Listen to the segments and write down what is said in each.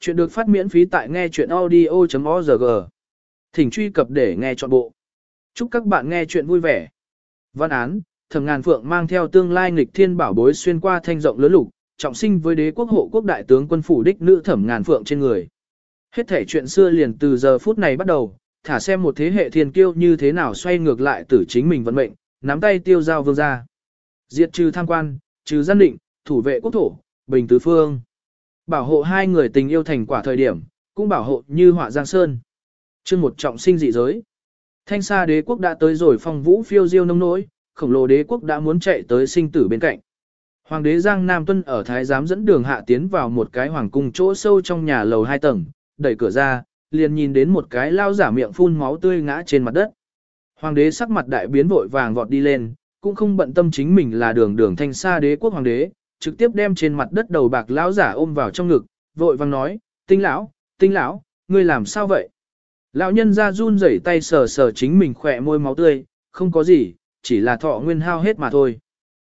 Chuyện được phát miễn phí tại nghe chuyện audio.org. Thỉnh truy cập để nghe trọn bộ. Chúc các bạn nghe chuyện vui vẻ. Văn án, thẩm ngàn phượng mang theo tương lai nghịch thiên bảo bối xuyên qua thanh rộng lớn lục, trọng sinh với đế quốc hộ quốc đại tướng quân phủ đích nữ thẩm ngàn phượng trên người. Hết thể chuyện xưa liền từ giờ phút này bắt đầu, thả xem một thế hệ thiên kiêu như thế nào xoay ngược lại tử chính mình vận mệnh, nắm tay tiêu giao vương ra. Diệt trừ tham quan, trừ gian định, thủ vệ quốc thổ, bình tứ phương. Bảo hộ hai người tình yêu thành quả thời điểm, cũng bảo hộ như họa giang sơn. chương một trọng sinh dị giới. Thanh xa đế quốc đã tới rồi phong vũ phiêu diêu nông nỗi, khổng lồ đế quốc đã muốn chạy tới sinh tử bên cạnh. Hoàng đế Giang Nam Tuân ở Thái giám dẫn đường hạ tiến vào một cái hoàng cung chỗ sâu trong nhà lầu hai tầng, đẩy cửa ra, liền nhìn đến một cái lao giả miệng phun máu tươi ngã trên mặt đất. Hoàng đế sắc mặt đại biến vội vàng vọt đi lên, cũng không bận tâm chính mình là đường đường thanh xa đế quốc hoàng đế, trực tiếp đem trên mặt đất đầu bạc lão giả ôm vào trong ngực, vội vang nói, tinh lão, tinh lão, ngươi làm sao vậy? Lão nhân ra run rẩy tay sờ sờ chính mình khỏe môi máu tươi, không có gì, chỉ là thọ nguyên hao hết mà thôi.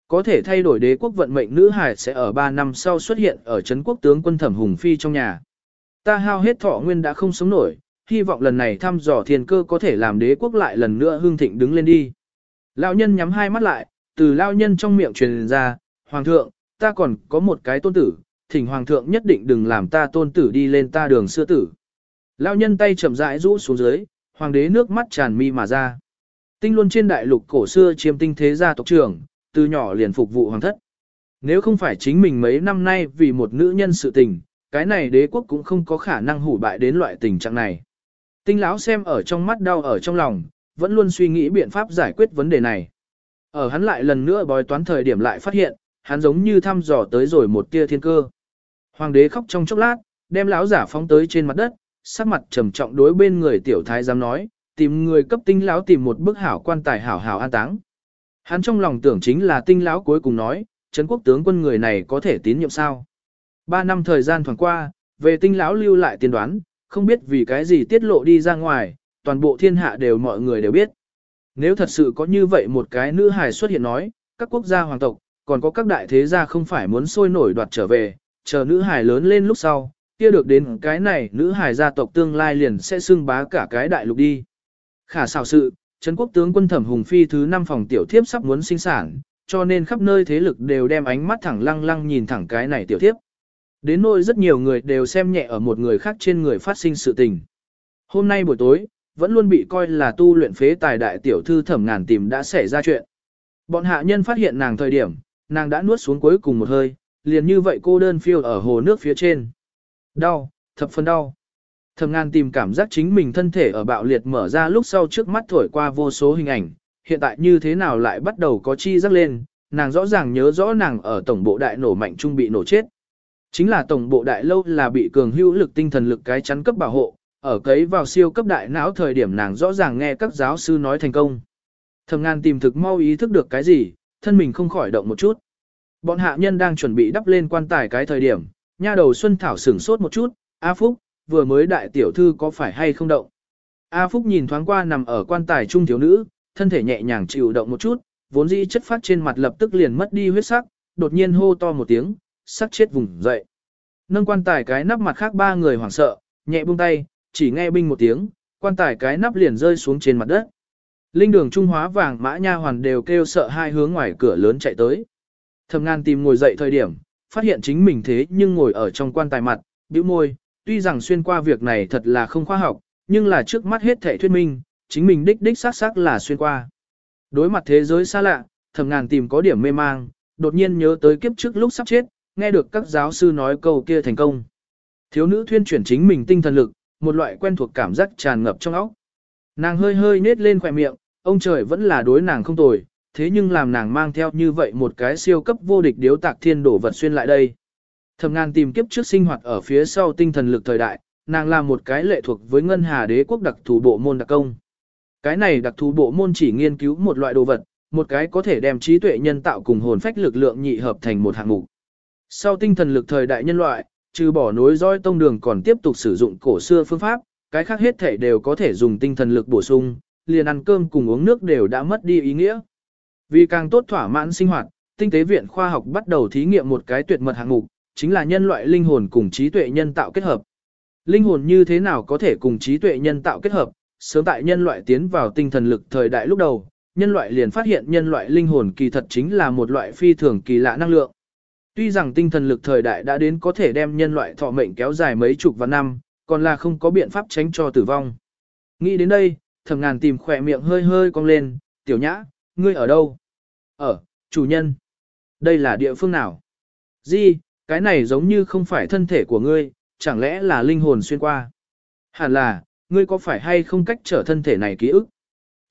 Có thể thay đổi đế quốc vận mệnh nữ hải sẽ ở 3 năm sau xuất hiện ở Trấn quốc tướng quân thẩm hùng phi trong nhà. Ta hao hết thọ nguyên đã không sống nổi, hy vọng lần này thăm dò thiên cơ có thể làm đế quốc lại lần nữa hương thịnh đứng lên đi. Lão nhân nhắm hai mắt lại, từ lão nhân trong miệng truyền ra, Hoàng thượng, ta còn có một cái tôn tử, thỉnh hoàng thượng nhất định đừng làm ta tôn tử đi lên ta đường xưa tử. Lão nhân tay chậm rãi rũ xuống dưới, hoàng đế nước mắt tràn mi mà ra. Tinh luôn trên đại lục cổ xưa chiếm tinh thế gia tộc trưởng, từ nhỏ liền phục vụ hoàng thất. Nếu không phải chính mình mấy năm nay vì một nữ nhân sự tình, cái này đế quốc cũng không có khả năng hủ bại đến loại tình trạng này. Tinh lão xem ở trong mắt đau ở trong lòng, vẫn luôn suy nghĩ biện pháp giải quyết vấn đề này. Ở hắn lại lần nữa bói toán thời điểm lại phát hiện, hắn giống như thăm dò tới rồi một tia thiên cơ. Hoàng đế khóc trong chốc lát, đem lão giả phóng tới trên mặt đất, sắc mặt trầm trọng đối bên người tiểu thái giám nói, tìm người cấp tinh lão tìm một bức hảo quan tài hảo hảo an táng. Hắn trong lòng tưởng chính là tinh lão cuối cùng nói, Trấn quốc tướng quân người này có thể tín nhiệm sao? Ba năm thời gian thoảng qua, về tinh lão lưu lại tiên đoán, không biết vì cái gì tiết lộ đi ra ngoài, toàn bộ thiên hạ đều mọi người đều biết. Nếu thật sự có như vậy một cái nữ hài xuất hiện nói, các quốc gia hoàng tộc, còn có các đại thế gia không phải muốn sôi nổi đoạt trở về, chờ nữ hài lớn lên lúc sau, kia được đến cái này nữ hài gia tộc tương lai liền sẽ xưng bá cả cái đại lục đi. Khả xảo sự, Trấn quốc tướng quân thẩm hùng phi thứ 5 phòng tiểu thiếp sắp muốn sinh sản, cho nên khắp nơi thế lực đều đem ánh mắt thẳng lăng lăng nhìn thẳng cái này tiểu thiếp. Đến nỗi rất nhiều người đều xem nhẹ ở một người khác trên người phát sinh sự tình. Hôm nay buổi tối, vẫn luôn bị coi là tu luyện phế tài đại tiểu thư thẩm ngàn tìm đã xảy ra chuyện. Bọn hạ nhân phát hiện nàng thời điểm, nàng đã nuốt xuống cuối cùng một hơi, liền như vậy cô đơn phiêu ở hồ nước phía trên. Đau, thập phần đau. Thầm ngàn tìm cảm giác chính mình thân thể ở bạo liệt mở ra lúc sau trước mắt thổi qua vô số hình ảnh, hiện tại như thế nào lại bắt đầu có chi rắc lên, nàng rõ ràng nhớ rõ nàng ở tổng bộ đại nổ mạnh trung bị nổ chết. Chính là tổng bộ đại lâu là bị cường hữu lực tinh thần lực cái chắn cấp bảo hộ, ở cấy vào siêu cấp đại não thời điểm nàng rõ ràng nghe các giáo sư nói thành công. Thầm ngàn tìm thực mau ý thức được cái gì, thân mình không khỏi động một chút. Bọn hạ nhân đang chuẩn bị đắp lên quan tài cái thời điểm, nha đầu Xuân Thảo sửng sốt một chút, A Phúc, vừa mới đại tiểu thư có phải hay không động. A Phúc nhìn thoáng qua nằm ở quan tài trung thiếu nữ, thân thể nhẹ nhàng chịu động một chút, vốn dĩ chất phát trên mặt lập tức liền mất đi huyết sắc, đột nhiên hô to một tiếng, sắc chết vùng dậy. Nâng quan tài cái nắp mặt khác ba người hoảng sợ, nhẹ buông tay, chỉ nghe binh một tiếng, quan tài cái nắp liền rơi xuống trên mặt đất. Linh đường Trung Hóa vàng mã nha hoàn đều kêu sợ hai hướng ngoài cửa lớn chạy tới. Thầm ngàn tìm ngồi dậy thời điểm, phát hiện chính mình thế nhưng ngồi ở trong quan tài mặt, bĩu môi, tuy rằng xuyên qua việc này thật là không khoa học, nhưng là trước mắt hết thể thuyết minh, chính mình đích đích xác xác là xuyên qua. Đối mặt thế giới xa lạ, thầm ngàn tìm có điểm mê mang, đột nhiên nhớ tới kiếp trước lúc sắp chết, nghe được các giáo sư nói câu kia thành công. Thiếu nữ thuyên chuyển chính mình tinh thần lực, một loại quen thuộc cảm giác tràn ngập trong óc. Nàng hơi hơi nết lên khỏe miệng, ông trời vẫn là đối nàng không tồi, thế nhưng làm nàng mang theo như vậy một cái siêu cấp vô địch điếu tạc thiên đổ vật xuyên lại đây. Thẩm ngàn tìm kiếp trước sinh hoạt ở phía sau tinh thần lực thời đại, nàng là một cái lệ thuộc với ngân hà đế quốc đặc thù bộ môn đặc công. Cái này đặc thù bộ môn chỉ nghiên cứu một loại đồ vật, một cái có thể đem trí tuệ nhân tạo cùng hồn phách lực lượng nhị hợp thành một hạng mục. Sau tinh thần lực thời đại nhân loại, trừ bỏ nối roi tông đường còn tiếp tục sử dụng cổ xưa phương pháp, cái khác hết thể đều có thể dùng tinh thần lực bổ sung, liền ăn cơm cùng uống nước đều đã mất đi ý nghĩa. Vì càng tốt thỏa mãn sinh hoạt, tinh tế viện khoa học bắt đầu thí nghiệm một cái tuyệt mật hạng mục, chính là nhân loại linh hồn cùng trí tuệ nhân tạo kết hợp. linh hồn như thế nào có thể cùng trí tuệ nhân tạo kết hợp, sớm tại nhân loại tiến vào tinh thần lực thời đại lúc đầu, nhân loại liền phát hiện nhân loại linh hồn kỳ thật chính là một loại phi thường kỳ lạ năng lượng. Tuy rằng tinh thần lực thời đại đã đến có thể đem nhân loại thọ mệnh kéo dài mấy chục vạn năm, còn là không có biện pháp tránh cho tử vong. Nghĩ đến đây, thẩm ngàn tìm khỏe miệng hơi hơi cong lên, tiểu nhã, ngươi ở đâu? Ở, chủ nhân. Đây là địa phương nào? Di, cái này giống như không phải thân thể của ngươi, chẳng lẽ là linh hồn xuyên qua? Hẳn là, ngươi có phải hay không cách trở thân thể này ký ức?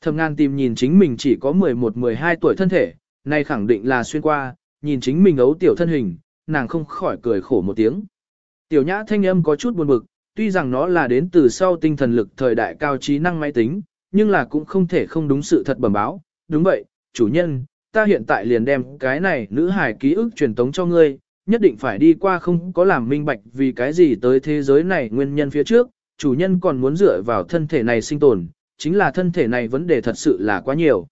Thẩm ngàn tìm nhìn chính mình chỉ có 11-12 tuổi thân thể, này khẳng định là xuyên qua, nhìn chính mình ấu tiểu thân hình, nàng không khỏi cười khổ một tiếng. Tiểu nhã thanh âm có chút buồn bực, tuy rằng nó là đến từ sau tinh thần lực thời đại cao trí năng máy tính, nhưng là cũng không thể không đúng sự thật bẩm báo. Đúng vậy, chủ nhân, ta hiện tại liền đem cái này nữ hài ký ức truyền tống cho ngươi, nhất định phải đi qua không có làm minh bạch vì cái gì tới thế giới này nguyên nhân phía trước, chủ nhân còn muốn dựa vào thân thể này sinh tồn, chính là thân thể này vấn đề thật sự là quá nhiều.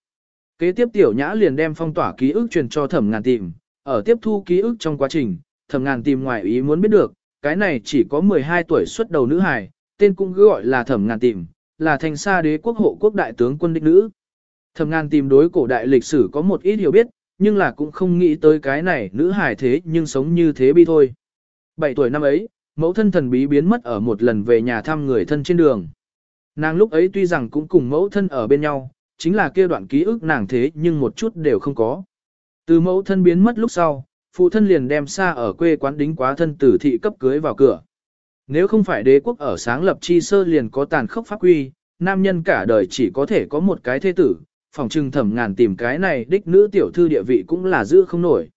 Kế tiếp tiểu nhã liền đem phong tỏa ký ức truyền cho thẩm ngàn tìm, ở tiếp thu ký ức trong quá trình, thẩm ngàn tìm ngoài ý muốn biết được, cái này chỉ có 12 tuổi xuất đầu nữ hài, tên cũng gọi là thẩm ngàn tìm, là thành sa đế quốc hộ quốc đại tướng quân đích nữ. Thẩm ngàn tìm đối cổ đại lịch sử có một ít hiểu biết, nhưng là cũng không nghĩ tới cái này nữ hài thế nhưng sống như thế bi thôi. 7 tuổi năm ấy, mẫu thân thần bí biến mất ở một lần về nhà thăm người thân trên đường. Nàng lúc ấy tuy rằng cũng cùng mẫu thân ở bên nhau, chính là kia đoạn ký ức nàng thế nhưng một chút đều không có. Từ mẫu thân biến mất lúc sau, phụ thân liền đem xa ở quê quán đính quá thân tử thị cấp cưới vào cửa. Nếu không phải đế quốc ở sáng lập chi sơ liền có tàn khốc pháp quy, nam nhân cả đời chỉ có thể có một cái thế tử, phòng trừng thẩm ngàn tìm cái này đích nữ tiểu thư địa vị cũng là giữ không nổi.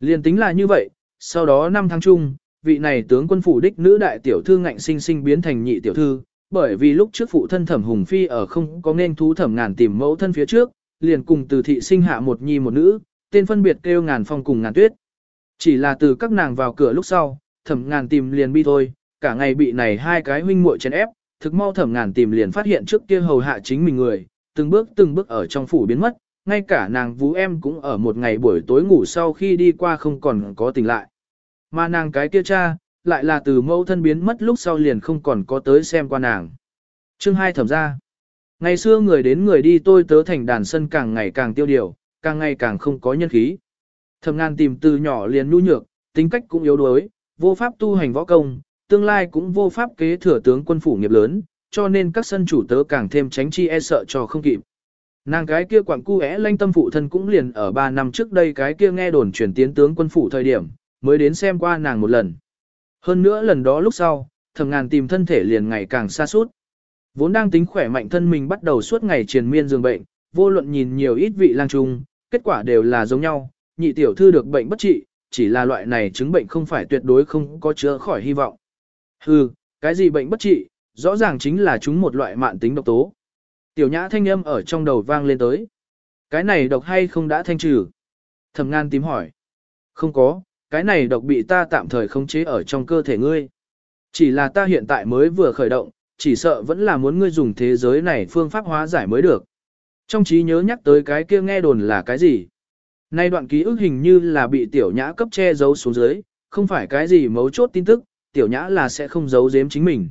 Liền tính là như vậy, sau đó năm tháng chung, vị này tướng quân phủ đích nữ đại tiểu thư ngạnh sinh sinh biến thành nhị tiểu thư, bởi vì lúc trước phụ thân thẩm hùng phi ở không có nên thú thẩm ngàn tìm mẫu thân phía trước, liền cùng từ thị sinh hạ một nhi một nữ, tên phân biệt kêu ngàn phong cùng ngàn tuyết. Chỉ là từ các nàng vào cửa lúc sau, thẩm ngàn tìm liền bi thôi, cả ngày bị này hai cái huynh muội chèn ép, thực mau thẩm ngàn tìm liền phát hiện trước kia hầu hạ chính mình người, từng bước từng bước ở trong phủ biến mất, ngay cả nàng vú em cũng ở một ngày buổi tối ngủ sau khi đi qua không còn có tỉnh lại. Mà nàng cái kia cha, lại là từ mẫu thân biến mất lúc sau liền không còn có tới xem qua nàng. Chương hai thẩm ra. Ngày xưa người đến người đi tôi tớ thành đàn sân càng ngày càng tiêu điều, càng ngày càng không có nhân khí. Thẩm ngàn tìm từ nhỏ liền nhu nhược, tính cách cũng yếu đuối, vô pháp tu hành võ công, tương lai cũng vô pháp kế thừa tướng quân phủ nghiệp lớn, cho nên các sân chủ tớ càng thêm tránh chi e sợ cho không kịp. Nàng cái kia quảng cu é lanh tâm phụ thân cũng liền ở 3 năm trước đây cái kia nghe đồn chuyển tiến tướng quân phủ thời điểm, mới đến xem qua nàng một lần. Hơn nữa lần đó lúc sau, thầm ngàn tìm thân thể liền ngày càng xa suốt. Vốn đang tính khỏe mạnh thân mình bắt đầu suốt ngày triền miên giường bệnh, vô luận nhìn nhiều ít vị lang trung, kết quả đều là giống nhau, nhị tiểu thư được bệnh bất trị, chỉ là loại này chứng bệnh không phải tuyệt đối không có chữa khỏi hy vọng. Hừ, cái gì bệnh bất trị, rõ ràng chính là chúng một loại mạn tính độc tố. Tiểu nhã thanh âm ở trong đầu vang lên tới. Cái này độc hay không đã thanh trừ? Thẩm ngan tím hỏi. Không có, cái này độc bị ta tạm thời khống chế ở trong cơ thể ngươi. Chỉ là ta hiện tại mới vừa khởi động, chỉ sợ vẫn là muốn ngươi dùng thế giới này phương pháp hóa giải mới được. Trong trí nhớ nhắc tới cái kia nghe đồn là cái gì? Nay đoạn ký ức hình như là bị tiểu nhã cấp che giấu xuống dưới, không phải cái gì mấu chốt tin tức, tiểu nhã là sẽ không giấu giếm chính mình.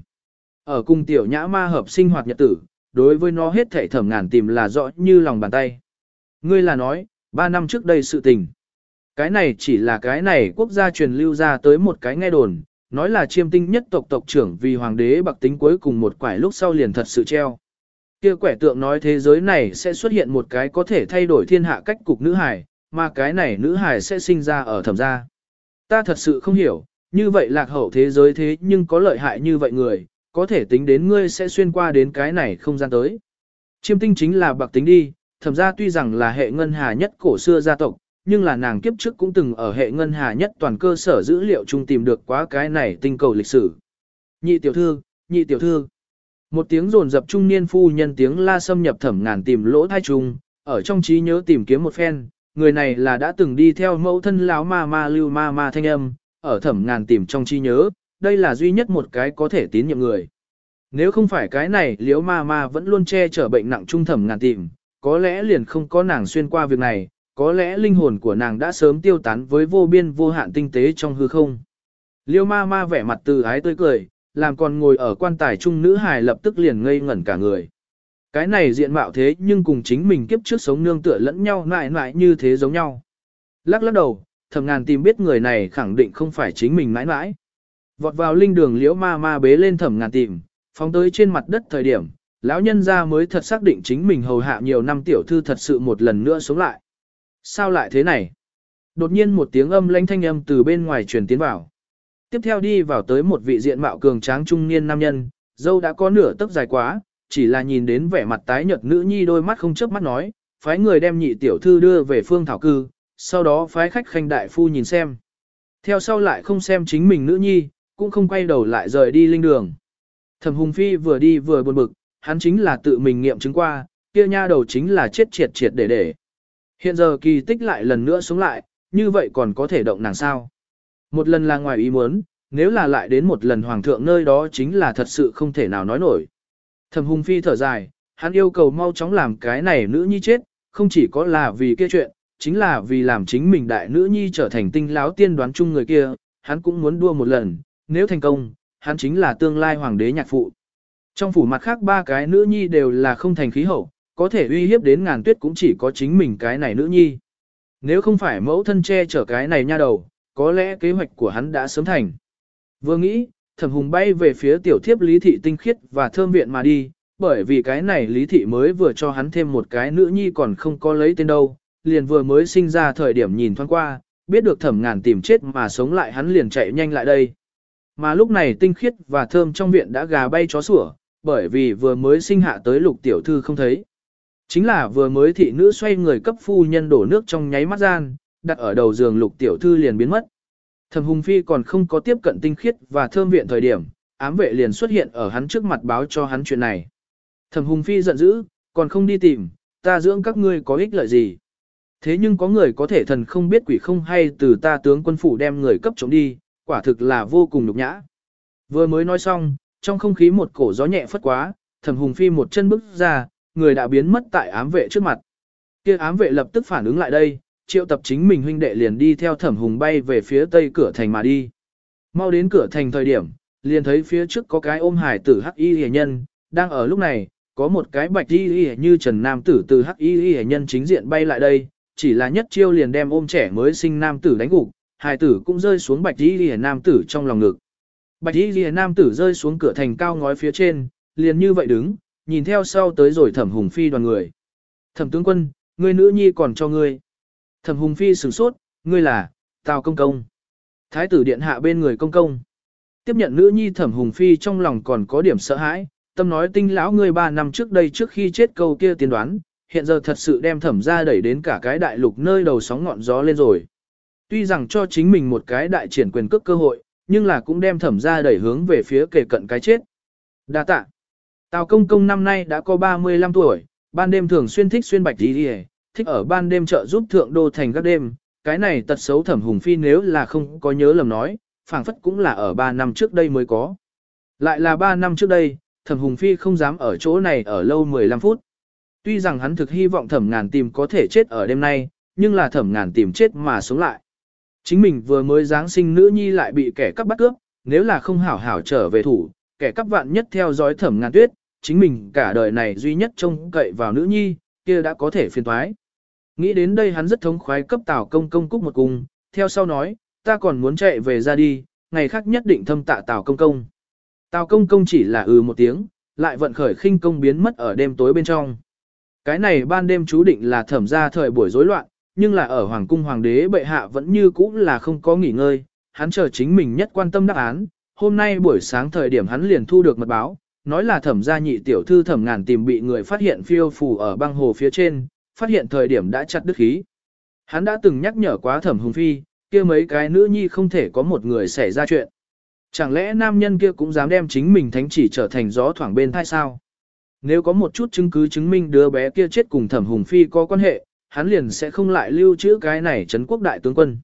Ở cùng tiểu nhã ma hợp sinh hoạt nhật tử, đối với nó hết thảy thẩm ngàn tìm là rõ như lòng bàn tay. Ngươi là nói, ba năm trước đây sự tình. Cái này chỉ là cái này quốc gia truyền lưu ra tới một cái nghe đồn, nói là chiêm tinh nhất tộc tộc trưởng vì hoàng đế bạc tính cuối cùng một quải lúc sau liền thật sự treo. Kia quẻ tượng nói thế giới này sẽ xuất hiện một cái có thể thay đổi thiên hạ cách cục nữ hải, mà cái này nữ hải sẽ sinh ra ở thẩm gia. Ta thật sự không hiểu, như vậy lạc hậu thế giới thế nhưng có lợi hại như vậy người, có thể tính đến ngươi sẽ xuyên qua đến cái này không gian tới. Chiêm tinh chính là bạc tính đi, thẩm gia tuy rằng là hệ ngân hà nhất cổ xưa gia tộc, nhưng là nàng kiếp trước cũng từng ở hệ ngân hà nhất toàn cơ sở dữ liệu chung tìm được quá cái này tinh cầu lịch sử. Nhị tiểu thư, nhị tiểu thư. Một tiếng rồn dập trung niên phu nhân tiếng la xâm nhập thẩm ngàn tìm lỗ thai trung, ở trong trí nhớ tìm kiếm một phen, người này là đã từng đi theo mẫu thân lão ma ma lưu ma ma thanh âm, ở thẩm ngàn tìm trong chi nhớ, đây là duy nhất một cái có thể tín nhiệm người. Nếu không phải cái này liễu ma ma vẫn luôn che chở bệnh nặng trung thẩm ngàn tìm, có lẽ liền không có nàng xuyên qua việc này, có lẽ linh hồn của nàng đã sớm tiêu tán với vô biên vô hạn tinh tế trong hư không. Liêu ma ma vẻ mặt từ ái tươi cười, làm còn ngồi ở quan tài trung nữ hài lập tức liền ngây ngẩn cả người. Cái này diện mạo thế nhưng cùng chính mình kiếp trước sống nương tựa lẫn nhau mãi mãi như thế giống nhau. Lắc lắc đầu, thầm ngàn tìm biết người này khẳng định không phải chính mình mãi mãi. Vọt vào linh đường liễu ma ma bế lên thẩm ngàn tìm, phóng tới trên mặt đất thời điểm, lão nhân ra mới thật xác định chính mình hầu hạ nhiều năm tiểu thư thật sự một lần nữa sống lại. Sao lại thế này? Đột nhiên một tiếng âm lãnh thanh âm từ bên ngoài truyền tiến vào. Tiếp theo đi vào tới một vị diện mạo cường tráng trung niên nam nhân, dâu đã có nửa tấc dài quá, chỉ là nhìn đến vẻ mặt tái nhợt nữ nhi đôi mắt không chớp mắt nói, phái người đem nhị tiểu thư đưa về phương thảo cư, sau đó phái khách khanh đại phu nhìn xem. Theo sau lại không xem chính mình nữ nhi, cũng không quay đầu lại rời đi linh đường. Thẩm Hùng Phi vừa đi vừa buồn bực, hắn chính là tự mình nghiệm chứng qua, kia nha đầu chính là chết triệt triệt để để. Hiện giờ kỳ tích lại lần nữa sống lại, như vậy còn có thể động nàng sao? Một lần là ngoài ý muốn, nếu là lại đến một lần hoàng thượng nơi đó chính là thật sự không thể nào nói nổi. Thẩm Hùng Phi thở dài, hắn yêu cầu mau chóng làm cái này nữ nhi chết, không chỉ có là vì kia chuyện, chính là vì làm chính mình đại nữ nhi trở thành tinh láo tiên đoán chung người kia, hắn cũng muốn đua một lần, nếu thành công, hắn chính là tương lai hoàng đế nhạc phụ. Trong phủ mặt khác ba cái nữ nhi đều là không thành khí hậu, có thể uy hiếp đến ngàn tuyết cũng chỉ có chính mình cái này nữ nhi. Nếu không phải mẫu thân che chở cái này nha đầu, có lẽ kế hoạch của hắn đã sớm thành. Vừa nghĩ, thẩm hùng bay về phía tiểu thiếp lý thị tinh khiết và thơm viện mà đi, bởi vì cái này lý thị mới vừa cho hắn thêm một cái nữ nhi còn không có lấy tên đâu, liền vừa mới sinh ra thời điểm nhìn thoáng qua, biết được thẩm ngàn tìm chết mà sống lại hắn liền chạy nhanh lại đây. Mà lúc này tinh khiết và thơm trong viện đã gà bay chó sủa, bởi vì vừa mới sinh hạ tới lục tiểu thư không thấy. Chính là vừa mới thị nữ xoay người cấp phu nhân đổ nước trong nháy mắt gian, đặt ở đầu giường lục tiểu thư liền biến mất. Thẩm Hùng Phi còn không có tiếp cận tinh khiết và thơm viện thời điểm, ám vệ liền xuất hiện ở hắn trước mặt báo cho hắn chuyện này. Thẩm Hùng Phi giận dữ, còn không đi tìm, ta dưỡng các ngươi có ích lợi gì. Thế nhưng có người có thể thần không biết quỷ không hay từ ta tướng quân phủ đem người cấp chống đi, quả thực là vô cùng nhục nhã. Vừa mới nói xong, trong không khí một cổ gió nhẹ phất quá, Thẩm Hùng Phi một chân bước ra, người đã biến mất tại ám vệ trước mặt. Kia ám vệ lập tức phản ứng lại đây, triệu tập chính mình huynh đệ liền đi theo thẩm hùng bay về phía tây cửa thành mà đi. Mau đến cửa thành thời điểm, liền thấy phía trước có cái ôm hải tử hắc y hề nhân, đang ở lúc này, có một cái bạch y hề như trần nam tử từ hắc y hề nhân chính diện bay lại đây, chỉ là nhất chiêu liền đem ôm trẻ mới sinh nam tử đánh gục, hải tử cũng rơi xuống bạch y hề nam tử trong lòng ngực. Bạch y hề nam tử rơi xuống cửa thành cao ngói phía trên, liền như vậy đứng, nhìn theo sau tới rồi thẩm hùng phi đoàn người. Thẩm tướng quân, ngươi nữ nhi còn cho ngươi. Thẩm Hùng Phi sửng sốt, ngươi là, Tào Công Công. Thái tử điện hạ bên người Công Công. Tiếp nhận nữ nhi Thẩm Hùng Phi trong lòng còn có điểm sợ hãi, tâm nói tinh lão ngươi ba năm trước đây trước khi chết câu kia tiên đoán, hiện giờ thật sự đem thẩm ra đẩy đến cả cái đại lục nơi đầu sóng ngọn gió lên rồi. Tuy rằng cho chính mình một cái đại triển quyền cước cơ hội, nhưng là cũng đem thẩm ra đẩy hướng về phía kề cận cái chết. Đa tạ. Tào công công năm nay đã có 35 tuổi, ban đêm thường xuyên thích xuyên bạch đi đi thích ở ban đêm trợ giúp thượng đô thành các đêm, cái này tật xấu thẩm hùng phi nếu là không có nhớ lầm nói, phảng phất cũng là ở 3 năm trước đây mới có. Lại là 3 năm trước đây, thẩm hùng phi không dám ở chỗ này ở lâu 15 phút. Tuy rằng hắn thực hy vọng thẩm ngàn tìm có thể chết ở đêm nay, nhưng là thẩm ngàn tìm chết mà sống lại. Chính mình vừa mới giáng sinh nữ nhi lại bị kẻ cắp bắt cướp, nếu là không hảo hảo trở về thủ, kẻ cắp vạn nhất theo dõi thẩm ngàn tuyết, chính mình cả đời này duy nhất trông cậy vào nữ nhi, kia đã có thể phiền toái. Nghĩ đến đây hắn rất thống khoái cấp Tào Công Công cúc một cung, theo sau nói, ta còn muốn chạy về ra đi, ngày khác nhất định thâm tạ Tào Công Công. Tào Công Công chỉ là ừ một tiếng, lại vận khởi khinh công biến mất ở đêm tối bên trong. Cái này ban đêm chú định là thẩm ra thời buổi rối loạn, nhưng là ở Hoàng cung Hoàng đế bệ hạ vẫn như cũ là không có nghỉ ngơi, hắn chờ chính mình nhất quan tâm đáp án. Hôm nay buổi sáng thời điểm hắn liền thu được mật báo, nói là thẩm gia nhị tiểu thư thẩm ngàn tìm bị người phát hiện phiêu phù ở băng hồ phía trên, phát hiện thời điểm đã chặt đứt khí. Hắn đã từng nhắc nhở quá thẩm hùng phi, kia mấy cái nữ nhi không thể có một người xảy ra chuyện. Chẳng lẽ nam nhân kia cũng dám đem chính mình thánh chỉ trở thành gió thoảng bên thai sao? Nếu có một chút chứng cứ chứng minh đứa bé kia chết cùng thẩm hùng phi có quan hệ, hắn liền sẽ không lại lưu trữ cái này trấn quốc đại tướng quân.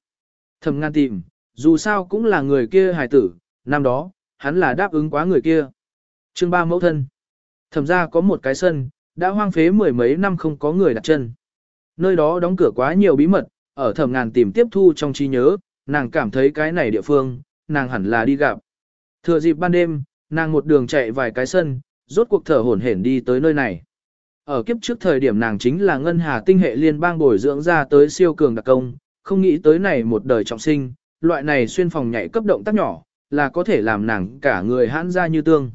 Thẩm ngan tìm, dù sao cũng là người kia hài tử, năm đó, hắn là đáp ứng quá người kia. Chương ba mẫu thân. Thẩm ra có một cái sân, đã hoang phế mười mấy năm không có người đặt chân. Nơi đó đóng cửa quá nhiều bí mật, ở thẩm ngàn tìm tiếp thu trong trí nhớ, nàng cảm thấy cái này địa phương, nàng hẳn là đi gặp. Thừa dịp ban đêm, nàng một đường chạy vài cái sân, rốt cuộc thở hổn hển đi tới nơi này. Ở kiếp trước thời điểm nàng chính là ngân hà tinh hệ liên bang bồi dưỡng ra tới siêu cường đặc công, không nghĩ tới này một đời trọng sinh, loại này xuyên phòng nhảy cấp động tác nhỏ, là có thể làm nàng cả người hãn ra như tương.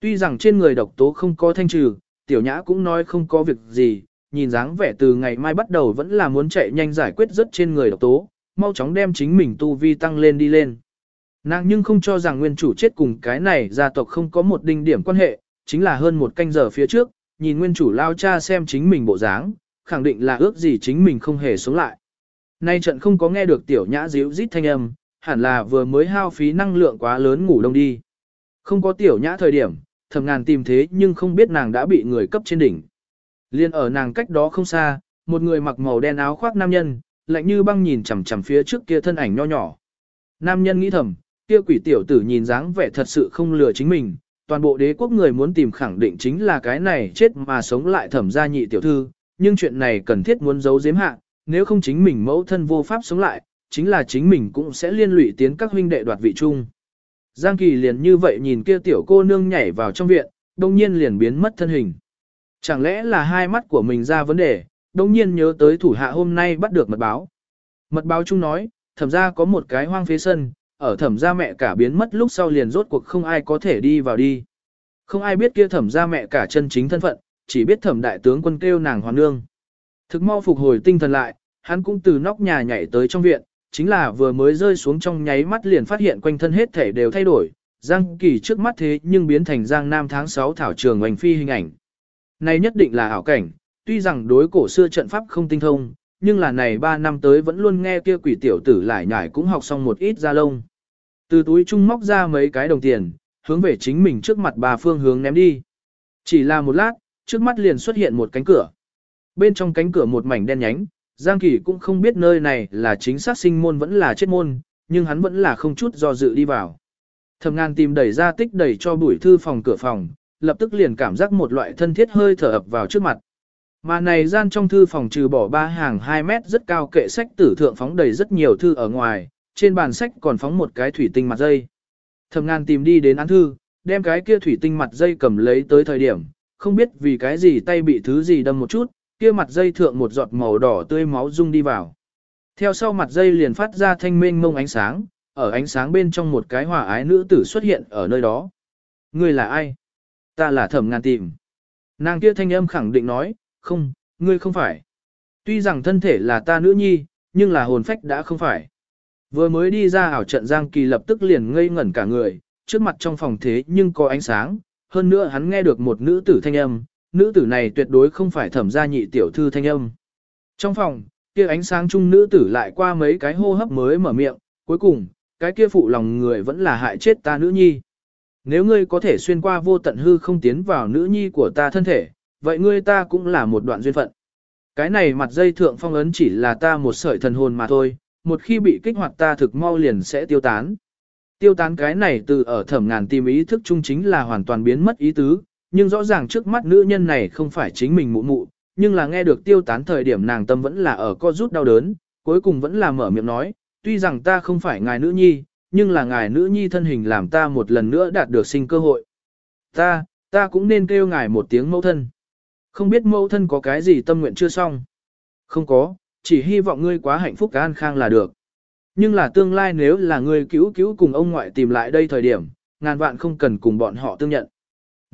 Tuy rằng trên người độc tố không có thanh trừ, tiểu nhã cũng nói không có việc gì, nhìn dáng vẻ từ ngày mai bắt đầu vẫn là muốn chạy nhanh giải quyết rất trên người độc tố, mau chóng đem chính mình tu vi tăng lên đi lên. Nàng nhưng không cho rằng nguyên chủ chết cùng cái này gia tộc không có một đinh điểm quan hệ, chính là hơn một canh giờ phía trước, nhìn nguyên chủ lao cha xem chính mình bộ dáng, khẳng định là ước gì chính mình không hề sống lại. Nay trận không có nghe được tiểu nhã díu rít thanh âm, hẳn là vừa mới hao phí năng lượng quá lớn ngủ đông đi. Không có tiểu nhã thời điểm, thầm ngàn tìm thế nhưng không biết nàng đã bị người cấp trên đỉnh. Liên ở nàng cách đó không xa, một người mặc màu đen áo khoác nam nhân, lạnh như băng nhìn chằm chằm phía trước kia thân ảnh nho nhỏ. Nam nhân nghĩ thầm, kia quỷ tiểu tử nhìn dáng vẻ thật sự không lừa chính mình, toàn bộ đế quốc người muốn tìm khẳng định chính là cái này chết mà sống lại thẩm gia nhị tiểu thư, nhưng chuyện này cần thiết muốn giấu giếm hạ, nếu không chính mình mẫu thân vô pháp sống lại, chính là chính mình cũng sẽ liên lụy tiến các huynh đệ đoạt vị chung. Giang Kỳ liền như vậy nhìn kia tiểu cô nương nhảy vào trong viện, đông nhiên liền biến mất thân hình. Chẳng lẽ là hai mắt của mình ra vấn đề, đông nhiên nhớ tới thủ hạ hôm nay bắt được mật báo. Mật báo chung nói, thẩm ra có một cái hoang phế sân, ở thẩm gia mẹ cả biến mất lúc sau liền rốt cuộc không ai có thể đi vào đi. Không ai biết kia thẩm gia mẹ cả chân chính thân phận, chỉ biết thẩm đại tướng quân kêu nàng hoàn nương. Thực mau phục hồi tinh thần lại, hắn cũng từ nóc nhà nhảy tới trong viện, chính là vừa mới rơi xuống trong nháy mắt liền phát hiện quanh thân hết thể đều thay đổi, Giang Kỳ trước mắt thế nhưng biến thành Giang Nam tháng 6 thảo trường hoành phi hình ảnh. Này nhất định là ảo cảnh, tuy rằng đối cổ xưa trận pháp không tinh thông, nhưng là này 3 năm tới vẫn luôn nghe kia quỷ tiểu tử lại nhải cũng học xong một ít ra lông. Từ túi trung móc ra mấy cái đồng tiền, hướng về chính mình trước mặt bà phương hướng ném đi. Chỉ là một lát, trước mắt liền xuất hiện một cánh cửa. Bên trong cánh cửa một mảnh đen nhánh, Giang Kỳ cũng không biết nơi này là chính xác sinh môn vẫn là chết môn, nhưng hắn vẫn là không chút do dự đi vào. Thẩm ngàn tìm đẩy ra tích đẩy cho bùi thư phòng cửa phòng, lập tức liền cảm giác một loại thân thiết hơi thở ập vào trước mặt. Mà này gian trong thư phòng trừ bỏ ba hàng 2 mét rất cao kệ sách tử thượng phóng đầy rất nhiều thư ở ngoài, trên bàn sách còn phóng một cái thủy tinh mặt dây. Thẩm ngàn tìm đi đến án thư, đem cái kia thủy tinh mặt dây cầm lấy tới thời điểm, không biết vì cái gì tay bị thứ gì đâm một chút, kia mặt dây thượng một giọt màu đỏ tươi máu rung đi vào. Theo sau mặt dây liền phát ra thanh mênh mông ánh sáng, ở ánh sáng bên trong một cái hòa ái nữ tử xuất hiện ở nơi đó. Ngươi là ai? Ta là thẩm ngàn tìm. Nàng kia thanh âm khẳng định nói, không, ngươi không phải. Tuy rằng thân thể là ta nữ nhi, nhưng là hồn phách đã không phải. Vừa mới đi ra ảo trận Giang Kỳ lập tức liền ngây ngẩn cả người, trước mặt trong phòng thế nhưng có ánh sáng, hơn nữa hắn nghe được một nữ tử thanh âm, nữ tử này tuyệt đối không phải thẩm gia nhị tiểu thư thanh âm. Trong phòng, kia ánh sáng chung nữ tử lại qua mấy cái hô hấp mới mở miệng, cuối cùng, cái kia phụ lòng người vẫn là hại chết ta nữ nhi. Nếu ngươi có thể xuyên qua vô tận hư không tiến vào nữ nhi của ta thân thể, vậy ngươi ta cũng là một đoạn duyên phận. Cái này mặt dây thượng phong ấn chỉ là ta một sợi thần hồn mà thôi, một khi bị kích hoạt ta thực mau liền sẽ tiêu tán. Tiêu tán cái này từ ở thẩm ngàn tìm ý thức chung chính là hoàn toàn biến mất ý tứ, nhưng rõ ràng trước mắt nữ nhân này không phải chính mình mụ mụ, nhưng là nghe được tiêu tán thời điểm nàng tâm vẫn là ở co rút đau đớn, cuối cùng vẫn là mở miệng nói, tuy rằng ta không phải ngài nữ nhi, nhưng là ngài nữ nhi thân hình làm ta một lần nữa đạt được sinh cơ hội. Ta, ta cũng nên kêu ngài một tiếng mẫu thân. Không biết mẫu thân có cái gì tâm nguyện chưa xong. Không có, chỉ hy vọng ngươi quá hạnh phúc an khang là được. Nhưng là tương lai nếu là ngươi cứu cứu cùng ông ngoại tìm lại đây thời điểm, ngàn vạn không cần cùng bọn họ tương nhận.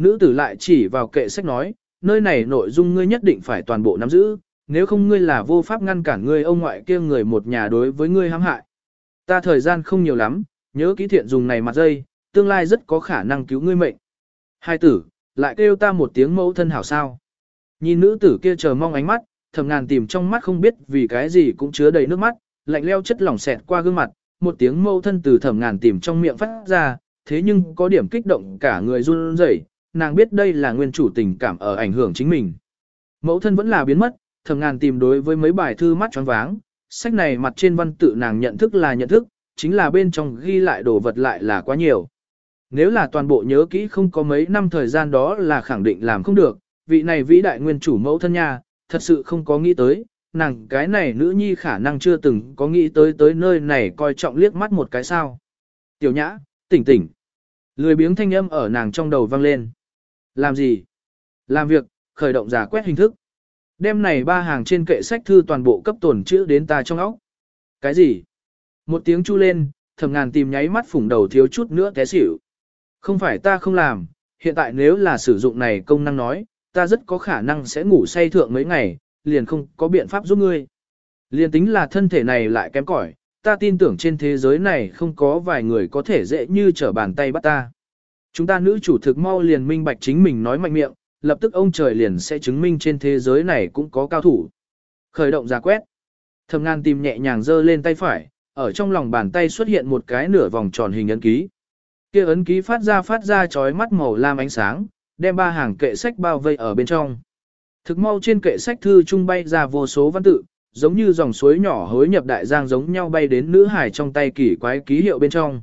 Nữ tử lại chỉ vào kệ sách nói, nơi này nội dung ngươi nhất định phải toàn bộ nắm giữ, nếu không ngươi là vô pháp ngăn cản ngươi ông ngoại kia người một nhà đối với ngươi hãm hại. Ta thời gian không nhiều lắm, nhớ kỹ thiện dùng này mặt dây, tương lai rất có khả năng cứu ngươi mệnh. Hai tử, lại kêu ta một tiếng mẫu thân hảo sao. Nhìn nữ tử kia chờ mong ánh mắt, thầm ngàn tìm trong mắt không biết vì cái gì cũng chứa đầy nước mắt, lạnh leo chất lỏng xẹt qua gương mặt, một tiếng mâu thân từ thầm ngàn tìm trong miệng phát ra, thế nhưng có điểm kích động cả người run rẩy, nàng biết đây là nguyên chủ tình cảm ở ảnh hưởng chính mình. Mẫu thân vẫn là biến mất, thầm ngàn tìm đối với mấy bài thư mắt choáng váng, sách này mặt trên văn tự nàng nhận thức là nhận thức, chính là bên trong ghi lại đồ vật lại là quá nhiều. Nếu là toàn bộ nhớ kỹ không có mấy năm thời gian đó là khẳng định làm không được, vị này vĩ đại nguyên chủ mẫu thân nha, thật sự không có nghĩ tới, nàng cái này nữ nhi khả năng chưa từng có nghĩ tới tới nơi này coi trọng liếc mắt một cái sao. Tiểu nhã, tỉnh tỉnh. Lười biếng thanh âm ở nàng trong đầu vang lên. Làm gì? Làm việc, khởi động giả quét hình thức. Đêm này ba hàng trên kệ sách thư toàn bộ cấp tổn chữ đến ta trong óc. Cái gì? Một tiếng chu lên, thầm ngàn tìm nháy mắt phủng đầu thiếu chút nữa té xỉu. Không phải ta không làm, hiện tại nếu là sử dụng này công năng nói, ta rất có khả năng sẽ ngủ say thượng mấy ngày, liền không có biện pháp giúp ngươi. Liền tính là thân thể này lại kém cỏi, ta tin tưởng trên thế giới này không có vài người có thể dễ như trở bàn tay bắt ta. Chúng ta nữ chủ thực mau liền minh bạch chính mình nói mạnh miệng, lập tức ông trời liền sẽ chứng minh trên thế giới này cũng có cao thủ. Khởi động giả quét. Thầm ngàn tìm nhẹ nhàng giơ lên tay phải, ở trong lòng bàn tay xuất hiện một cái nửa vòng tròn hình ấn ký. Kia ấn ký phát ra phát ra chói mắt màu lam ánh sáng, đem ba hàng kệ sách bao vây ở bên trong. Thực mau trên kệ sách thư trung bay ra vô số văn tự, giống như dòng suối nhỏ hối nhập đại giang giống nhau bay đến nữ hải trong tay kỳ quái ký hiệu bên trong.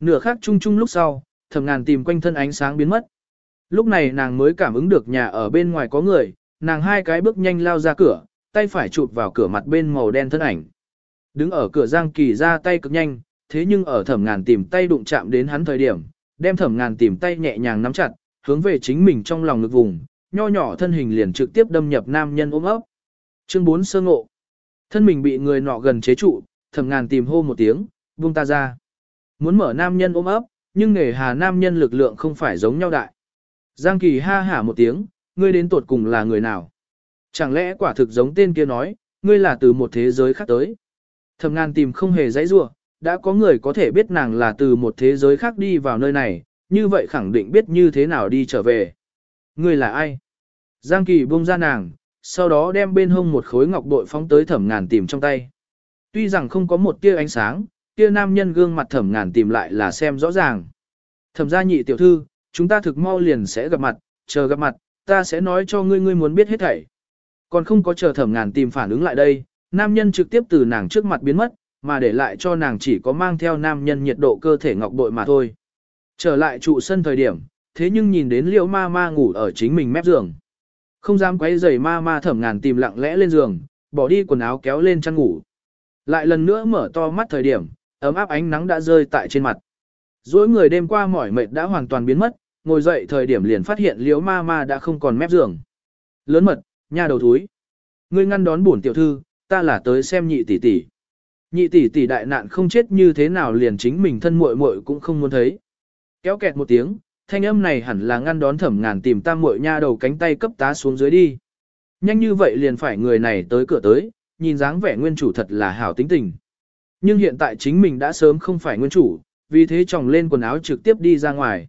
Nửa khắc chung chung lúc sau, thầm ngàn tìm quanh thân ánh sáng biến mất. Lúc này nàng mới cảm ứng được nhà ở bên ngoài có người, nàng hai cái bước nhanh lao ra cửa, tay phải chụp vào cửa mặt bên màu đen thân ảnh. Đứng ở cửa Giang Kỳ ra tay cực nhanh, thế nhưng ở thẩm ngàn tìm tay đụng chạm đến hắn thời điểm, đem thẩm ngàn tìm tay nhẹ nhàng nắm chặt, hướng về chính mình trong lòng ngực vùng, nho nhỏ thân hình liền trực tiếp đâm nhập nam nhân ôm ấp. Chương 4 sơ ngộ. Thân mình bị người nọ gần chế trụ, thẩm ngàn tìm hô một tiếng, buông ta ra. Muốn mở nam nhân ôm ấp, nhưng nghề hà nam nhân lực lượng không phải giống nhau đại. Giang Kỳ ha hả một tiếng, ngươi đến tột cùng là người nào? Chẳng lẽ quả thực giống tên kia nói, ngươi là từ một thế giới khác tới? thầm ngàn tìm không hề dãy rua, đã có người có thể biết nàng là từ một thế giới khác đi vào nơi này, như vậy khẳng định biết như thế nào đi trở về. Ngươi là ai? Giang Kỳ buông ra nàng, sau đó đem bên hông một khối ngọc bội phóng tới thẩm ngàn tìm trong tay. Tuy rằng không có một tia ánh sáng, kia nam nhân gương mặt thẩm ngàn tìm lại là xem rõ ràng. Thẩm gia nhị tiểu thư, chúng ta thực mau liền sẽ gặp mặt, chờ gặp mặt, ta sẽ nói cho ngươi ngươi muốn biết hết thảy. Còn không có chờ thẩm ngàn tìm phản ứng lại đây, nam nhân trực tiếp từ nàng trước mặt biến mất, mà để lại cho nàng chỉ có mang theo nam nhân nhiệt độ cơ thể ngọc bội mà thôi. Trở lại trụ sân thời điểm, thế nhưng nhìn đến liễu ma ma ngủ ở chính mình mép giường. Không dám quấy giày ma ma thẩm ngàn tìm lặng lẽ lên giường, bỏ đi quần áo kéo lên chăn ngủ. Lại lần nữa mở to mắt thời điểm, ấm áp ánh nắng đã rơi tại trên mặt. rối người đêm qua mỏi mệt đã hoàn toàn biến mất, ngồi dậy thời điểm liền phát hiện liễu ma ma đã không còn mép giường. Lớn mật, nha đầu thúi. Ngươi ngăn đón bổn tiểu thư, ta là tới xem nhị tỷ tỷ. Nhị tỷ tỷ đại nạn không chết như thế nào liền chính mình thân muội muội cũng không muốn thấy. Kéo kẹt một tiếng, thanh âm này hẳn là ngăn đón thẩm ngàn tìm tam muội nha đầu cánh tay cấp tá xuống dưới đi. Nhanh như vậy liền phải người này tới cửa tới, nhìn dáng vẻ nguyên chủ thật là hảo tính tình. Nhưng hiện tại chính mình đã sớm không phải nguyên chủ, vì thế chồng lên quần áo trực tiếp đi ra ngoài.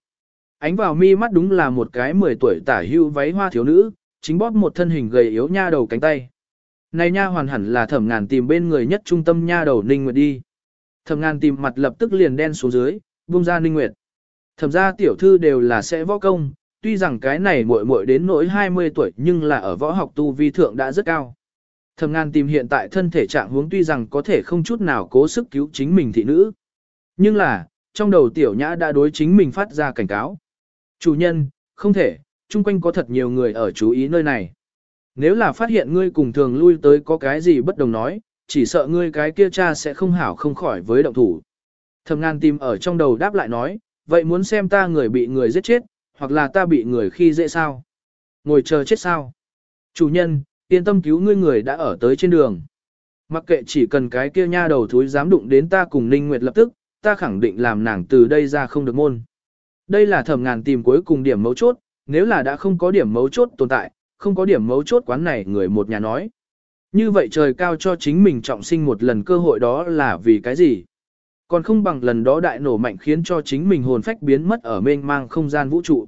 Ánh vào mi mắt đúng là một cái 10 tuổi tả hưu váy hoa thiếu nữ, chính bóp một thân hình gầy yếu nha đầu cánh tay. Này nha hoàn hẳn là thẩm ngàn tìm bên người nhất trung tâm nha đầu Ninh Nguyệt đi. Thẩm ngàn tìm mặt lập tức liền đen xuống dưới, buông ra Ninh Nguyệt. Thẩm ra tiểu thư đều là sẽ võ công, tuy rằng cái này muội muội đến nỗi 20 tuổi nhưng là ở võ học tu vi thượng đã rất cao. Thẩm ngàn tìm hiện tại thân thể trạng huống tuy rằng có thể không chút nào cố sức cứu chính mình thị nữ. Nhưng là, trong đầu tiểu nhã đã đối chính mình phát ra cảnh cáo. Chủ nhân, không thể, chung quanh có thật nhiều người ở chú ý nơi này. Nếu là phát hiện ngươi cùng thường lui tới có cái gì bất đồng nói, chỉ sợ ngươi cái kia cha sẽ không hảo không khỏi với động thủ. Thầm ngàn tìm ở trong đầu đáp lại nói, vậy muốn xem ta người bị người giết chết, hoặc là ta bị người khi dễ sao? Ngồi chờ chết sao? Chủ nhân, yên tâm cứu ngươi người đã ở tới trên đường. Mặc kệ chỉ cần cái kia nha đầu thúi dám đụng đến ta cùng Ninh Nguyệt lập tức, ta khẳng định làm nàng từ đây ra không được môn. Đây là thẩm ngàn tìm cuối cùng điểm mấu chốt, nếu là đã không có điểm mấu chốt tồn tại, không có điểm mấu chốt quán này người một nhà nói. Như vậy trời cao cho chính mình trọng sinh một lần cơ hội đó là vì cái gì? Còn không bằng lần đó đại nổ mạnh khiến cho chính mình hồn phách biến mất ở mênh mang không gian vũ trụ.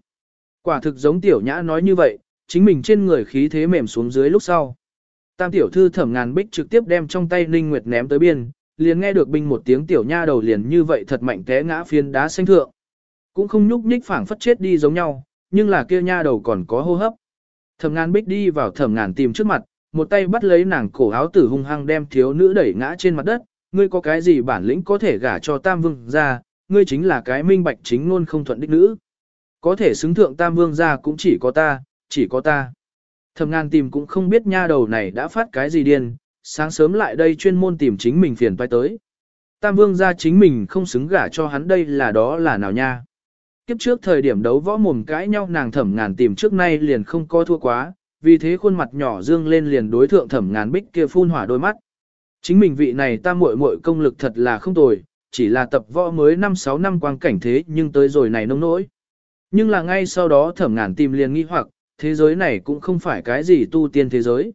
Quả thực giống tiểu nhã nói như vậy, chính mình trên người khí thế mềm xuống dưới lúc sau. Tam tiểu thư thẩm ngàn bích trực tiếp đem trong tay Ninh Nguyệt ném tới biên, liền nghe được binh một tiếng tiểu nha đầu liền như vậy thật mạnh té ngã phiến đá xanh thượng. Cũng không nhúc nhích phảng phất chết đi giống nhau, nhưng là kia nha đầu còn có hô hấp. Thẩm ngàn bích đi vào thẩm ngàn tìm trước mặt, một tay bắt lấy nàng cổ áo tử hung hăng đem thiếu nữ đẩy ngã trên mặt đất, ngươi có cái gì bản lĩnh có thể gả cho tam vương ra, ngươi chính là cái minh bạch chính luôn không thuận đích nữ. Có thể xứng thượng tam vương ra cũng chỉ có ta, chỉ có ta. thầm ngàn tìm cũng không biết nha đầu này đã phát cái gì điên, sáng sớm lại đây chuyên môn tìm chính mình phiền toái tới. Tam vương ra chính mình không xứng gả cho hắn đây là đó là nào nha. Kiếp trước thời điểm đấu võ mồm cãi nhau nàng thẩm ngàn tìm trước nay liền không có thua quá, vì thế khuôn mặt nhỏ dương lên liền đối thượng thẩm ngàn bích kia phun hỏa đôi mắt. Chính mình vị này ta muội muội công lực thật là không tồi, chỉ là tập võ mới 5-6 năm quang cảnh thế nhưng tới rồi này nông nỗi. Nhưng là ngay sau đó thẩm ngàn tìm liền nghi hoặc, thế giới này cũng không phải cái gì tu tiên thế giới.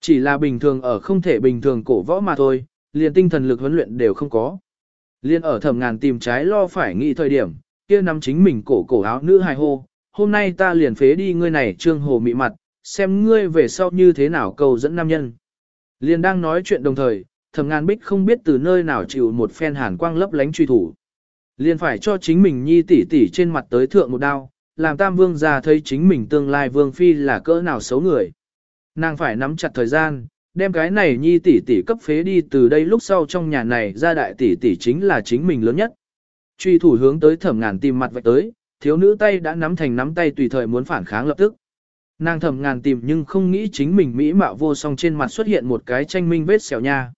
Chỉ là bình thường ở không thể bình thường cổ võ mà thôi, liền tinh thần lực huấn luyện đều không có. Liên ở thẩm ngàn tìm trái lo phải nghĩ thời điểm, kia nắm chính mình cổ cổ áo nữ hài hô, hôm nay ta liền phế đi ngươi này trương hồ mị mặt, xem ngươi về sau như thế nào cầu dẫn nam nhân. Liên đang nói chuyện đồng thời, thẩm ngàn bích không biết từ nơi nào chịu một phen hàn quang lấp lánh truy thủ. Liên phải cho chính mình nhi tỷ tỷ trên mặt tới thượng một đao, làm tam vương già thấy chính mình tương lai vương phi là cỡ nào xấu người. Nàng phải nắm chặt thời gian, đem cái này nhi tỷ tỷ cấp phế đi từ đây lúc sau trong nhà này ra đại tỷ tỷ chính là chính mình lớn nhất. Truy thủ hướng tới thẩm ngàn tìm mặt vạch tới, thiếu nữ tay đã nắm thành nắm tay tùy thời muốn phản kháng lập tức. Nàng thẩm ngàn tìm nhưng không nghĩ chính mình mỹ mạo vô song trên mặt xuất hiện một cái tranh minh vết xẻo nha.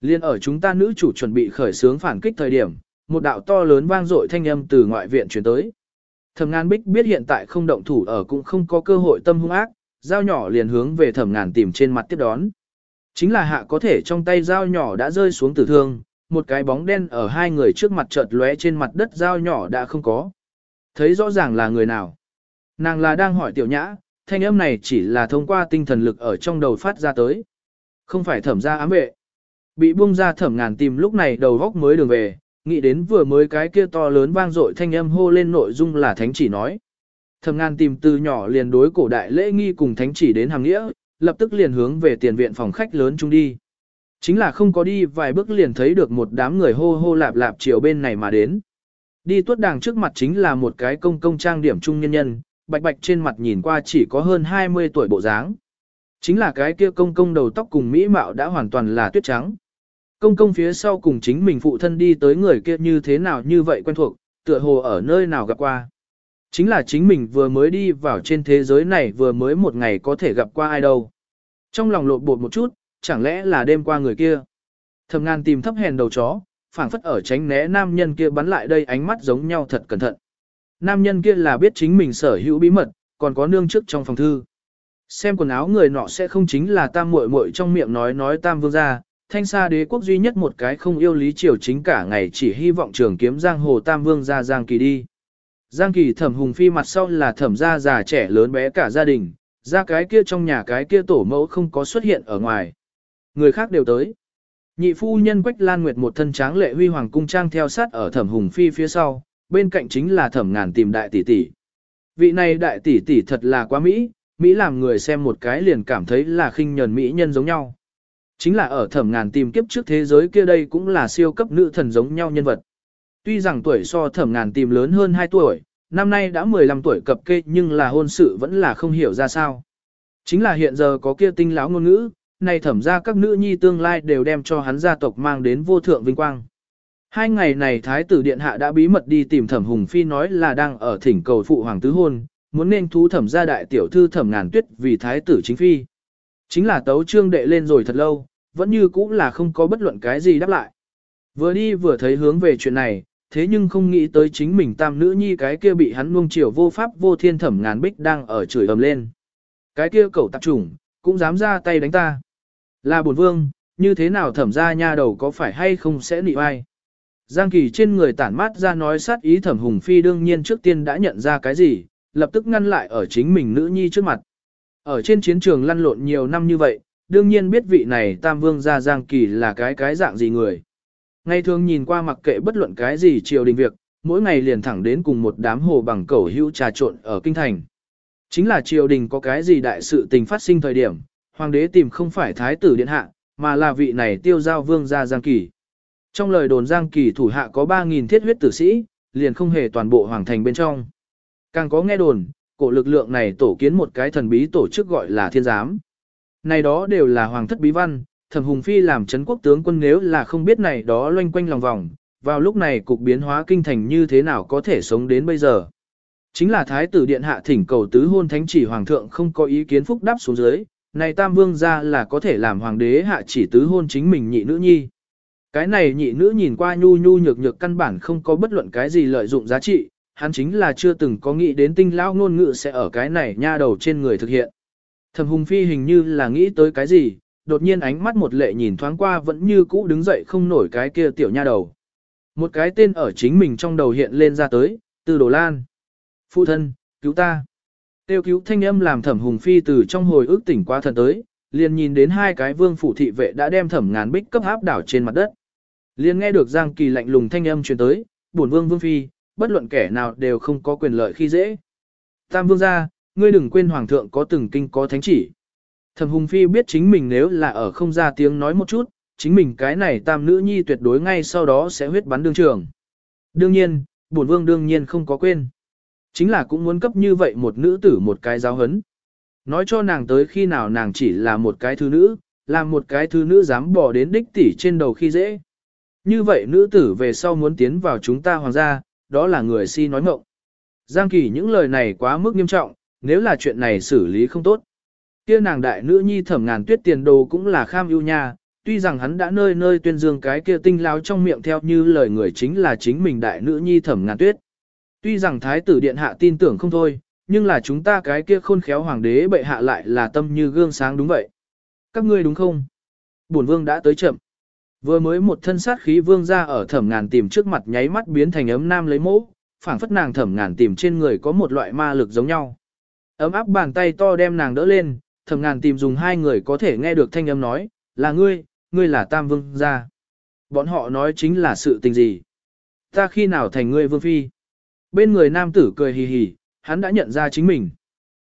Liên ở chúng ta nữ chủ chuẩn bị khởi sướng phản kích thời điểm, một đạo to lớn vang dội thanh âm từ ngoại viện truyền tới. Thẩm ngàn bích biết hiện tại không động thủ ở cũng không có cơ hội tâm hung ác, dao nhỏ liền hướng về thẩm ngàn tìm trên mặt tiếp đón. Chính là hạ có thể trong tay dao nhỏ đã rơi xuống tử thương, một cái bóng đen ở hai người trước mặt chợt lóe trên mặt đất dao nhỏ đã không có. Thấy rõ ràng là người nào. Nàng là đang hỏi tiểu nhã, thanh âm này chỉ là thông qua tinh thần lực ở trong đầu phát ra tới. Không phải thẩm ra ám vệ. Bị buông ra thẩm ngàn tìm lúc này đầu góc mới đường về, nghĩ đến vừa mới cái kia to lớn vang dội thanh âm hô lên nội dung là thánh chỉ nói. Thẩm ngàn tìm từ nhỏ liền đối cổ đại lễ nghi cùng thánh chỉ đến hàng nghĩa, lập tức liền hướng về tiền viện phòng khách lớn chung đi. Chính là không có đi vài bước liền thấy được một đám người hô hô lạp lạp chiều bên này mà đến. Đi tuốt đàng trước mặt chính là một cái công công trang điểm trung nhân nhân, bạch bạch trên mặt nhìn qua chỉ có hơn 20 tuổi bộ dáng. Chính là cái kia công công đầu tóc cùng mỹ mạo đã hoàn toàn là tuyết trắng. Công công phía sau cùng chính mình phụ thân đi tới người kia như thế nào như vậy quen thuộc, tựa hồ ở nơi nào gặp qua. Chính là chính mình vừa mới đi vào trên thế giới này vừa mới một ngày có thể gặp qua ai đâu. Trong lòng lộn bột một chút, chẳng lẽ là đêm qua người kia. Thầm ngàn tìm thấp hèn đầu chó, phảng phất ở tránh né nam nhân kia bắn lại đây ánh mắt giống nhau thật cẩn thận. Nam nhân kia là biết chính mình sở hữu bí mật, còn có nương trước trong phòng thư. Xem quần áo người nọ sẽ không chính là tam muội muội trong miệng nói nói tam vương gia, thanh xa đế quốc duy nhất một cái không yêu lý triều chính cả ngày chỉ hy vọng trường kiếm giang hồ tam vương ra giang kỳ đi. Giang kỳ thẩm hùng phi mặt sau là thẩm gia già trẻ lớn bé cả gia đình, ra cái kia trong nhà cái kia tổ mẫu không có xuất hiện ở ngoài. Người khác đều tới. Nhị phu nhân Quách Lan Nguyệt một thân tráng lệ huy hoàng cung trang theo sát ở thẩm hùng phi phía sau, bên cạnh chính là thẩm ngàn tìm đại tỷ tỷ. Vị này đại tỷ tỷ thật là quá Mỹ, Mỹ làm người xem một cái liền cảm thấy là khinh nhờn Mỹ nhân giống nhau. Chính là ở thẩm ngàn tìm kiếp trước thế giới kia đây cũng là siêu cấp nữ thần giống nhau nhân vật. Tuy rằng tuổi so thẩm ngàn tìm lớn hơn 2 tuổi, năm nay đã 15 tuổi cập kê nhưng là hôn sự vẫn là không hiểu ra sao. Chính là hiện giờ có kia tinh láo ngôn ngữ, này thẩm ra các nữ nhi tương lai đều đem cho hắn gia tộc mang đến vô thượng vinh quang. Hai ngày này Thái tử Điện Hạ đã bí mật đi tìm thẩm Hùng Phi nói là đang ở thỉnh cầu phụ hoàng tứ hôn, muốn nên thú thẩm gia đại tiểu thư thẩm ngàn tuyết vì Thái tử chính phi. Chính là tấu trương đệ lên rồi thật lâu, vẫn như cũ là không có bất luận cái gì đáp lại. Vừa đi vừa thấy hướng về chuyện này, thế nhưng không nghĩ tới chính mình tam nữ nhi cái kia bị hắn nuông chiều vô pháp vô thiên thẩm ngàn bích đang ở chửi ầm lên. Cái kia cậu tạp chủng, cũng dám ra tay đánh ta. Là bổn vương, như thế nào thẩm ra nha đầu có phải hay không sẽ nị ai. Giang kỳ trên người tản mát ra nói sát ý thẩm hùng phi đương nhiên trước tiên đã nhận ra cái gì, lập tức ngăn lại ở chính mình nữ nhi trước mặt. Ở trên chiến trường lăn lộn nhiều năm như vậy, đương nhiên biết vị này tam vương gia Giang kỳ là cái cái dạng gì người. Ngày thường nhìn qua mặc kệ bất luận cái gì triều đình việc, mỗi ngày liền thẳng đến cùng một đám hồ bằng cẩu hữu trà trộn ở kinh thành. Chính là triều đình có cái gì đại sự tình phát sinh thời điểm, hoàng đế tìm không phải thái tử điện hạ, mà là vị này tiêu giao vương gia Giang Kỳ. Trong lời đồn Giang Kỳ thủ hạ có 3.000 thiết huyết tử sĩ, liền không hề toàn bộ hoàng thành bên trong. Càng có nghe đồn, cổ lực lượng này tổ kiến một cái thần bí tổ chức gọi là thiên giám. Này đó đều là hoàng thất bí văn, thẩm hùng phi làm chấn quốc tướng quân nếu là không biết này đó loanh quanh lòng vòng, vào lúc này cục biến hóa kinh thành như thế nào có thể sống đến bây giờ. Chính là thái tử điện hạ thỉnh cầu tứ hôn thánh chỉ hoàng thượng không có ý kiến phúc đáp xuống dưới, này tam vương ra là có thể làm hoàng đế hạ chỉ tứ hôn chính mình nhị nữ nhi. Cái này nhị nữ nhìn qua nhu nhu nhược nhược căn bản không có bất luận cái gì lợi dụng giá trị, hắn chính là chưa từng có nghĩ đến tinh lão ngôn ngữ sẽ ở cái này nha đầu trên người thực hiện. Thẩm Hùng Phi hình như là nghĩ tới cái gì, đột nhiên ánh mắt một lệ nhìn thoáng qua vẫn như cũ đứng dậy không nổi cái kia tiểu nha đầu. Một cái tên ở chính mình trong đầu hiện lên ra tới, từ Đồ Lan. Phụ thân, cứu ta. Tiêu cứu thanh âm làm Thẩm Hùng Phi từ trong hồi ức tỉnh qua thần tới, liền nhìn đến hai cái vương phủ thị vệ đã đem Thẩm Ngàn Bích cấp áp đảo trên mặt đất. Liền nghe được Giang Kỳ lạnh lùng thanh âm truyền tới, "Bổn vương vương phi, bất luận kẻ nào đều không có quyền lợi khi dễ." Tam vương gia, ngươi đừng quên hoàng thượng có từng kinh có thánh chỉ. Thẩm Hùng Phi biết chính mình nếu là ở không ra tiếng nói một chút, chính mình cái này tam nữ nhi tuyệt đối ngay sau đó sẽ huyết bắn đương trường. Đương nhiên, bổn vương đương nhiên không có quên. Chính là cũng muốn cấp như vậy một nữ tử một cái giáo hấn. Nói cho nàng tới khi nào nàng chỉ là một cái thứ nữ, làm một cái thứ nữ dám bỏ đến đích tỷ trên đầu khi dễ. Như vậy nữ tử về sau muốn tiến vào chúng ta hoàng gia, đó là người si nói ngộng. Giang Kỳ những lời này quá mức nghiêm trọng, nếu là chuyện này xử lý không tốt. kia nàng đại nữ nhi thẩm ngàn tuyết tiền đồ cũng là kham ưu nha, tuy rằng hắn đã nơi nơi tuyên dương cái kia tinh láo trong miệng theo như lời người chính là chính mình đại nữ nhi thẩm ngàn tuyết. Tuy rằng thái tử điện hạ tin tưởng không thôi, nhưng là chúng ta cái kia khôn khéo hoàng đế bệ hạ lại là tâm như gương sáng đúng vậy. Các ngươi đúng không? Bổn vương đã tới chậm. Vừa mới một thân sát khí vương ra ở thẩm ngàn tìm trước mặt nháy mắt biến thành ấm nam lấy mẫu, phảng phất nàng thẩm ngàn tìm trên người có một loại ma lực giống nhau. Ấm áp bàn tay to đem nàng đỡ lên, thầm ngàn tìm dùng hai người có thể nghe được thanh âm nói, là ngươi, ngươi là tam vương gia. Bọn họ nói chính là sự tình gì? Ta khi nào thành ngươi vương phi? Bên người nam tử cười hì hì, hắn đã nhận ra chính mình.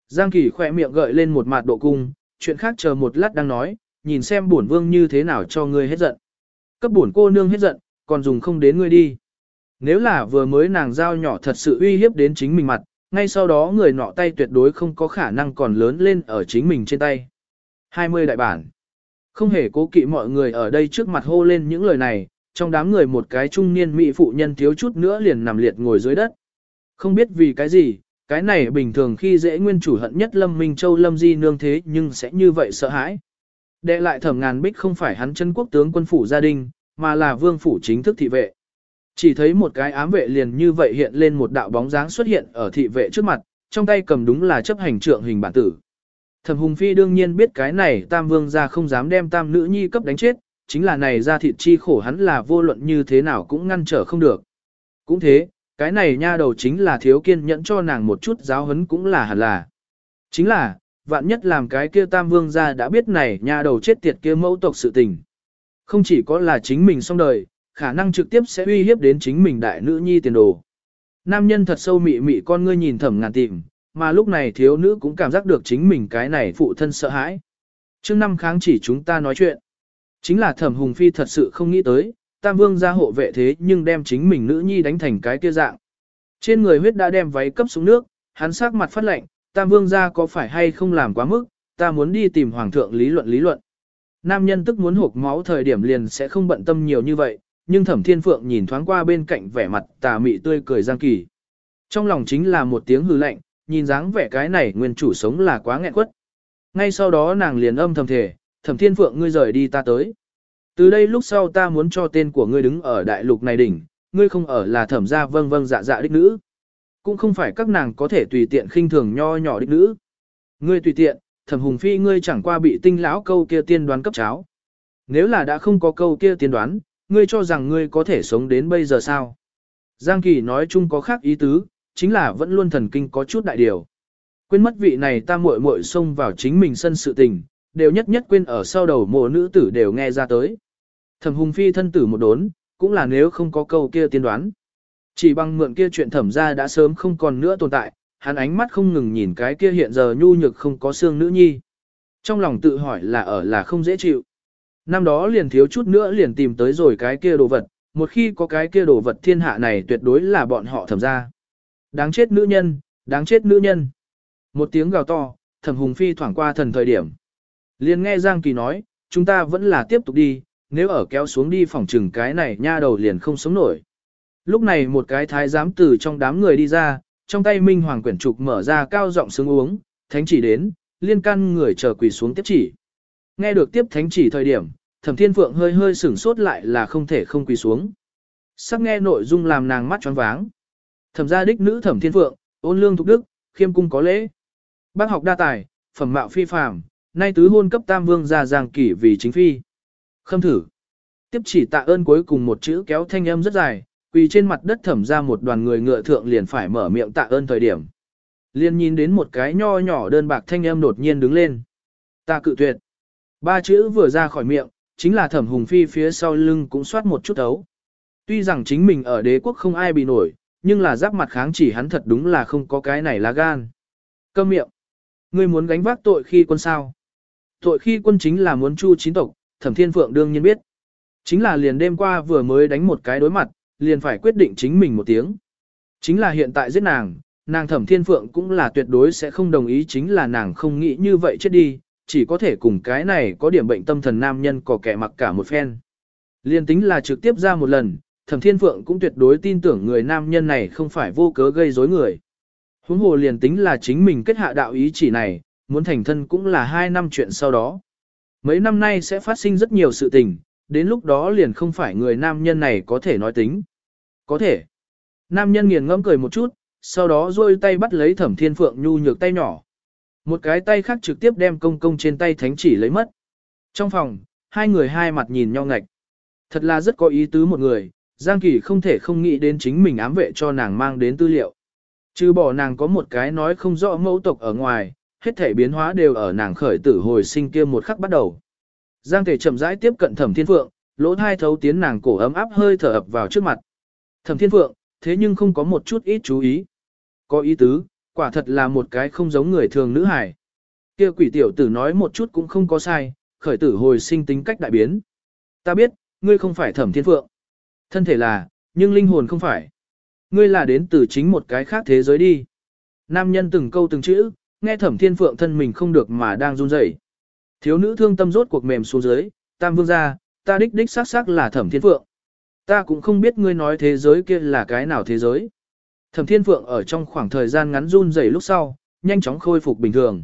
Giang Kỳ khỏe miệng gợi lên một mặt độ cung, chuyện khác chờ một lát đang nói, nhìn xem bổn vương như thế nào cho ngươi hết giận. Cấp bổn cô nương hết giận, còn dùng không đến ngươi đi. Nếu là vừa mới nàng giao nhỏ thật sự uy hiếp đến chính mình mặt, ngay sau đó người nọ tay tuyệt đối không có khả năng còn lớn lên ở chính mình trên tay. 20 đại bản. Không hề cố kỵ mọi người ở đây trước mặt hô lên những lời này, trong đám người một cái trung niên mỹ phụ nhân thiếu chút nữa liền nằm liệt ngồi dưới đất. Không biết vì cái gì, cái này bình thường khi dễ nguyên chủ hận nhất Lâm Minh Châu Lâm Di nương thế nhưng sẽ như vậy sợ hãi. Đệ lại thẩm ngàn bích không phải hắn chân quốc tướng quân phủ gia đình, mà là vương phủ chính thức thị vệ. Chỉ thấy một cái ám vệ liền như vậy hiện lên một đạo bóng dáng xuất hiện ở thị vệ trước mặt, trong tay cầm đúng là chấp hành trượng hình bản tử. Thẩm Hùng Phi đương nhiên biết cái này tam vương gia không dám đem tam nữ nhi cấp đánh chết, chính là này ra thịt chi khổ hắn là vô luận như thế nào cũng ngăn trở không được. Cũng thế, cái này nha đầu chính là thiếu kiên nhẫn cho nàng một chút giáo hấn cũng là hẳn là. Chính là, vạn nhất làm cái kia tam vương gia đã biết này nha đầu chết tiệt kia mẫu tộc sự tình. Không chỉ có là chính mình xong đời, khả năng trực tiếp sẽ uy hiếp đến chính mình đại nữ nhi tiền đồ. Nam nhân thật sâu mị mị con ngươi nhìn thẩm ngàn tìm, mà lúc này thiếu nữ cũng cảm giác được chính mình cái này phụ thân sợ hãi. Trước năm kháng chỉ chúng ta nói chuyện. Chính là thẩm hùng phi thật sự không nghĩ tới, tam vương ra hộ vệ thế nhưng đem chính mình nữ nhi đánh thành cái kia dạng. Trên người huyết đã đem váy cấp xuống nước, hắn sắc mặt phát lệnh, tam vương ra có phải hay không làm quá mức, ta muốn đi tìm hoàng thượng lý luận lý luận. Nam nhân tức muốn hộp máu thời điểm liền sẽ không bận tâm nhiều như vậy, nhưng thẩm thiên phượng nhìn thoáng qua bên cạnh vẻ mặt tà mị tươi cười giang kỳ. Trong lòng chính là một tiếng hư lạnh, nhìn dáng vẻ cái này nguyên chủ sống là quá nghẹn quất. Ngay sau đó nàng liền âm thầm thể, thẩm thiên phượng ngươi rời đi ta tới. Từ đây lúc sau ta muốn cho tên của ngươi đứng ở đại lục này đỉnh, ngươi không ở là thẩm gia vâng vâng dạ dạ đích nữ. Cũng không phải các nàng có thể tùy tiện khinh thường nho nhỏ đích nữ. Ngươi tùy tiện, thẩm hùng phi ngươi chẳng qua bị tinh lão câu kia tiên đoán cấp cháo. Nếu là đã không có câu kia tiên đoán, ngươi cho rằng ngươi có thể sống đến bây giờ sao? Giang Kỳ nói chung có khác ý tứ, chính là vẫn luôn thần kinh có chút đại điều. Quên mất vị này ta muội muội xông vào chính mình sân sự tình, đều nhất nhất quên ở sau đầu mộ nữ tử đều nghe ra tới. Thẩm Hùng Phi thân tử một đốn, cũng là nếu không có câu kia tiên đoán. Chỉ bằng mượn kia chuyện thẩm ra đã sớm không còn nữa tồn tại, hắn ánh mắt không ngừng nhìn cái kia hiện giờ nhu nhược không có xương nữ nhi. Trong lòng tự hỏi là ở là không dễ chịu. Năm đó liền thiếu chút nữa liền tìm tới rồi cái kia đồ vật, một khi có cái kia đồ vật thiên hạ này tuyệt đối là bọn họ thẩm ra. Đáng chết nữ nhân, đáng chết nữ nhân. Một tiếng gào to, thẩm hùng phi thoảng qua thần thời điểm. Liền nghe Giang Kỳ nói, chúng ta vẫn là tiếp tục đi, nếu ở kéo xuống đi phòng trừng cái này nha đầu liền không sống nổi. Lúc này một cái thái giám từ trong đám người đi ra, trong tay minh hoàng quyển trục mở ra cao giọng sướng uống, thánh chỉ đến, liên can người chờ quỳ xuống tiếp chỉ. Nghe được tiếp thánh chỉ thời điểm, thẩm thiên phượng hơi hơi sửng sốt lại là không thể không quỳ xuống. Sắc nghe nội dung làm nàng mắt choáng váng. Thẩm gia đích nữ Thẩm Thiên Phượng, ôn lương thục đức, khiêm cung có lễ. Bác học đa tài, phẩm mạo phi phàm, nay tứ hôn cấp tam vương gia giang kỷ vì chính phi. Khâm thử. Tiếp chỉ tạ ơn cuối cùng một chữ kéo thanh âm rất dài, quỳ trên mặt đất thẩm ra một đoàn người ngựa thượng liền phải mở miệng tạ ơn thời điểm. Liền nhìn đến một cái nho nhỏ đơn bạc thanh âm đột nhiên đứng lên. Ta cự tuyệt. Ba chữ vừa ra khỏi miệng, chính là thẩm hùng phi phía sau lưng cũng soát một chút ấu. Tuy rằng chính mình ở đế quốc không ai bị nổi, nhưng là giáp mặt kháng chỉ hắn thật đúng là không có cái này lá gan. Câm miệng. Ngươi muốn gánh vác tội khi quân sao? Tội khi quân chính là muốn chu chín tộc, thẩm thiên phượng đương nhiên biết. Chính là liền đêm qua vừa mới đánh một cái đối mặt, liền phải quyết định chính mình một tiếng. Chính là hiện tại giết nàng, nàng thẩm thiên phượng cũng là tuyệt đối sẽ không đồng ý chính là nàng không nghĩ như vậy chết đi, chỉ có thể cùng cái này có điểm bệnh tâm thần nam nhân có kẻ mặc cả một phen. Liên tính là trực tiếp ra một lần, thẩm thiên phượng cũng tuyệt đối tin tưởng người nam nhân này không phải vô cớ gây rối người. Huống hồ liền tính là chính mình kết hạ đạo ý chỉ này, muốn thành thân cũng là hai năm chuyện sau đó. Mấy năm nay sẽ phát sinh rất nhiều sự tình, đến lúc đó liền không phải người nam nhân này có thể nói tính. Có thể. Nam nhân nghiền ngẫm cười một chút, sau đó duỗi tay bắt lấy thẩm thiên phượng nhu nhược tay nhỏ. Một cái tay khác trực tiếp đem công công trên tay thánh chỉ lấy mất. Trong phòng, hai người hai mặt nhìn nhau ngạch. Thật là rất có ý tứ một người, Giang Kỳ không thể không nghĩ đến chính mình ám vệ cho nàng mang đến tư liệu. Chứ bỏ nàng có một cái nói không rõ mẫu tộc ở ngoài, hết thể biến hóa đều ở nàng khởi tử hồi sinh kia một khắc bắt đầu. Giang Thể chậm rãi tiếp cận Thẩm Thiên Phượng, lỗ thai thấu tiến nàng cổ ấm áp hơi thở ập vào trước mặt. Thẩm Thiên Phượng, thế nhưng không có một chút ít chú ý. Có ý tứ, quả thật là một cái không giống người thường nữ hải. Kia quỷ tiểu tử nói một chút cũng không có sai, khởi tử hồi sinh tính cách đại biến. Ta biết, ngươi không phải Thẩm Thiên Phượng. Thân thể là, nhưng linh hồn không phải. Ngươi là đến từ chính một cái khác thế giới đi. Nam nhân từng câu từng chữ, nghe Thẩm Thiên Phượng thân mình không được mà đang run rẩy. Thiếu nữ thương tâm rốt cuộc mềm xuống dưới, tam vương gia, ta đích đích xác xác là thẩm thiên phượng. Ta cũng không biết ngươi nói thế giới kia là cái nào thế giới. Thẩm thiên phượng ở trong khoảng thời gian ngắn run rẩy lúc sau, nhanh chóng khôi phục bình thường.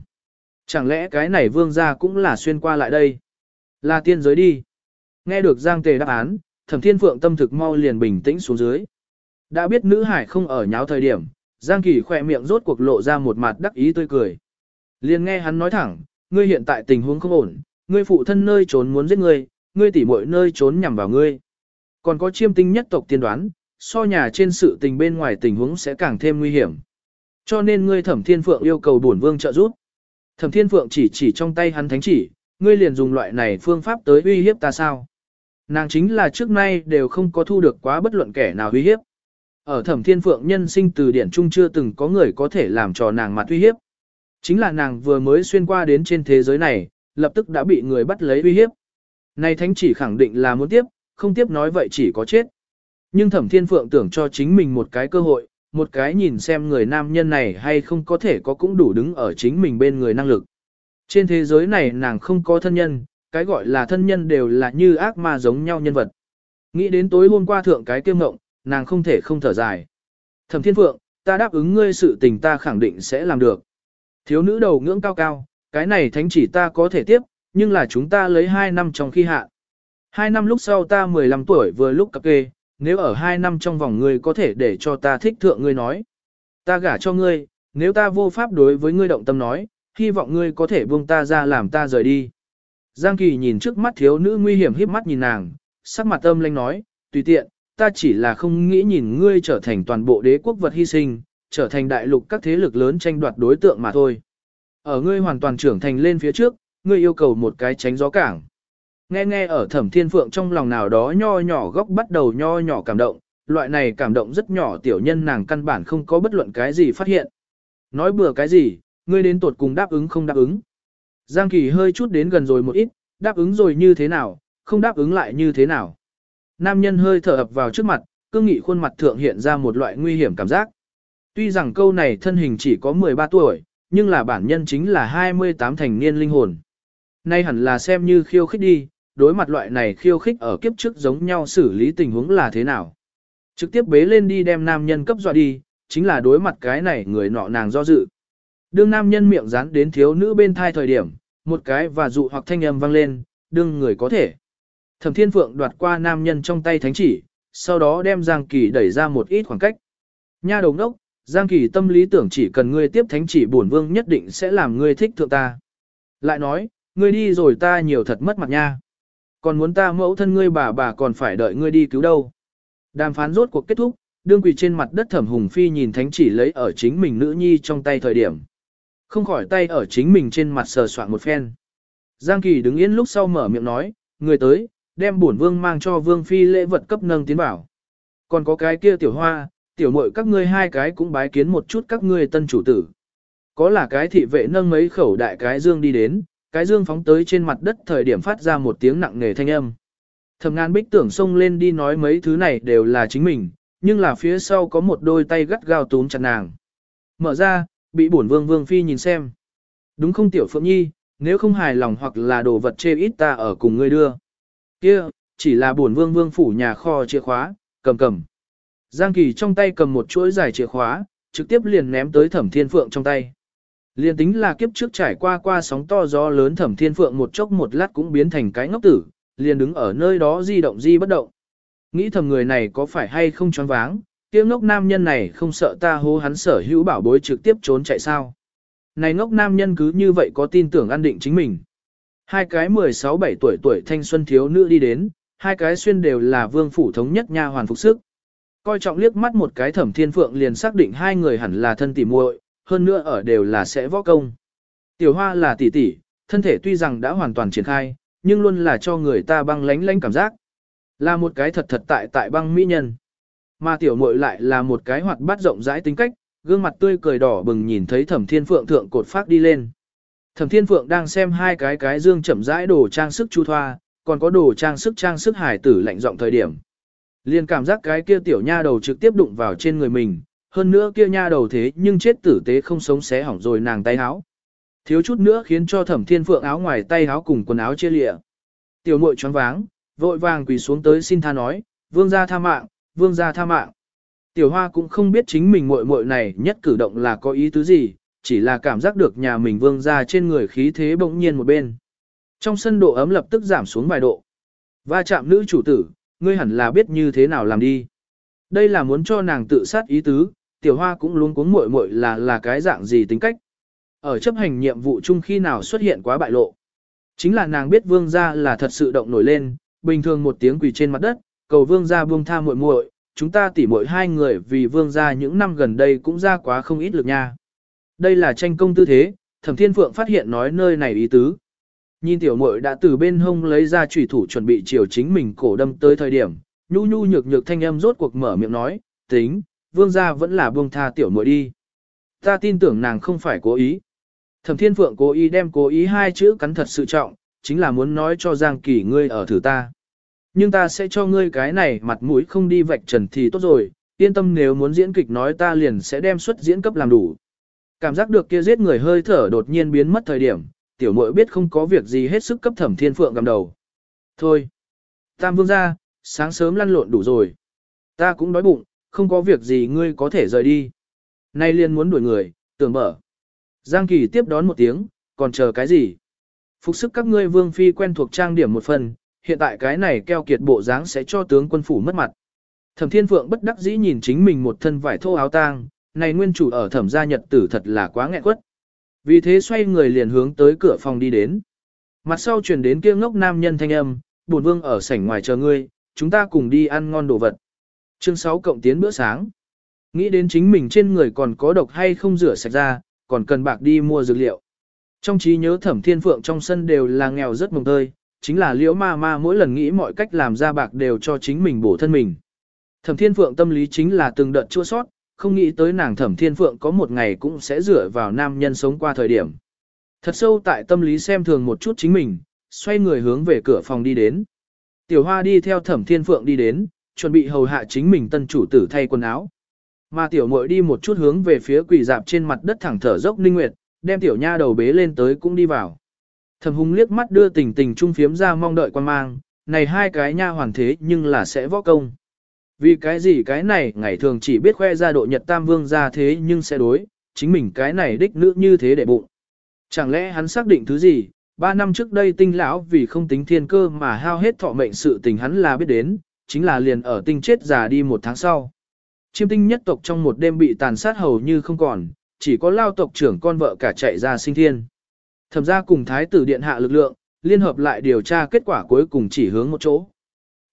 Chẳng lẽ cái này vương gia cũng là xuyên qua lại đây? Là tiên giới đi. Nghe được Giang Tề đáp án, Thẩm Thiên Phượng tâm thực mau liền bình tĩnh xuống dưới. Đã biết nữ hải không ở nháo thời điểm, Giang Kỳ khỏe miệng rốt cuộc lộ ra một mặt đắc ý tươi cười. Liền nghe hắn nói thẳng, ngươi hiện tại tình huống không ổn, ngươi phụ thân nơi trốn muốn giết ngươi, ngươi tỉ muội nơi trốn nhằm vào ngươi. Còn có chiêm tinh nhất tộc tiên đoán, so nhà trên sự tình bên ngoài tình huống sẽ càng thêm nguy hiểm. Cho nên ngươi thẩm thiên phượng yêu cầu bổn vương trợ giúp. Thẩm thiên phượng chỉ chỉ trong tay hắn thánh chỉ, ngươi liền dùng loại này phương pháp tới uy hiếp ta sao. Nàng chính là trước nay đều không có thu được quá bất luận kẻ nào uy hiếp. Ở thẩm thiên phượng nhân sinh từ điển trung chưa từng có người có thể làm cho nàng mặt uy hiếp. Chính là nàng vừa mới xuyên qua đến trên thế giới này, lập tức đã bị người bắt lấy uy hiếp. Này thánh chỉ khẳng định là muốn tiếp, không tiếp nói vậy chỉ có chết. Nhưng thẩm thiên phượng tưởng cho chính mình một cái cơ hội, một cái nhìn xem người nam nhân này hay không có thể có cũng đủ đứng ở chính mình bên người năng lực. Trên thế giới này nàng không có thân nhân, cái gọi là thân nhân đều là như ác ma giống nhau nhân vật. Nghĩ đến tối hôm qua thượng cái kiêm ngộng, nàng không thể không thở dài. Thẩm thiên phượng, ta đáp ứng ngươi sự tình ta khẳng định sẽ làm được. Thiếu nữ đầu ngưỡng cao cao, cái này thánh chỉ ta có thể tiếp, nhưng là chúng ta lấy 2 năm trong khi hạ. 2 năm lúc sau ta 15 tuổi vừa lúc cập kê, nếu ở hai năm trong vòng ngươi có thể để cho ta thích thượng ngươi nói. Ta gả cho ngươi, nếu ta vô pháp đối với ngươi động tâm nói, hy vọng ngươi có thể buông ta ra làm ta rời đi. Giang Kỳ nhìn trước mắt thiếu nữ nguy hiểm híp mắt nhìn nàng, sắc mặt âm lanh nói, tùy tiện, ta chỉ là không nghĩ nhìn ngươi trở thành toàn bộ đế quốc vật hy sinh, trở thành đại lục các thế lực lớn tranh đoạt đối tượng mà thôi. Ở ngươi hoàn toàn trưởng thành lên phía trước, ngươi yêu cầu một cái tránh gió cảng. Nghe nghe ở thẩm thiên phượng trong lòng nào đó nho nhỏ góc bắt đầu nho nhỏ cảm động, loại này cảm động rất nhỏ tiểu nhân nàng căn bản không có bất luận cái gì phát hiện. Nói bừa cái gì, ngươi đến tột cùng đáp ứng không đáp ứng. Giang Kỳ hơi chút đến gần rồi một ít, đáp ứng rồi như thế nào, không đáp ứng lại như thế nào. Nam nhân hơi thở ập vào trước mặt, cương nghị khuôn mặt thượng hiện ra một loại nguy hiểm cảm giác. Tuy rằng câu này thân hình chỉ có 13 tuổi, nhưng là bản nhân chính là 28 thành niên linh hồn. Nay hẳn là xem như khiêu khích đi, đối mặt loại này khiêu khích ở kiếp trước giống nhau xử lý tình huống là thế nào. Trực tiếp bế lên đi đem nam nhân cấp dọa đi, chính là đối mặt cái này người nọ nàng do dự. Đương nam nhân miệng dán đến thiếu nữ bên thai thời điểm, một cái và dụ hoặc thanh âm vang lên, đương người có thể. Thẩm Thiên Phượng đoạt qua nam nhân trong tay thánh chỉ, sau đó đem Giang Kỳ đẩy ra một ít khoảng cách. Nha đầu đốc, Giang Kỳ tâm lý tưởng chỉ cần ngươi tiếp thánh chỉ bổn vương nhất định sẽ làm ngươi thích thượng ta. Lại nói, ngươi đi rồi ta nhiều thật mất mặt nha. Còn muốn ta mẫu thân ngươi bà bà còn phải đợi ngươi đi cứu đâu. Đàm phán rốt cuộc kết thúc, đương quỳ trên mặt đất thẩm hùng phi nhìn thánh chỉ lấy ở chính mình nữ nhi trong tay thời điểm. Không khỏi tay ở chính mình trên mặt sờ soạn một phen. Giang Kỳ đứng yên lúc sau mở miệng nói, người tới, đem bổn vương mang cho vương phi lễ vật cấp nâng tiến bảo. Còn có cái kia tiểu hoa, tiểu muội các ngươi hai cái cũng bái kiến một chút các ngươi tân chủ tử. Có là cái thị vệ nâng mấy khẩu đại cái dương đi đến, cái dương phóng tới trên mặt đất thời điểm phát ra một tiếng nặng nề thanh âm. Thẩm ngàn bích tưởng xông lên đi nói mấy thứ này đều là chính mình, nhưng là phía sau có một đôi tay gắt gao túm chặt nàng. Mở ra, bị bổn vương vương phi nhìn xem. Đúng không tiểu phượng nhi, nếu không hài lòng hoặc là đồ vật chê ít ta ở cùng ngươi đưa. kia chỉ là bổn vương vương phủ nhà kho chìa khóa, cầm cầm. Giang Kỳ trong tay cầm một chuỗi dài chìa khóa, trực tiếp liền ném tới Thẩm Thiên Phượng trong tay. Liên tính là kiếp trước trải qua qua sóng to gió lớn Thẩm Thiên Phượng một chốc một lát cũng biến thành cái ngốc tử, liền đứng ở nơi đó di động di bất động. Nghĩ thầm người này có phải hay không choáng váng, kia ngốc nam nhân này không sợ ta hô hắn sở hữu bảo bối trực tiếp trốn chạy sao. Này ngốc nam nhân cứ như vậy có tin tưởng an định chính mình. Hai cái 16-17 tuổi tuổi thanh xuân thiếu nữ đi đến, hai cái xuyên đều là vương phủ thống nhất nha hoàn phục sức. Coi trọng liếc mắt một cái thẩm thiên phượng liền xác định hai người hẳn là thân tỉ muội, hơn nữa ở đều là sẽ võ công. Tiểu hoa là tỷ tỷ, thân thể tuy rằng đã hoàn toàn triển khai, nhưng luôn là cho người ta băng lánh lánh cảm giác. Là một cái thật thật tại tại băng mỹ nhân. Mà tiểu muội lại là một cái hoạt bát rộng rãi tính cách, gương mặt tươi cười đỏ bừng nhìn thấy thẩm thiên phượng thượng cột phát đi lên. Thẩm thiên phượng đang xem hai cái cái dương chậm rãi đồ trang sức chu thoa, còn có đồ trang sức trang sức hải tử lạnh giọng thời điểm. Liền cảm giác cái kia tiểu nha đầu trực tiếp đụng vào trên người mình, hơn nữa kia nha đầu thế nhưng chết tử tế không sống xé hỏng rồi nàng tay áo. Thiếu chút nữa khiến cho thẩm thiên phượng áo ngoài tay áo cùng quần áo chia lịa. Tiểu muội choáng váng, vội vàng quỳ xuống tới xin tha nói, vương gia tha mạng, vương gia tha mạng. Tiểu hoa cũng không biết chính mình muội muội này nhất cử động là có ý tứ gì, chỉ là cảm giác được nhà mình vương gia trên người khí thế bỗng nhiên một bên. Trong sân độ ấm lập tức giảm xuống vài độ. Va chạm nữ chủ tử, ngươi hẳn là biết như thế nào làm đi. Đây là muốn cho nàng tự sát ý tứ, tiểu hoa cũng luôn cuống muội muội là là cái dạng gì tính cách. Ở chấp hành nhiệm vụ chung khi nào xuất hiện quá bại lộ. Chính là nàng biết vương gia là thật sự động nổi lên, bình thường một tiếng quỳ trên mặt đất, cầu vương gia buông tha muội muội, chúng ta tỉ muội hai người vì vương gia những năm gần đây cũng ra quá không ít lực nha. Đây là tranh công tư thế, Thẩm Thiên Phượng phát hiện nói nơi này ý tứ. Nhìn tiểu muội đã từ bên hông lấy ra chủy thủ chuẩn bị chiều chính mình cổ đâm tới thời điểm, nhu nhu nhược nhược thanh âm rốt cuộc mở miệng nói, tính, vương gia vẫn là buông tha tiểu muội đi. Ta tin tưởng nàng không phải cố ý. Thẩm Thiên Phượng cố ý đem cố ý hai chữ cắn thật sự trọng, chính là muốn nói cho Giang Kỳ ngươi ở thử ta. Nhưng ta sẽ cho ngươi cái này mặt mũi không đi vạch trần thì tốt rồi, yên tâm nếu muốn diễn kịch nói ta liền sẽ đem suất diễn cấp làm đủ. Cảm giác được kia giết người hơi thở đột nhiên biến mất thời điểm, tiểu muội biết không có việc gì hết sức cấp thẩm thiên phượng cầm đầu. Thôi, tam vương ra, sáng sớm lăn lộn đủ rồi. Ta cũng đói bụng, không có việc gì ngươi có thể rời đi. Nay liền muốn đuổi người, tưởng mở. Giang Kỳ tiếp đón một tiếng, còn chờ cái gì? Phục sức các ngươi vương phi quen thuộc trang điểm một phần, hiện tại cái này keo kiệt bộ dáng sẽ cho tướng quân phủ mất mặt. Thẩm Thiên Phượng bất đắc dĩ nhìn chính mình một thân vải thô áo tang, này nguyên chủ ở thẩm gia nhật tử thật là quá nghẹn quất. Vì thế xoay người liền hướng tới cửa phòng đi đến. Mặt sau truyền đến kia ngốc nam nhân thanh âm, bổn vương ở sảnh ngoài chờ ngươi, chúng ta cùng đi ăn ngon đồ vật. Chương 6 cộng tiến bữa sáng. Nghĩ đến chính mình trên người còn có độc hay không rửa sạch ra, còn cần bạc đi mua dược liệu. Trong trí nhớ thẩm thiên phượng trong sân đều là nghèo rất mồng tơi, chính là liễu ma ma mỗi lần nghĩ mọi cách làm ra bạc đều cho chính mình bổ thân mình. Thẩm thiên phượng tâm lý chính là từng đợt chua sót, không nghĩ tới nàng thẩm thiên phượng có một ngày cũng sẽ dựa vào nam nhân sống qua thời điểm. Thật sâu tại tâm lý xem thường một chút chính mình, xoay người hướng về cửa phòng đi đến. Tiểu hoa đi theo thẩm thiên phượng đi đến, chuẩn bị hầu hạ chính mình tân chủ tử thay quần áo. Mà tiểu muội đi một chút hướng về phía quỷ dạp trên mặt đất thẳng thở dốc ninh nguyệt, đem tiểu nha đầu bế lên tới cũng đi vào. Thẩm hùng liếc mắt đưa tình tình trung phiếm ra mong đợi quan mang, này hai cái nha hoàn thế nhưng là sẽ võ công. Vì cái gì cái này ngày thường chỉ biết khoe ra độ nhật tam vương ra thế nhưng sẽ đối, chính mình cái này đích nữ như thế để bụng. Chẳng lẽ hắn xác định thứ gì, ba năm trước đây tinh lão vì không tính thiên cơ mà hao hết thọ mệnh sự tình hắn là biết đến, chính là liền ở tinh chết già đi một tháng sau. Chiêm tinh nhất tộc trong một đêm bị tàn sát hầu như không còn, chỉ có lao tộc trưởng con vợ cả chạy ra sinh thiên. Thẩm ra cùng thái tử điện hạ lực lượng, liên hợp lại điều tra kết quả cuối cùng chỉ hướng một chỗ.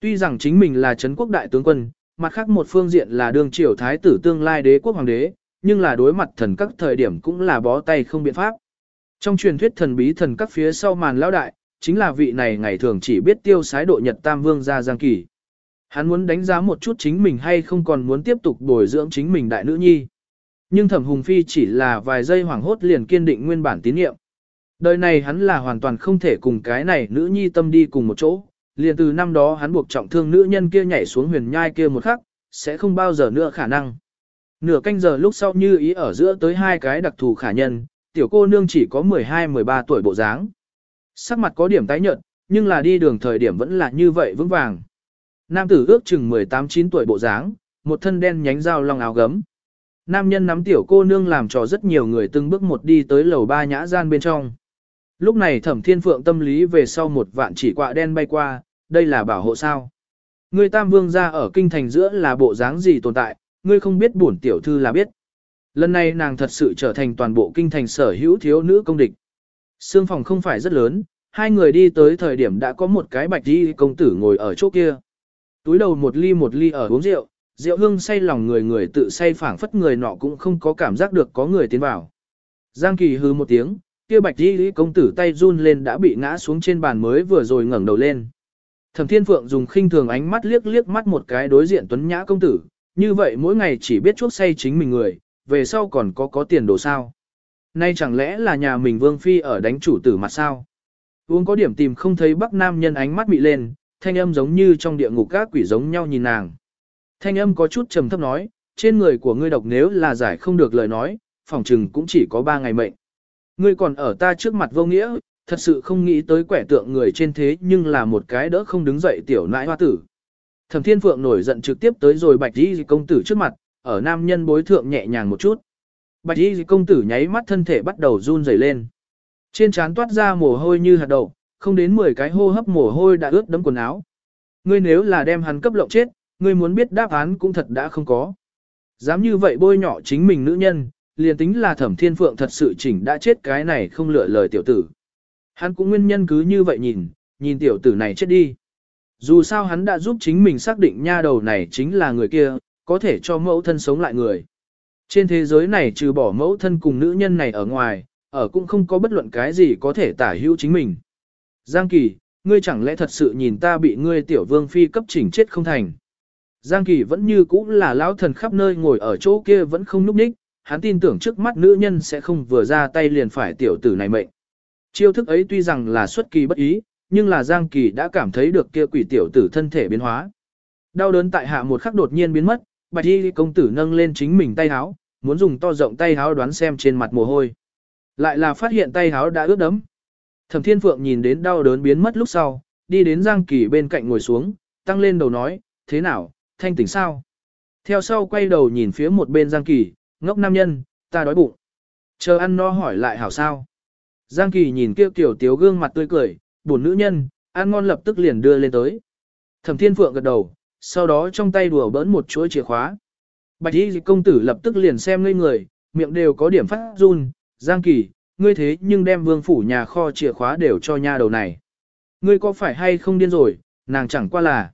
Tuy rằng chính mình là Trấn quốc đại tướng quân, mặt khác một phương diện là đương triều thái tử tương lai đế quốc hoàng đế, nhưng là đối mặt thần các thời điểm cũng là bó tay không biện pháp. Trong truyền thuyết thần bí thần các phía sau màn lão đại, chính là vị này ngày thường chỉ biết tiêu sái độ nhật tam vương gia Giang Kỳ. Hắn muốn đánh giá một chút chính mình hay không còn muốn tiếp tục bồi dưỡng chính mình đại nữ nhi. Nhưng thẩm hùng phi chỉ là vài giây hoảng hốt liền kiên định nguyên bản tín nhiệm. Đời này hắn là hoàn toàn không thể cùng cái này nữ nhi tâm đi cùng một chỗ, liền từ năm đó hắn buộc trọng thương nữ nhân kia nhảy xuống huyền nhai kia một khắc, sẽ không bao giờ nữa khả năng. Nửa canh giờ lúc sau như ý ở giữa tới hai cái đặc thù khả nhân, tiểu cô nương chỉ có 12-13 tuổi bộ dáng. Sắc mặt có điểm tái nhợt, nhưng là đi đường thời điểm vẫn là như vậy vững vàng. Nam tử ước chừng 18-9 tuổi bộ dáng, một thân đen nhánh dao long áo gấm. Nam nhân nắm tiểu cô nương làm cho rất nhiều người từng bước một đi tới lầu ba nhã gian bên trong. Lúc này thẩm thiên phượng tâm lý về sau một vạn chỉ quạ đen bay qua, đây là bảo hộ sao. Ngươi tam vương ra ở kinh thành giữa là bộ dáng gì tồn tại, ngươi không biết bổn tiểu thư là biết. Lần này nàng thật sự trở thành toàn bộ kinh thành sở hữu thiếu nữ công địch. Sương phòng không phải rất lớn, hai người đi tới thời điểm đã có một cái bạch đi công tử ngồi ở chỗ kia. Túi đầu một ly một ly ở uống rượu, rượu hương say lòng người người tự say phảng phất người nọ cũng không có cảm giác được có người tiến vào. Giang Kỳ hư một tiếng, kia bạch đi công tử tay run lên đã bị ngã xuống trên bàn mới vừa rồi ngẩng đầu lên. Thẩm Thiên Phượng dùng khinh thường ánh mắt liếc liếc mắt một cái đối diện tuấn nhã công tử, như vậy mỗi ngày chỉ biết chuốc say chính mình người, về sau còn có có tiền đồ sao. Nay chẳng lẽ là nhà mình Vương Phi ở đánh chủ tử mặt sao? Uống có điểm tìm không thấy Bắc Nam nhân ánh mắt bị lên, thanh âm giống như trong địa ngục các quỷ giống nhau nhìn nàng. Thanh âm có chút trầm thấp nói, trên người của ngươi độc nếu là giải không được lời nói, phòng trừng cũng chỉ có ba ngày mệnh. Ngươi còn ở ta trước mặt vô nghĩa, thật sự không nghĩ tới quẻ tượng người trên thế nhưng là một cái đỡ không đứng dậy tiểu nãi hoa tử. Thẩm Thiên Phượng nổi giận trực tiếp tới rồi Bạch Y công tử trước mặt, ở nam nhân bối thượng nhẹ nhàng một chút. Bạch Y công tử nháy mắt thân thể bắt đầu run rẩy lên. Trên trán toát ra mồ hôi như hạt đậu, không đến 10 cái hô hấp mồ hôi đã ướt đẫm quần áo. Ngươi nếu là đem hắn cấp lộng chết, ngươi muốn biết đáp án cũng thật đã không có. Dám như vậy bôi nhỏ chính mình nữ nhân, liền tính là Thẩm Thiên Phượng thật sự chỉnh đã chết cái này không lựa lời tiểu tử. Hắn cũng nguyên nhân cứ như vậy nhìn, nhìn tiểu tử này chết đi. Dù sao hắn đã giúp chính mình xác định nha đầu này chính là người kia, có thể cho mẫu thân sống lại người. Trên thế giới này trừ bỏ mẫu thân cùng nữ nhân này ở ngoài, ở cũng không có bất luận cái gì có thể tả hữu chính mình. Giang Kỳ, ngươi chẳng lẽ thật sự nhìn ta bị ngươi tiểu vương phi cấp chỉnh chết không thành. Giang Kỳ vẫn như cũ là lão thần khắp nơi ngồi ở chỗ kia vẫn không núp ních, hắn tin tưởng trước mắt nữ nhân sẽ không vừa ra tay liền phải tiểu tử này mệnh. Chiêu thức ấy tuy rằng là xuất kỳ bất ý, nhưng là Giang Kỳ đã cảm thấy được kia quỷ tiểu tử thân thể biến hóa. Đau đớn tại hạ một khắc đột nhiên biến mất, bạch y công tử nâng lên chính mình tay háo, muốn dùng to rộng tay háo đoán xem trên mặt mồ hôi. Lại là phát hiện tay háo đã ướt đẫm. Thẩm Thiên Phượng nhìn đến đau đớn biến mất lúc sau, đi đến Giang Kỳ bên cạnh ngồi xuống, tăng lên đầu nói, thế nào, thanh tỉnh sao? Theo sau quay đầu nhìn phía một bên Giang Kỳ, ngốc nam nhân, ta đói bụng. Chờ ăn no hỏi lại hảo sao. Giang Kỳ nhìn kêu tiểu tiếu gương mặt tươi cười, buồn nữ nhân, ăn ngon lập tức liền đưa lên tới. Thẩm Thiên Phượng gật đầu, sau đó trong tay đùa bỡn một chuỗi chìa khóa. Bạch Y công tử lập tức liền xem ngây người, miệng đều có điểm phát run, Giang Kỳ, ngươi thế nhưng đem vương phủ nhà kho chìa khóa đều cho nha đầu này. Ngươi có phải hay không điên rồi, nàng chẳng qua là.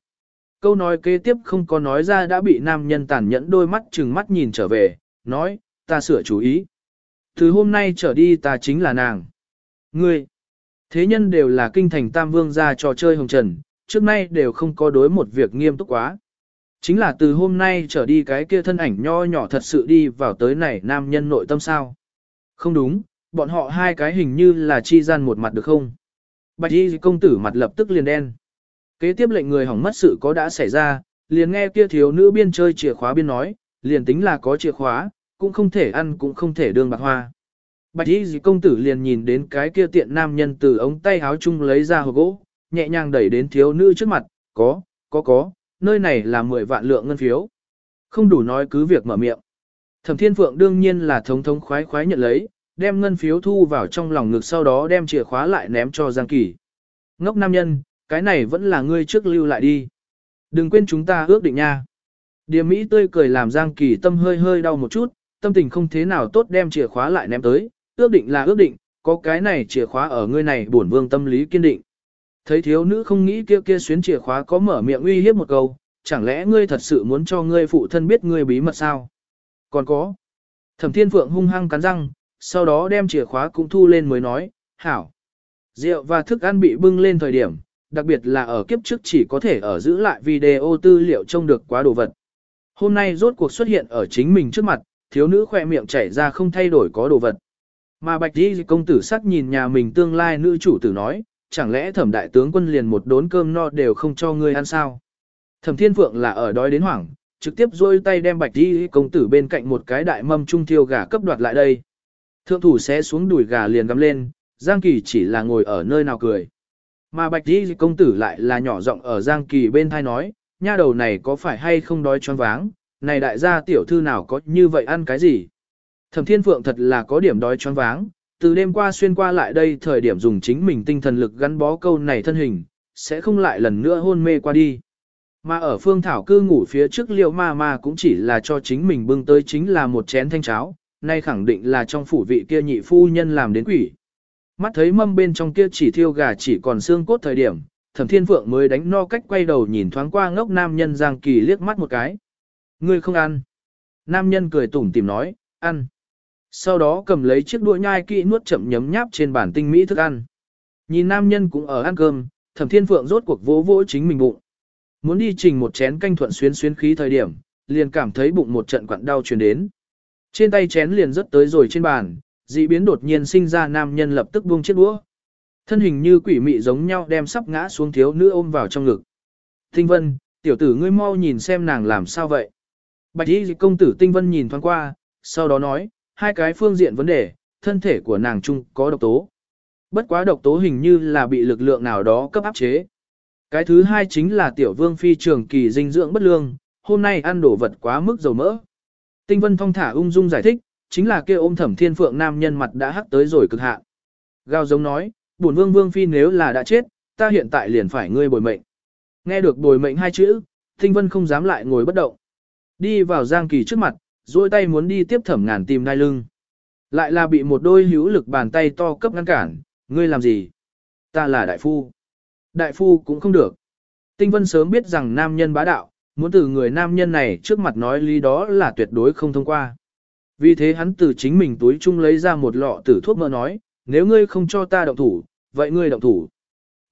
Câu nói kế tiếp không có nói ra đã bị nam nhân tàn nhẫn đôi mắt chừng mắt nhìn trở về, nói, ta sửa chú ý. Từ hôm nay trở đi ta chính là nàng. Ngươi, thế nhân đều là kinh thành tam vương ra trò chơi hồng trần, trước nay đều không có đối một việc nghiêm túc quá. Chính là từ hôm nay trở đi cái kia thân ảnh nho nhỏ thật sự đi vào tới này nam nhân nội tâm sao. Không đúng, bọn họ hai cái hình như là chi gian một mặt được không? Bạch y công tử mặt lập tức liền đen. Kế tiếp lệnh người hỏng mất sự có đã xảy ra, liền nghe kia thiếu nữ biên chơi chìa khóa biên nói, liền tính là có chìa khóa, cũng không thể ăn cũng không thể đương bạc hoa. Bạch y công tử liền nhìn đến cái kia tiện nam nhân từ ống tay háo chung lấy ra hộp gỗ, nhẹ nhàng đẩy đến thiếu nữ trước mặt, có, có có, nơi này là 10 vạn lượng ngân phiếu. Không đủ nói cứ việc mở miệng. Thẩm Thiên Phượng đương nhiên là thống thống khoái khoái nhận lấy, đem ngân phiếu thu vào trong lòng ngực sau đó đem chìa khóa lại ném cho Giang Kỳ. Ngốc nam nhân, cái này vẫn là ngươi trước lưu lại đi. Đừng quên chúng ta ước định nha. Điềm Mỹ tươi cười làm Giang Kỳ tâm hơi hơi đau một chút, tâm tình không thế nào tốt đem chìa khóa lại ném tới, ước định là ước định, có cái này chìa khóa ở ngươi này bổn vương tâm lý kiên định. Thấy thiếu nữ không nghĩ kia kia xuyến chìa khóa có mở miệng uy hiếp một câu, chẳng lẽ ngươi thật sự muốn cho ngươi phụ thân biết ngươi bí mật sao? Còn có. Thẩm Thiên Phượng hung hăng cắn răng, sau đó đem chìa khóa cũng thu lên mới nói, hảo. Rượu và thức ăn bị bưng lên thời điểm, đặc biệt là ở kiếp trước chỉ có thể ở giữ lại video tư liệu trông được quá đồ vật. Hôm nay rốt cuộc xuất hiện ở chính mình trước mặt, thiếu nữ khoe miệng chảy ra không thay đổi có đồ vật. Mà bạch đi công tử sắc nhìn nhà mình tương lai nữ chủ tử nói, chẳng lẽ thẩm đại tướng quân liền một đốn cơm no đều không cho ngươi ăn sao? Thẩm thiên phượng là ở đói đến hoảng, trực tiếp rôi tay đem bạch đi công tử bên cạnh một cái đại mâm trung thiêu gà cấp đoạt lại đây. Thượng thủ sẽ xuống đùi gà liền gắm lên, Giang Kỳ chỉ là ngồi ở nơi nào cười. Mà bạch đi công tử lại là nhỏ giọng ở Giang Kỳ bên thai nói, nha đầu này có phải hay không đói choáng váng, này đại gia tiểu thư nào có như vậy ăn cái gì. Thẩm Thiên Phượng thật là có điểm đói choáng váng, từ đêm qua xuyên qua lại đây thời điểm dùng chính mình tinh thần lực gắn bó câu này thân hình, sẽ không lại lần nữa hôn mê qua đi. Mà ở phương thảo cư ngủ phía trước liệu ma ma cũng chỉ là cho chính mình bưng tới chính là một chén thanh cháo, nay khẳng định là trong phủ vị kia nhị phu nhân làm đến quỷ. Mắt thấy mâm bên trong kia chỉ thiêu gà chỉ còn xương cốt thời điểm, thẩm thiên phượng mới đánh no cách quay đầu nhìn thoáng qua ngốc nam nhân giang kỳ liếc mắt một cái. Ngươi không ăn. Nam nhân cười tủm tìm nói, ăn. Sau đó cầm lấy chiếc đũa nhai kỹ nuốt chậm nhấm nháp trên bản tinh mỹ thức ăn. Nhìn nam nhân cũng ở ăn cơm, thẩm thiên phượng rốt cuộc vỗ vỗ chính mình bụng. Muốn đi trình một chén canh thuận xuyến xuyến khí thời điểm, liền cảm thấy bụng một trận quặn đau truyền đến. Trên tay chén liền rất tới rồi trên bàn, dị biến đột nhiên sinh ra nam nhân lập tức buông chiếc đũa. Thân hình như quỷ mị giống nhau đem sắp ngã xuống thiếu nữ ôm vào trong ngực. Tinh Vân, tiểu tử ngươi mau nhìn xem nàng làm sao vậy. Bạch y công tử Tinh Vân nhìn thoáng qua, sau đó nói, hai cái phương diện vấn đề, thân thể của nàng chung có độc tố. Bất quá độc tố hình như là bị lực lượng nào đó cấp áp chế. Cái thứ hai chính là tiểu vương phi trường kỳ dinh dưỡng bất lương, hôm nay ăn đồ vật quá mức dầu mỡ. Tinh Vân thong thả ung dung giải thích, chính là kia ôm thẩm thiên phượng nam nhân mặt đã hắc tới rồi cực hạn. Gao giống nói, bổn vương vương phi nếu là đã chết, ta hiện tại liền phải ngươi bồi mệnh. Nghe được bồi mệnh hai chữ, Tinh Vân không dám lại ngồi bất động. Đi vào Giang Kỳ trước mặt, duỗi tay muốn đi tiếp thẩm ngàn tìm đai lưng. Lại là bị một đôi hữu lực bàn tay to cấp ngăn cản, ngươi làm gì? Ta là đại phu. Đại phu cũng không được. Tinh Vân sớm biết rằng nam nhân bá đạo, muốn từ người nam nhân này trước mặt nói lý đó là tuyệt đối không thông qua. Vì thế hắn từ chính mình túi chung lấy ra một lọ tử thuốc mỡ nói, nếu ngươi không cho ta động thủ, vậy ngươi động thủ.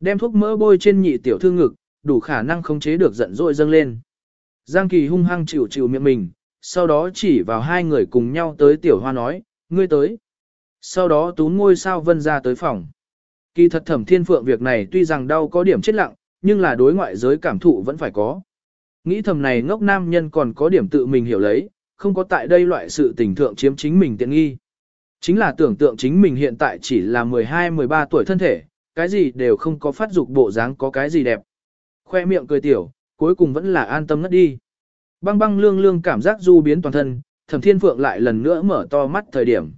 Đem thuốc mỡ bôi trên nhị tiểu thư ngực, đủ khả năng khống chế được giận dội dâng lên. Giang Kỳ hung hăng chịu chịu miệng mình, sau đó chỉ vào hai người cùng nhau tới tiểu hoa nói, ngươi tới. Sau đó tú ngôi sao vân ra tới phòng. Kỳ thật thẩm thiên phượng việc này tuy rằng đau có điểm chết lặng, nhưng là đối ngoại giới cảm thụ vẫn phải có. Nghĩ thầm này ngốc nam nhân còn có điểm tự mình hiểu lấy, không có tại đây loại sự tình thượng chiếm chính mình tiện nghi. Chính là tưởng tượng chính mình hiện tại chỉ là 12-13 tuổi thân thể, cái gì đều không có phát dục bộ dáng có cái gì đẹp. Khoe miệng cười tiểu, cuối cùng vẫn là an tâm ngất đi. Băng băng lương lương cảm giác du biến toàn thân, thẩm thiên phượng lại lần nữa mở to mắt thời điểm.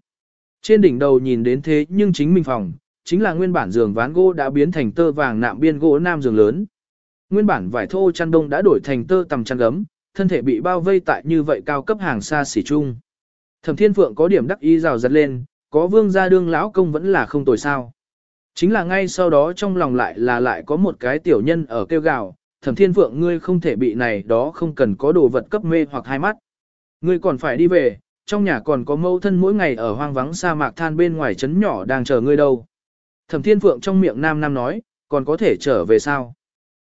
Trên đỉnh đầu nhìn đến thế nhưng chính mình phòng, chính là nguyên bản giường ván gỗ đã biến thành tơ vàng nạm biên gỗ nam giường lớn. Nguyên bản vải thô chăn đông đã đổi thành tơ tầm chăn gấm, thân thể bị bao vây tại như vậy cao cấp hàng xa xỉ chung. Thẩm Thiên Phượng có điểm đắc ý rào giật lên, có vương gia đương lão công vẫn là không tồi sao. Chính là ngay sau đó trong lòng lại là lại có một cái tiểu nhân ở kêu gào, Thẩm Thiên Phượng ngươi không thể bị này đó không cần có đồ vật cấp mê hoặc hai mắt. Ngươi còn phải đi về, trong nhà còn có mâu thân mỗi ngày ở hoang vắng sa mạc than bên ngoài trấn nhỏ đang chờ ngươi đâu. Thẩm Thiên Phượng trong miệng nam nam nói, còn có thể trở về sao?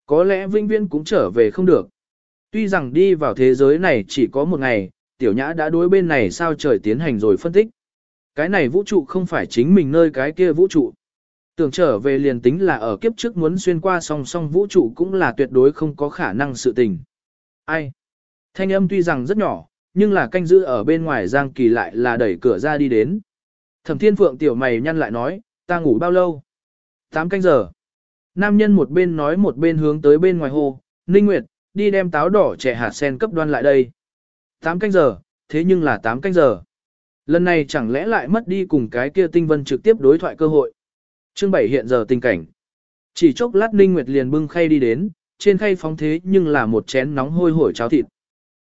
Có lẽ vinh viên cũng trở về không được. Tuy rằng đi vào thế giới này chỉ có một ngày, tiểu nhã đã đối bên này sao trời tiến hành rồi phân tích. Cái này vũ trụ không phải chính mình nơi cái kia vũ trụ. Tưởng trở về liền tính là ở kiếp trước muốn xuyên qua song song vũ trụ cũng là tuyệt đối không có khả năng sự tình. Ai? Thanh âm tuy rằng rất nhỏ, nhưng là canh giữ ở bên ngoài Giang Kỳ lại là đẩy cửa ra đi đến. Thẩm Thiên Phượng tiểu mày nhăn lại nói, ta ngủ bao lâu? 8 canh giờ. Nam nhân một bên nói một bên hướng tới bên ngoài hồ, Ninh Nguyệt, đi đem táo đỏ trẻ hạt sen cấp đoan lại đây. 8 canh giờ, thế nhưng là 8 canh giờ. Lần này chẳng lẽ lại mất đi cùng cái kia tinh vân trực tiếp đối thoại cơ hội. Chương 7 hiện giờ tình cảnh. Chỉ chốc lát Ninh Nguyệt liền bưng khay đi đến, trên khay phóng thế nhưng là một chén nóng hôi hổi cháo thịt.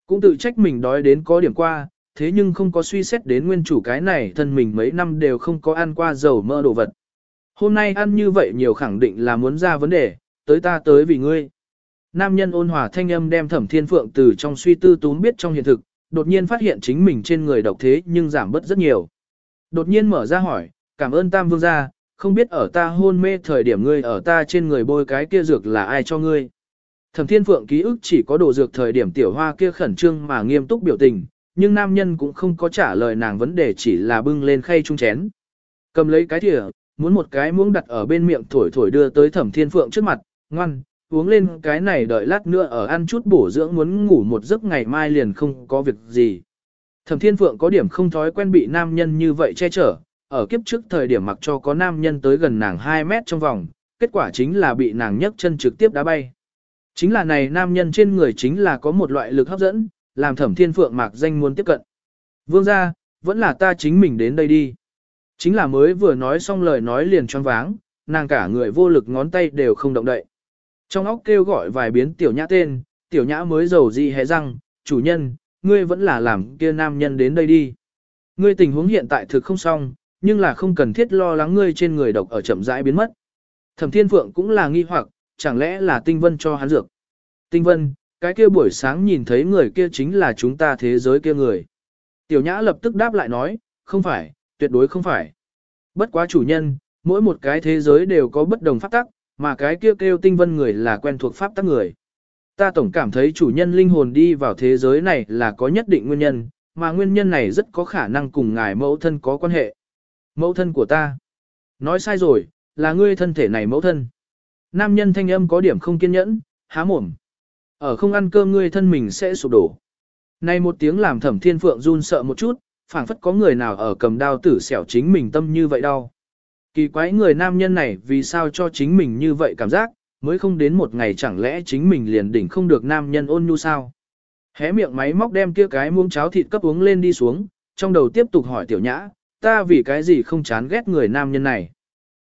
Cũng tự trách mình đói đến có điểm qua, thế nhưng không có suy xét đến nguyên chủ cái này thân mình mấy năm đều không có ăn qua dầu mỡ đồ vật. Hôm nay ăn như vậy nhiều khẳng định là muốn ra vấn đề, tới ta tới vì ngươi. Nam nhân ôn hòa thanh âm đem thẩm thiên phượng từ trong suy tư túm biết trong hiện thực, đột nhiên phát hiện chính mình trên người độc thế nhưng giảm bớt rất nhiều. Đột nhiên mở ra hỏi, cảm ơn tam vương gia, không biết ở ta hôn mê thời điểm ngươi ở ta trên người bôi cái kia dược là ai cho ngươi. Thẩm thiên phượng ký ức chỉ có đồ dược thời điểm tiểu hoa kia khẩn trương mà nghiêm túc biểu tình, nhưng nam nhân cũng không có trả lời nàng vấn đề chỉ là bưng lên khay chung chén. Cầm lấy cái thìa, muốn một cái muỗng đặt ở bên miệng thổi thổi đưa tới thẩm thiên phượng trước mặt, ngoan, uống lên cái này đợi lát nữa ở ăn chút bổ dưỡng muốn ngủ một giấc ngày mai liền không có việc gì. Thẩm thiên phượng có điểm không thói quen bị nam nhân như vậy che chở, ở kiếp trước thời điểm mặc cho có nam nhân tới gần nàng 2 mét trong vòng, kết quả chính là bị nàng nhấc chân trực tiếp đá bay. Chính là này nam nhân trên người chính là có một loại lực hấp dẫn, làm thẩm thiên phượng mạc danh muốn tiếp cận. Vương ra, vẫn là ta chính mình đến đây đi. Chính là mới vừa nói xong lời nói liền choáng váng, nàng cả người vô lực ngón tay đều không động đậy. Trong óc kêu gọi vài biến tiểu nhã tên, tiểu nhã mới giàu gì hé răng, chủ nhân, ngươi vẫn là làm kia nam nhân đến đây đi. Ngươi tình huống hiện tại thực không xong, nhưng là không cần thiết lo lắng ngươi trên người độc ở chậm rãi biến mất. Thẩm Thiên Phượng cũng là nghi hoặc, chẳng lẽ là Tinh Vân cho hắn dược. Tinh Vân, cái kia buổi sáng nhìn thấy người kia chính là chúng ta thế giới kia người. Tiểu Nhã lập tức đáp lại nói, không phải, tuyệt đối không phải. Bất quá chủ nhân, mỗi một cái thế giới đều có bất đồng pháp tắc, mà cái kia kêu, kêu tinh vân người là quen thuộc pháp tắc người. Ta tổng cảm thấy chủ nhân linh hồn đi vào thế giới này là có nhất định nguyên nhân, mà nguyên nhân này rất có khả năng cùng ngài mẫu thân có quan hệ. Mẫu thân của ta. Nói sai rồi, là ngươi thân thể này mẫu thân. Nam nhân thanh âm có điểm không kiên nhẫn, há mồm. Ở không ăn cơm ngươi thân mình sẽ sụp đổ. Này một tiếng làm thẩm thiên phượng run sợ một chút, phảng phất có người nào ở cầm đao tử xẻo chính mình tâm như vậy đau. Kỳ quái người nam nhân này vì sao cho chính mình như vậy cảm giác, mới không đến một ngày chẳng lẽ chính mình liền đỉnh không được nam nhân ôn nhu sao. Hé miệng máy móc đem kia cái muỗng cháo thịt cấp uống lên đi xuống, trong đầu tiếp tục hỏi tiểu nhã, ta vì cái gì không chán ghét người nam nhân này.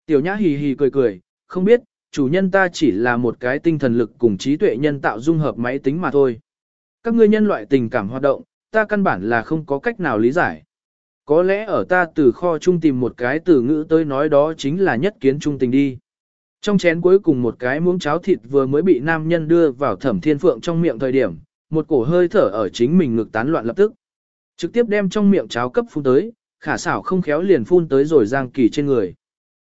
Tiểu nhã hì hì cười cười, không biết, chủ nhân ta chỉ là một cái tinh thần lực cùng trí tuệ nhân tạo dung hợp máy tính mà thôi. Các ngươi nhân loại tình cảm hoạt động, ta căn bản là không có cách nào lý giải. Có lẽ ở ta từ kho trung tìm một cái từ ngữ tới nói đó chính là nhất kiến trung tình đi. Trong chén cuối cùng một cái muỗng cháo thịt vừa mới bị nam nhân đưa vào thẩm thiên phượng trong miệng thời điểm, một cổ hơi thở ở chính mình ngực tán loạn lập tức. Trực tiếp đem trong miệng cháo cấp phun tới, khả xảo không khéo liền phun tới rồi giang kỳ trên người.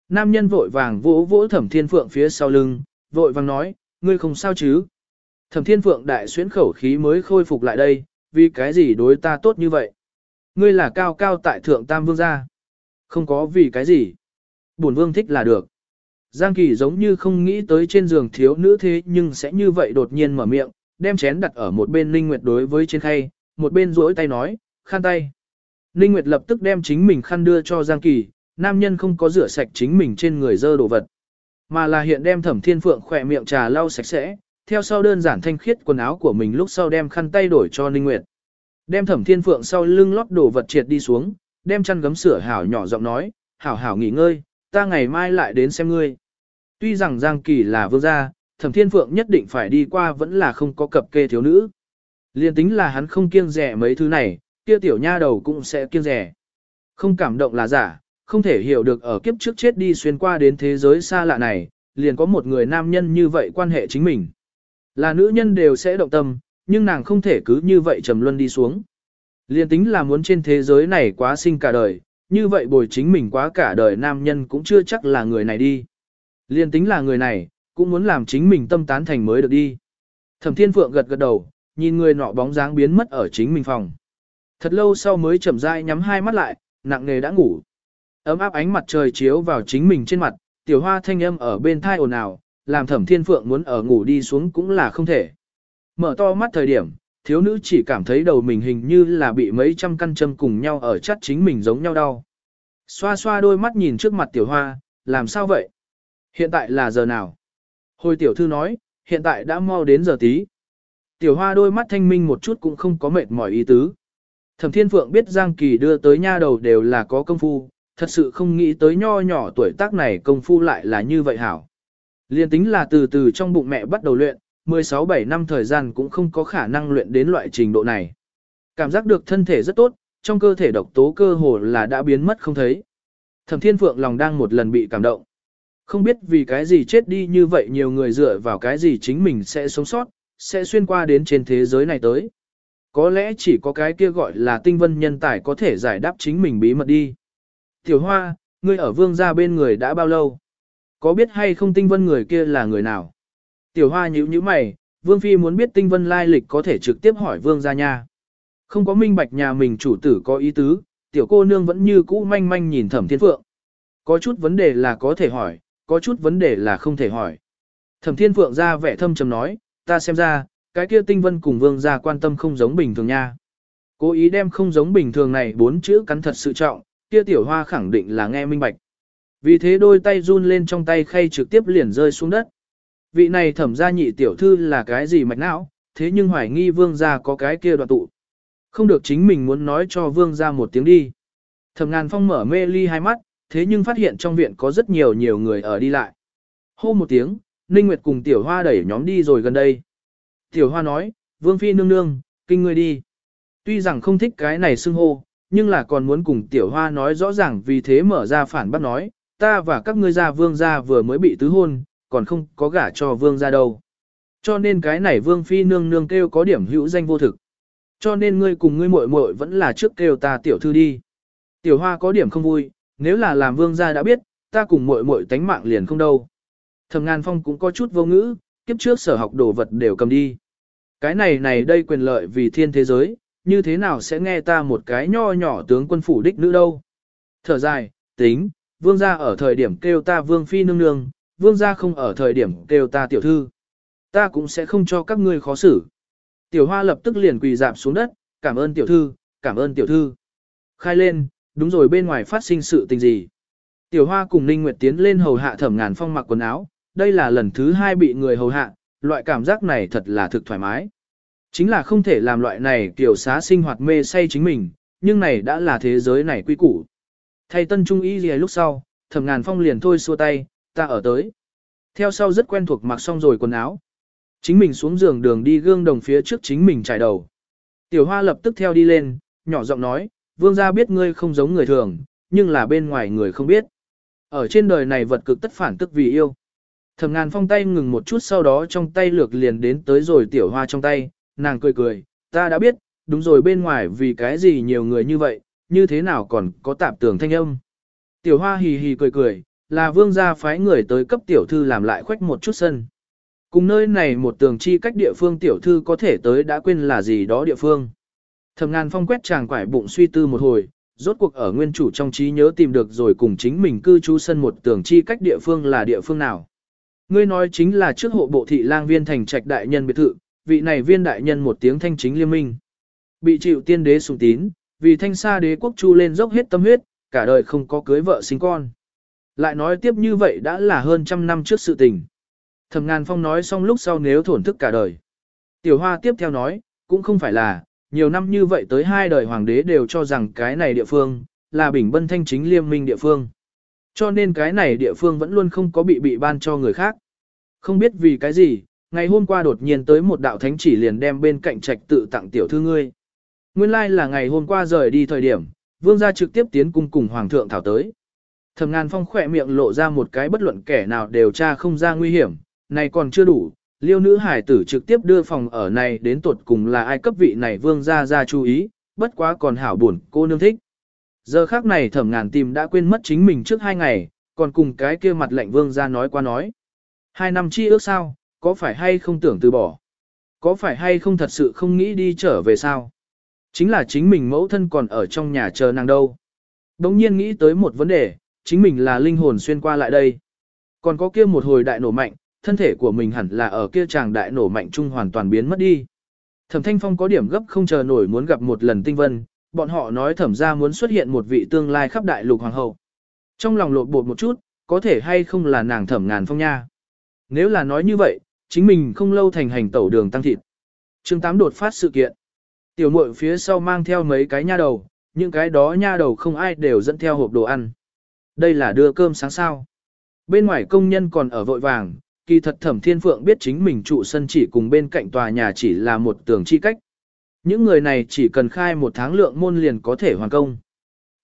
Nam nhân vội vàng vỗ vỗ thẩm thiên phượng phía sau lưng, vội vàng nói, ngươi không sao chứ. Thẩm thiên phượng đại xuyến khẩu khí mới khôi phục lại đây, vì cái gì đối ta tốt như vậy? Ngươi là cao cao tại thượng tam vương gia. Không có vì cái gì. Bổn vương thích là được. Giang Kỳ giống như không nghĩ tới trên giường thiếu nữ thế nhưng sẽ như vậy đột nhiên mở miệng, đem chén đặt ở một bên Ninh Nguyệt đối với trên khay, một bên duỗi tay nói, khăn tay. Ninh Nguyệt lập tức đem chính mình khăn đưa cho Giang Kỳ, nam nhân không có rửa sạch chính mình trên người dơ đồ vật, mà là hiện đem thẩm thiên phượng khỏe miệng trà lau sạch sẽ, theo sau đơn giản thanh khiết quần áo của mình lúc sau đem khăn tay đổi cho Ninh Nguyệt. Đem thẩm thiên phượng sau lưng lót đồ vật triệt đi xuống, đem chăn gấm sửa hảo nhỏ giọng nói, hảo hảo nghỉ ngơi, ta ngày mai lại đến xem ngươi. Tuy rằng Giang Kỳ là vương gia, thẩm thiên phượng nhất định phải đi qua vẫn là không có cập kê thiếu nữ. Liên tính là hắn không kiêng rẻ mấy thứ này, kia tiểu nha đầu cũng sẽ kiêng rẻ. Không cảm động là giả, không thể hiểu được ở kiếp trước chết đi xuyên qua đến thế giới xa lạ này, liền có một người nam nhân như vậy quan hệ chính mình. Là nữ nhân đều sẽ động tâm, nhưng nàng không thể cứ như vậy trầm luân đi xuống. Liên tính là muốn trên thế giới này quá sinh cả đời, như vậy bồi chính mình quá cả đời nam nhân cũng chưa chắc là người này đi. Liên tính là người này, cũng muốn làm chính mình tâm tán thành mới được đi. Thẩm Thiên Phượng gật gật đầu, nhìn người nọ bóng dáng biến mất ở chính mình phòng. Thật lâu sau mới chậm rãi nhắm hai mắt lại, nặng nề đã ngủ. Ấm áp ánh mặt trời chiếu vào chính mình trên mặt, tiểu hoa thanh âm ở bên thai ồn ào, làm thẩm thiên phượng muốn ở ngủ đi xuống cũng là không thể. Mở to mắt thời điểm, thiếu nữ chỉ cảm thấy đầu mình hình như là bị mấy trăm căn châm cùng nhau ở chắt chính mình giống nhau đau. Xoa xoa đôi mắt nhìn trước mặt tiểu hoa, làm sao vậy? Hiện tại là giờ nào? Hồi tiểu thư nói, hiện tại đã mau đến giờ tí. Tiểu hoa đôi mắt thanh minh một chút cũng không có mệt mỏi ý tứ. Thẩm Thiên Phượng biết Giang Kỳ đưa tới nha đầu đều là có công phu, thật sự không nghĩ tới nho nhỏ tuổi tác này công phu lại là như vậy hảo. Liên tính là từ từ trong bụng mẹ bắt đầu luyện, 16-7 năm thời gian cũng không có khả năng luyện đến loại trình độ này. Cảm giác được thân thể rất tốt, trong cơ thể độc tố cơ hồ là đã biến mất không thấy. Thẩm Thiên Phượng lòng đang một lần bị cảm động. Không biết vì cái gì chết đi như vậy nhiều người dựa vào cái gì chính mình sẽ sống sót, sẽ xuyên qua đến trên thế giới này tới. Có lẽ chỉ có cái kia gọi là tinh vân nhân tài có thể giải đáp chính mình bí mật đi. Tiểu Hoa, ngươi ở vương gia bên người đã bao lâu? Có biết hay không tinh vân người kia là người nào? Tiểu Hoa nhíu nhíu mày, Vương Phi muốn biết tinh vân lai lịch có thể trực tiếp hỏi vương gia nha. Không có minh bạch nhà mình chủ tử có ý tứ, tiểu cô nương vẫn như cũ manh manh nhìn thẩm thiên phượng. Có chút vấn đề là có thể hỏi, có chút vấn đề là không thể hỏi. Thẩm thiên phượng ra vẻ thâm trầm nói, ta xem ra, cái kia tinh vân cùng vương gia quan tâm không giống bình thường nha. Cố ý đem không giống bình thường này bốn chữ cắn thật sự trọng, kia tiểu hoa khẳng định là nghe minh bạch. Vì thế đôi tay run lên trong tay khay trực tiếp liền rơi xuống đất. Vị này thẩm gia nhị tiểu thư là cái gì mạch não, thế nhưng hoài nghi vương gia có cái kia đoạn tụ. Không được chính mình muốn nói cho vương gia một tiếng đi. Thẩm ngàn phong mở mê ly hai mắt, thế nhưng phát hiện trong viện có rất nhiều nhiều người ở đi lại. Hô một tiếng, Ninh Nguyệt cùng tiểu hoa đẩy nhóm đi rồi gần đây. Tiểu hoa nói, vương phi nương nương, kinh người đi. Tuy rằng không thích cái này xưng hô, nhưng là còn muốn cùng tiểu hoa nói rõ ràng vì thế mở ra phản bác nói, ta và các ngươi gia vương gia vừa mới bị tứ hôn, còn không có gả cho vương gia đâu. Cho nên cái này vương phi nương nương kêu có điểm hữu danh vô thực. Cho nên ngươi cùng ngươi muội muội vẫn là trước kêu ta tiểu thư đi. Tiểu hoa có điểm không vui, nếu là làm vương gia đã biết, ta cùng muội muội tánh mạng liền không đâu. Thẩm ngàn phong cũng có chút vô ngữ, kiếp trước sở học đồ vật đều cầm đi. Cái này này đây quyền lợi vì thiên thế giới, như thế nào sẽ nghe ta một cái nho nhỏ tướng quân phủ đích nữ đâu. Thở dài, tính, vương gia ở thời điểm kêu ta vương phi nương nương, vương gia không ở thời điểm kêu ta tiểu thư. Ta cũng sẽ không cho các ngươi khó xử. Tiểu hoa lập tức liền quỳ dạp xuống đất, cảm ơn tiểu thư, cảm ơn tiểu thư. Khai lên, đúng rồi bên ngoài phát sinh sự tình gì. Tiểu hoa cùng Ninh Nguyệt tiến lên hầu hạ thẩm ngàn phong mặc quần áo, đây là lần thứ hai bị người hầu hạ, loại cảm giác này thật là thực thoải mái. Chính là không thể làm loại này kiểu xá sinh hoạt mê say chính mình, nhưng này đã là thế giới này quy củ. Thay tân trung y gì lúc sau, thẩm ngàn phong liền thôi xua tay, ta ở tới. Theo sau rất quen thuộc mặc xong rồi quần áo. Chính mình xuống giường đường đi gương đồng phía trước chính mình trải đầu. Tiểu hoa lập tức theo đi lên, nhỏ giọng nói, vương gia biết ngươi không giống người thường, nhưng là bên ngoài người không biết. Ở trên đời này vật cực tất phản tức vì yêu. Thẩm ngàn phong tay ngừng một chút sau đó trong tay lược liền đến tới rồi tiểu hoa trong tay, nàng cười cười, ta đã biết, đúng rồi bên ngoài vì cái gì nhiều người như vậy, như thế nào còn có tạp tường thanh âm. Tiểu hoa hì hì cười cười, là vương gia phái người tới cấp tiểu thư làm lại khoách một chút sân. Cùng nơi này một tường chi cách địa phương tiểu thư có thể tới đã quên là gì đó địa phương. Thẩm ngàn phong quét chàng quải bụng suy tư một hồi, rốt cuộc ở nguyên chủ trong trí nhớ tìm được rồi cùng chính mình cư trú sân một tường chi cách địa phương là địa phương nào. Ngươi nói chính là trước hộ bộ thị lang viên thành trạch đại nhân biệt thự, vị này viên đại nhân một tiếng thanh chính liên minh. Bị chịu tiên đế sùng tín, vì thanh sa đế quốc chu lên dốc hết tâm huyết, cả đời không có cưới vợ sinh con. Lại nói tiếp như vậy đã là hơn trăm năm trước sự tình. Thẩm ngàn phong nói xong lúc sau nếu thổn thức cả đời. Tiểu hoa tiếp theo nói, cũng không phải là, nhiều năm như vậy tới hai đời hoàng đế đều cho rằng cái này địa phương, là bình bân thanh chính liên minh địa phương. Cho nên cái này địa phương vẫn luôn không có bị bị ban cho người khác. Không biết vì cái gì, ngày hôm qua đột nhiên tới một đạo thánh chỉ liền đem bên cạnh trạch tự tặng tiểu thư ngươi. Nguyên lai like là ngày hôm qua rời đi thời điểm, vương gia trực tiếp tiến cung cùng hoàng thượng thảo tới. Thẩm ngàn phong khỏe miệng lộ ra một cái bất luận kẻ nào đều tra không ra nguy hiểm, này còn chưa đủ, liêu nữ hải tử trực tiếp đưa phòng ở này đến tột cùng là ai cấp vị này vương gia ra chú ý, bất quá còn hảo buồn, cô nương thích. Giờ khác này thẩm ngàn tìm đã quên mất chính mình trước hai ngày, còn cùng cái kia mặt lệnh vương gia nói qua nói. Hai năm chi ước sao, có phải hay không tưởng từ bỏ? Có phải hay không thật sự không nghĩ đi trở về sao? Chính là chính mình mẫu thân còn ở trong nhà chờ nàng đâu. Đống nhiên nghĩ tới một vấn đề, chính mình là linh hồn xuyên qua lại đây. Còn có kia một hồi đại nổ mạnh, thân thể của mình hẳn là ở kia chàng đại nổ mạnh chung hoàn toàn biến mất đi. Thẩm Thanh Phong có điểm gấp không chờ nổi muốn gặp một lần tinh vân, bọn họ nói thẩm ra muốn xuất hiện một vị tương lai khắp đại lục hoàng hậu. Trong lòng lột bột một chút, có thể hay không là nàng thẩm ngàn phong nha. Nếu là nói như vậy, chính mình không lâu thành hành tẩu đường tăng thịt. chương 8 đột phát sự kiện. Tiểu muội phía sau mang theo mấy cái nha đầu, những cái đó nha đầu không ai đều dẫn theo hộp đồ ăn. Đây là đưa cơm sáng sao. Bên ngoài công nhân còn ở vội vàng, kỳ thật thẩm thiên phượng biết chính mình trụ sân chỉ cùng bên cạnh tòa nhà chỉ là một tường chi cách. Những người này chỉ cần khai một tháng lượng môn liền có thể hoàn công.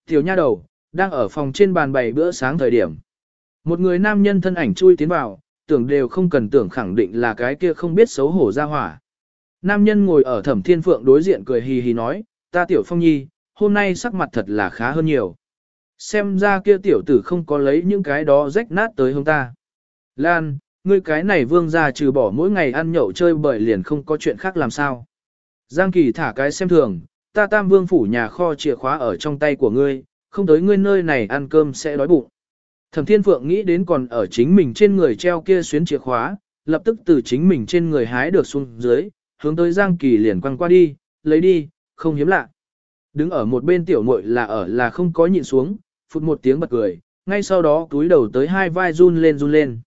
Tiểu nha đầu, đang ở phòng trên bàn bày bữa sáng thời điểm. Một người nam nhân thân ảnh chui tiến vào, tưởng đều không cần tưởng khẳng định là cái kia không biết xấu hổ ra hỏa. Nam nhân ngồi ở thẩm thiên phượng đối diện cười hì hì nói, ta tiểu phong nhi, hôm nay sắc mặt thật là khá hơn nhiều. Xem ra kia tiểu tử không có lấy những cái đó rách nát tới hông ta. Lan, ngươi cái này vương ra trừ bỏ mỗi ngày ăn nhậu chơi bởi liền không có chuyện khác làm sao. Giang Kỳ thả cái xem thường, ta tam vương phủ nhà kho chìa khóa ở trong tay của ngươi, không tới ngươi nơi này ăn cơm sẽ đói bụng. Thẩm Thiên Phượng nghĩ đến còn ở chính mình trên người treo kia xuyến chìa khóa, lập tức từ chính mình trên người hái được xuống dưới, hướng tới Giang Kỳ liền quăng qua đi, lấy đi, không hiếm lạ. Đứng ở một bên tiểu muội là ở là không có nhịn xuống, phụt một tiếng bật cười, ngay sau đó túi đầu tới hai vai run lên run lên.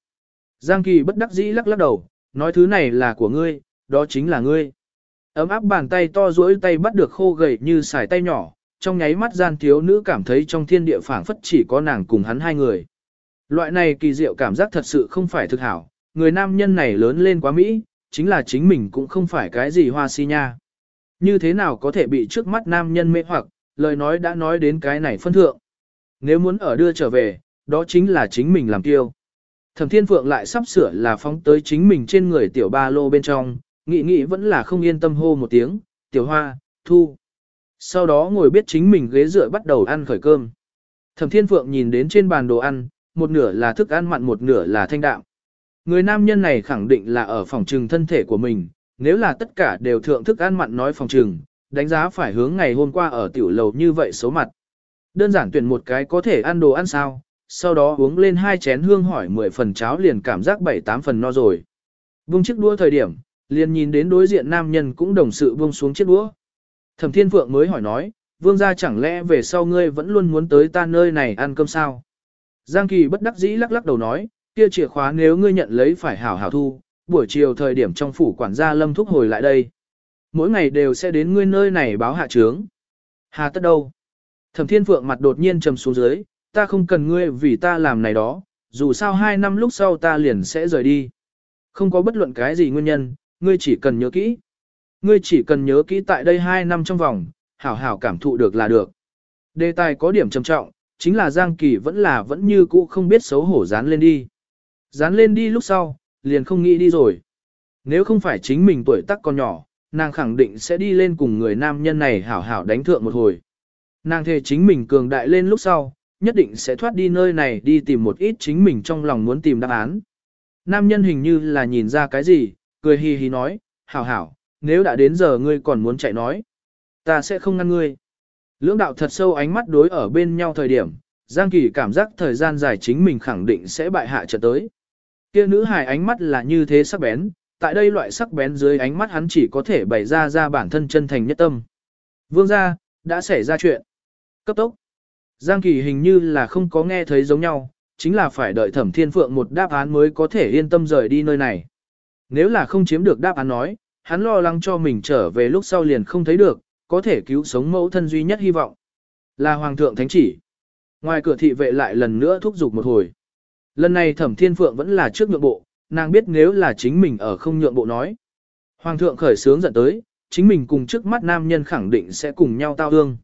Giang Kỳ bất đắc dĩ lắc lắc đầu, nói thứ này là của ngươi, đó chính là ngươi. Ấm áp bàn tay to duỗi tay bắt được khô gầy như xài tay nhỏ, trong nháy mắt gian thiếu nữ cảm thấy trong thiên địa phảng phất chỉ có nàng cùng hắn hai người. Loại này kỳ diệu cảm giác thật sự không phải thực hảo, người nam nhân này lớn lên quá Mỹ, chính là chính mình cũng không phải cái gì hoa si nha. Như thế nào có thể bị trước mắt nam nhân mê hoặc, lời nói đã nói đến cái này phân thượng. Nếu muốn ở đưa trở về, đó chính là chính mình làm tiêu. Thẩm Thiên Phượng lại sắp sửa là phóng tới chính mình trên người tiểu ba lô bên trong, nghĩ nghĩ vẫn là không yên tâm hô một tiếng, tiểu hoa, thu. Sau đó ngồi biết chính mình ghế dựa bắt đầu ăn khởi cơm. Thẩm Thiên Phượng nhìn đến trên bàn đồ ăn, một nửa là thức ăn mặn một nửa là thanh đạm. Người nam nhân này khẳng định là ở phòng trừng thân thể của mình, nếu là tất cả đều thượng thức ăn mặn nói phòng trừng, đánh giá phải hướng ngày hôm qua ở tiểu lầu như vậy số mặt. Đơn giản tuyển một cái có thể ăn đồ ăn sao, sau đó uống lên hai chén hương hỏi 10 phần cháo liền cảm giác 7-8 phần no rồi. Vung chiếc đũa thời điểm, liền nhìn đến đối diện nam nhân cũng đồng sự buông xuống chiếc đũa. Thẩm Thiên Phượng mới hỏi nói, vương gia chẳng lẽ về sau ngươi vẫn luôn muốn tới ta nơi này ăn cơm sao? Giang Kỳ bất đắc dĩ lắc lắc đầu nói, kia chìa khóa nếu ngươi nhận lấy phải hảo hảo thu, buổi chiều thời điểm trong phủ quản gia lâm thúc hồi lại đây. Mỗi ngày đều sẽ đến ngươi nơi này báo hạ trướng. Hà tất đâu? Thẩm Thiên Phượng mặt đột nhiên trầm xuống dưới, ta không cần ngươi vì ta làm này đó, dù sao hai năm lúc sau ta liền sẽ rời đi. Không có bất luận cái gì nguyên nhân, ngươi chỉ cần nhớ kỹ. Ngươi chỉ cần nhớ kỹ tại đây hai năm trong vòng, hảo hảo cảm thụ được là được. Đề tài có điểm trầm trọng, chính là Giang Kỳ vẫn là vẫn như cũ không biết xấu hổ dán lên đi. Dán lên đi lúc sau, liền không nghĩ đi rồi. Nếu không phải chính mình tuổi tác còn nhỏ, nàng khẳng định sẽ đi lên cùng người nam nhân này hảo hảo đánh thượng một hồi. Nàng thề chính mình cường đại lên lúc sau, nhất định sẽ thoát đi nơi này đi tìm một ít chính mình trong lòng muốn tìm đáp án. Nam nhân hình như là nhìn ra cái gì, cười hì hì nói, hảo hảo, nếu đã đến giờ ngươi còn muốn chạy nói. Ta sẽ không ngăn ngươi. Lưỡng đạo thật sâu ánh mắt đối ở bên nhau thời điểm, Giang Kỳ cảm giác thời gian dài chính mình khẳng định sẽ bại hạ trận tới. Kia nữ hài ánh mắt là như thế sắc bén, tại đây loại sắc bén dưới ánh mắt hắn chỉ có thể bày ra ra bản thân chân thành nhất tâm. Vương gia, đã xảy ra chuyện. Cấp tốc. Giang Kỳ hình như là không có nghe thấy giống nhau, chính là phải đợi thẩm thiên phượng một đáp án mới có thể yên tâm rời đi nơi này. Nếu là không chiếm được đáp án nói, hắn lo lắng cho mình trở về lúc sau liền không thấy được, có thể cứu sống mẫu thân duy nhất hy vọng. Là Hoàng thượng Thánh chỉ. Ngoài cửa thị vệ lại lần nữa thúc giục một hồi. Lần này thẩm thiên phượng vẫn là trước nhượng bộ, nàng biết nếu là chính mình ở không nhượng bộ nói. Hoàng thượng khởi sướng giận tới, chính mình cùng trước mắt nam nhân khẳng định sẽ cùng nhau tao hương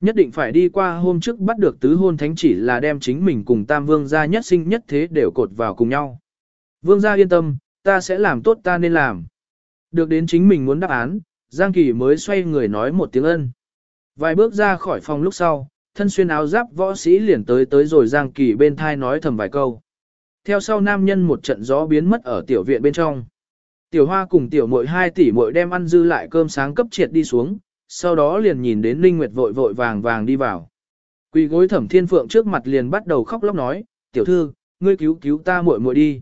Nhất định phải đi qua hôm trước bắt được tứ hôn thánh chỉ là đem chính mình cùng tam vương gia nhất sinh nhất thế đều cột vào cùng nhau. Vương gia yên tâm, ta sẽ làm tốt ta nên làm. Được đến chính mình muốn đáp án, Giang Kỳ mới xoay người nói một tiếng ân. Vài bước ra khỏi phòng lúc sau, thân xuyên áo giáp võ sĩ liền tới tới rồi Giang Kỳ bên thai nói thầm vài câu. Theo sau nam nhân một trận gió biến mất ở tiểu viện bên trong. Tiểu hoa cùng tiểu muội hai tỷ muội đem ăn dư lại cơm sáng cấp triệt đi xuống, sau đó liền nhìn đến Ninh Nguyệt vội vội vàng vàng đi vào. Quỳ gối thẩm thiên phượng trước mặt liền bắt đầu khóc lóc nói, tiểu thư, ngươi cứu cứu ta muội muội đi.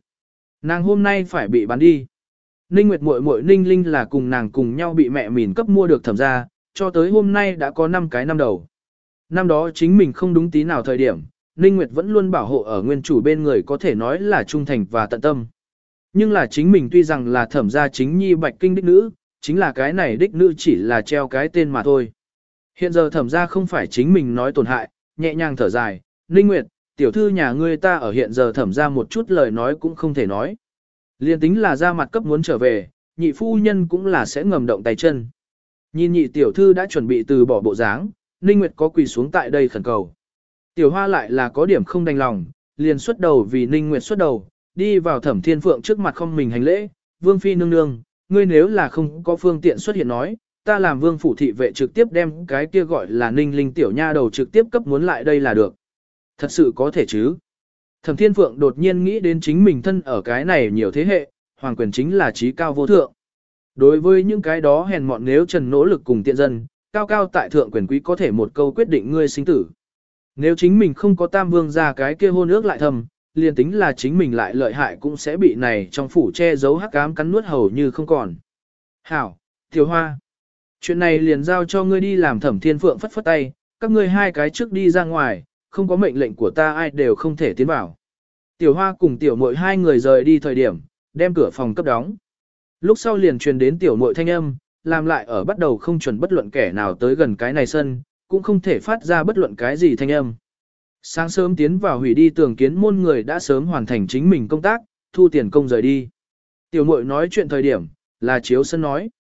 Nàng hôm nay phải bị bán đi. Ninh Nguyệt muội muội Ninh Linh là cùng nàng cùng nhau bị mẹ mìn cấp mua được thẩm ra, cho tới hôm nay đã có 5 cái năm đầu. Năm đó chính mình không đúng tí nào thời điểm, Ninh Nguyệt vẫn luôn bảo hộ ở nguyên chủ bên người có thể nói là trung thành và tận tâm. Nhưng là chính mình tuy rằng là thẩm gia chính nhi bạch kinh đích nữ, chính là cái này đích nữ chỉ là treo cái tên mà thôi. Hiện giờ thẩm gia không phải chính mình nói tổn hại, nhẹ nhàng thở dài, Ninh Nguyệt, tiểu thư nhà ngươi ta ở hiện giờ thẩm gia một chút lời nói cũng không thể nói. Liên tính là ra mặt cấp muốn trở về, nhị phu nhân cũng là sẽ ngầm động tay chân. Nhìn nhị tiểu thư đã chuẩn bị từ bỏ bộ dáng, Ninh Nguyệt có quỳ xuống tại đây khẩn cầu. Tiểu hoa lại là có điểm không đành lòng, liền xuất đầu vì Ninh Nguyệt xuất đầu, đi vào thẩm thiên phượng trước mặt không mình hành lễ, vương phi nương nương, ngươi nếu là không có phương tiện xuất hiện nói, ta làm vương phủ thị vệ trực tiếp đem cái kia gọi là ninh linh tiểu nha đầu trực tiếp cấp muốn lại đây là được. Thật sự có thể chứ. Thẩm thiên phượng đột nhiên nghĩ đến chính mình thân ở cái này nhiều thế hệ, hoàng quyền chính là trí cao vô thượng. Đối với những cái đó hèn mọn nếu trần nỗ lực cùng tiện dân, cao cao tại thượng quyền quý có thể một câu quyết định ngươi sinh tử. Nếu chính mình không có tam vương ra cái kia hôn ước lại thầm, liền tính là chính mình lại lợi hại cũng sẽ bị này trong phủ che giấu hắc ám cắn nuốt hầu như không còn. Hảo, tiểu hoa. Chuyện này liền giao cho ngươi đi làm thẩm thiên phượng phất phất tay, các ngươi hai cái trước đi ra ngoài, không có mệnh lệnh của ta ai đều không thể tiến vào. Tiểu hoa cùng tiểu muội hai người rời đi thời điểm, đem cửa phòng cấp đóng. Lúc sau liền truyền đến tiểu muội thanh âm, làm lại ở bắt đầu không chuẩn bất luận kẻ nào tới gần cái này sân, cũng không thể phát ra bất luận cái gì thanh âm. Sáng sớm tiến vào hủy đi tường kiến môn người đã sớm hoàn thành chính mình công tác, thu tiền công rời đi. Tiểu muội nói chuyện thời điểm, là chiếu sân nói.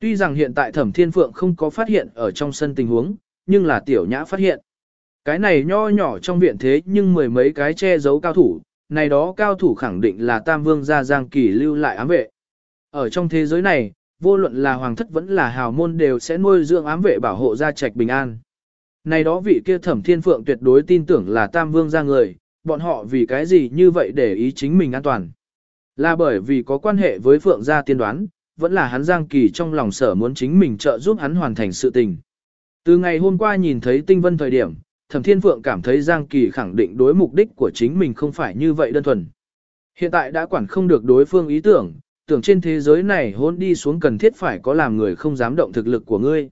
Tuy rằng hiện tại thẩm thiên phượng không có phát hiện ở trong sân tình huống, nhưng là tiểu nhã phát hiện. Cái này nho nhỏ trong viện thế nhưng mười mấy cái che giấu cao thủ, này đó cao thủ khẳng định là tam vương gia giang kỳ lưu lại ám vệ. Ở trong thế giới này, vô luận là hoàng thất vẫn là hào môn đều sẽ nuôi dưỡng ám vệ bảo hộ gia trạch bình an. Này đó vị kia thẩm thiên phượng tuyệt đối tin tưởng là tam vương ra người, bọn họ vì cái gì như vậy để ý chính mình an toàn. Là bởi vì có quan hệ với phượng gia tiên đoán, vẫn là hắn giang kỳ trong lòng sở muốn chính mình trợ giúp hắn hoàn thành sự tình. Từ ngày hôm qua nhìn thấy tinh vân thời điểm, thẩm thiên phượng cảm thấy giang kỳ khẳng định đối mục đích của chính mình không phải như vậy đơn thuần. Hiện tại đã quản không được đối phương ý tưởng, tưởng trên thế giới này hôn đi xuống cần thiết phải có làm người không dám động thực lực của ngươi.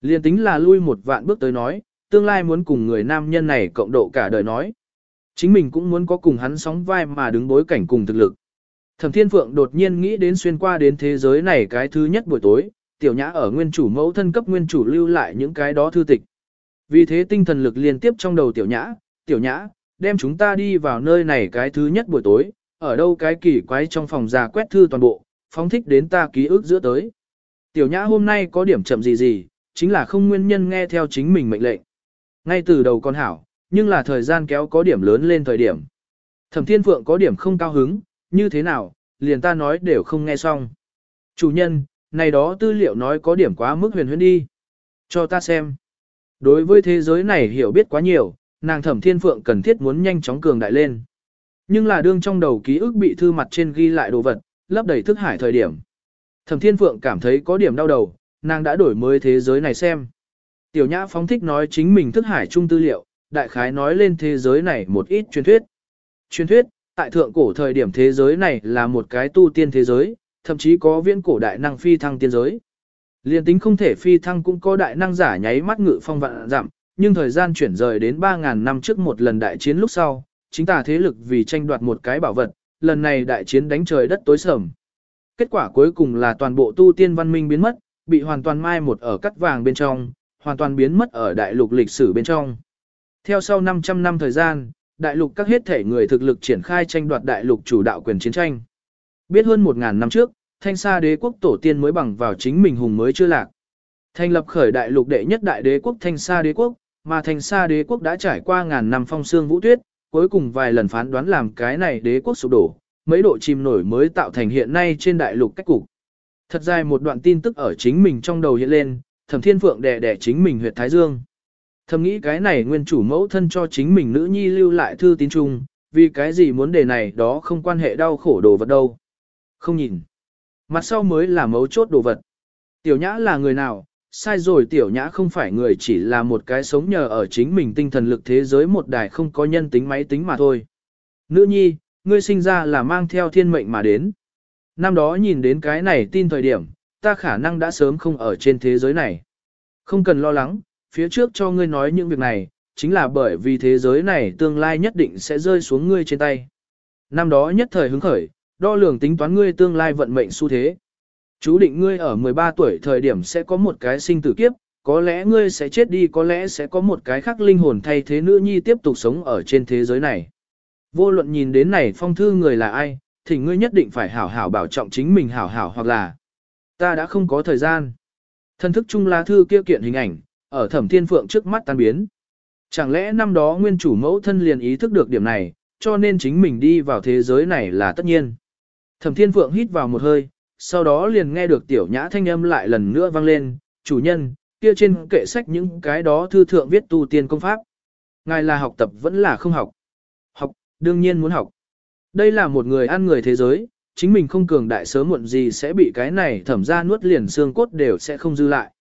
Liên tính là lui một vạn bước tới nói, tương lai muốn cùng người nam nhân này cộng độ cả đời nói. Chính mình cũng muốn có cùng hắn sóng vai mà đứng bối cảnh cùng thực lực. Thẩm Thiên Phượng đột nhiên nghĩ đến xuyên qua đến thế giới này cái thứ nhất buổi tối, tiểu nhã ở nguyên chủ mẫu thân cấp nguyên chủ lưu lại những cái đó thư tịch. Vì thế tinh thần lực liên tiếp trong đầu tiểu nhã, tiểu nhã, đem chúng ta đi vào nơi này cái thứ nhất buổi tối, ở đâu cái kỳ quái trong phòng già quét thư toàn bộ, phóng thích đến ta ký ức giữa tới. Tiểu nhã hôm nay có điểm chậm gì gì, chính là không nguyên nhân nghe theo chính mình mệnh lệnh. Ngay từ đầu con hảo, nhưng là thời gian kéo có điểm lớn lên thời điểm. Thẩm Thiên Phượng có điểm không cao hứng, như thế nào, liền ta nói đều không nghe xong. Chủ nhân, này đó tư liệu nói có điểm quá mức huyền huyễn đi. Cho ta xem. Đối với thế giới này hiểu biết quá nhiều, nàng Thẩm Thiên Phượng cần thiết muốn nhanh chóng cường đại lên. Nhưng là đương trong đầu ký ức bị thư mặt trên ghi lại đồ vật, lấp đầy thức hải thời điểm. Thẩm Thiên Phượng cảm thấy có điểm đau đầu, nàng đã đổi mới thế giới này xem. Tiểu Nhã phóng thích nói chính mình thức hải chung tư liệu, đại khái nói lên thế giới này một ít truyền thuyết. Truyền thuyết, tại thượng cổ thời điểm thế giới này là một cái tu tiên thế giới, thậm chí có viễn cổ đại năng phi thăng tiên giới. Liên tính không thể phi thăng cũng có đại năng giả nháy mắt ngự phong vạn giảm nhưng thời gian chuyển rời đến 3.000 năm trước một lần đại chiến lúc sau, chính tà thế lực vì tranh đoạt một cái bảo vật, lần này đại chiến đánh trời đất tối sầm. Kết quả cuối cùng là toàn bộ tu tiên văn minh biến mất, bị hoàn toàn mai một ở cắt vàng bên trong, hoàn toàn biến mất ở đại lục lịch sử bên trong. Theo sau 500 năm thời gian, đại lục các hết thể người thực lực triển khai tranh đoạt đại lục chủ đạo quyền chiến tranh. Biết hơn 1.000 năm trước, thanh sa đế quốc tổ tiên mới bằng vào chính mình hùng mới chưa lạc. Thành lập khởi đại lục đệ nhất đại đế quốc thanh sa đế quốc, mà thanh sa đế quốc đã trải qua ngàn năm phong xương vũ tuyết, cuối cùng vài lần phán đoán làm cái này đế quốc sụp đổ, mấy độ chìm nổi mới tạo thành hiện nay trên đại lục cách cục. Thật dài một đoạn tin tức ở chính mình trong đầu hiện lên, thẩm thiên phượng đè đè chính mình huyệt thái dương. Thầm nghĩ cái này nguyên chủ mẫu thân cho chính mình nữ nhi lưu lại thư tín chung, vì cái gì muốn đề này đó không quan hệ đau khổ đồ vật đâu. Không nhìn. Mặt sau mới là mấu chốt đồ vật. Tiểu nhã là người nào, sai rồi tiểu nhã không phải người chỉ là một cái sống nhờ ở chính mình tinh thần lực thế giới một đài không có nhân tính máy tính mà thôi. Nữ nhi, ngươi sinh ra là mang theo thiên mệnh mà đến. Năm đó nhìn đến cái này tin thời điểm, ta khả năng đã sớm không ở trên thế giới này. Không cần lo lắng, phía trước cho ngươi nói những việc này, chính là bởi vì thế giới này tương lai nhất định sẽ rơi xuống ngươi trên tay. Năm đó nhất thời hứng khởi, đo lường tính toán ngươi tương lai vận mệnh xu thế. Chú định ngươi ở 13 tuổi thời điểm sẽ có một cái sinh tử kiếp, có lẽ ngươi sẽ chết đi có lẽ sẽ có một cái khác linh hồn thay thế nữ nhi tiếp tục sống ở trên thế giới này. Vô luận nhìn đến này phong thư người là ai, thì ngươi nhất định phải hảo hảo bảo trọng chính mình hảo hảo hoặc là ta đã không có thời gian. Thân thức chung lá thư kia kiện hình ảnh, ở thẩm thiên phượng trước mắt tan biến. Chẳng lẽ năm đó nguyên chủ mẫu thân liền ý thức được điểm này, cho nên chính mình đi vào thế giới này là tất nhiên. Thẩm thiên phượng hít vào một hơi, sau đó liền nghe được tiểu nhã thanh âm lại lần nữa vang lên, chủ nhân, kia trên kệ sách những cái đó thư thượng viết tu tiên công pháp. Ngài là học tập vẫn là không học. Học, đương nhiên muốn học. Đây là một người ăn người thế giới, chính mình không cường đại sớm muộn gì sẽ bị cái này thẩm ra nuốt liền xương cốt đều sẽ không dư lại.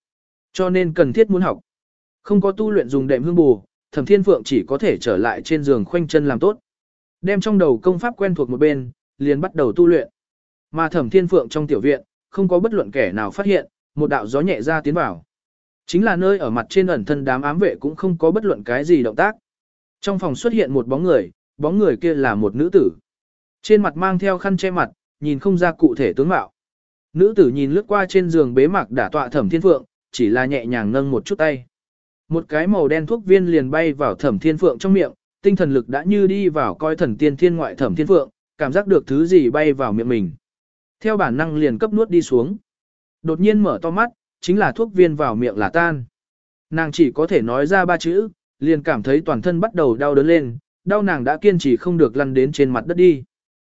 Cho nên cần thiết muốn học. Không có tu luyện dùng đệm hương bù, thẩm thiên phượng chỉ có thể trở lại trên giường khoanh chân làm tốt. Đem trong đầu công pháp quen thuộc một bên, liền bắt đầu tu luyện. Mà thẩm thiên phượng trong tiểu viện, không có bất luận kẻ nào phát hiện, một đạo gió nhẹ ra tiến vào. Chính là nơi ở mặt trên ẩn thân đám ám vệ cũng không có bất luận cái gì động tác. Trong phòng xuất hiện một bóng người, bóng người kia là một nữ tử. Trên mặt mang theo khăn che mặt, nhìn không ra cụ thể tướng mạo. Nữ tử nhìn lướt qua trên giường bế mạc đả tọa thẩm thiên phượng, chỉ là nhẹ nhàng nâng một chút tay. Một cái màu đen thuốc viên liền bay vào thẩm thiên phượng trong miệng, tinh thần lực đã như đi vào coi thần tiên thiên ngoại thẩm thiên phượng, cảm giác được thứ gì bay vào miệng mình. Theo bản năng liền cấp nuốt đi xuống. Đột nhiên mở to mắt, chính là thuốc viên vào miệng là tan. Nàng chỉ có thể nói ra ba chữ, liền cảm thấy toàn thân bắt đầu đau đớn lên, đau nàng đã kiên trì không được lăn đến trên mặt đất đi.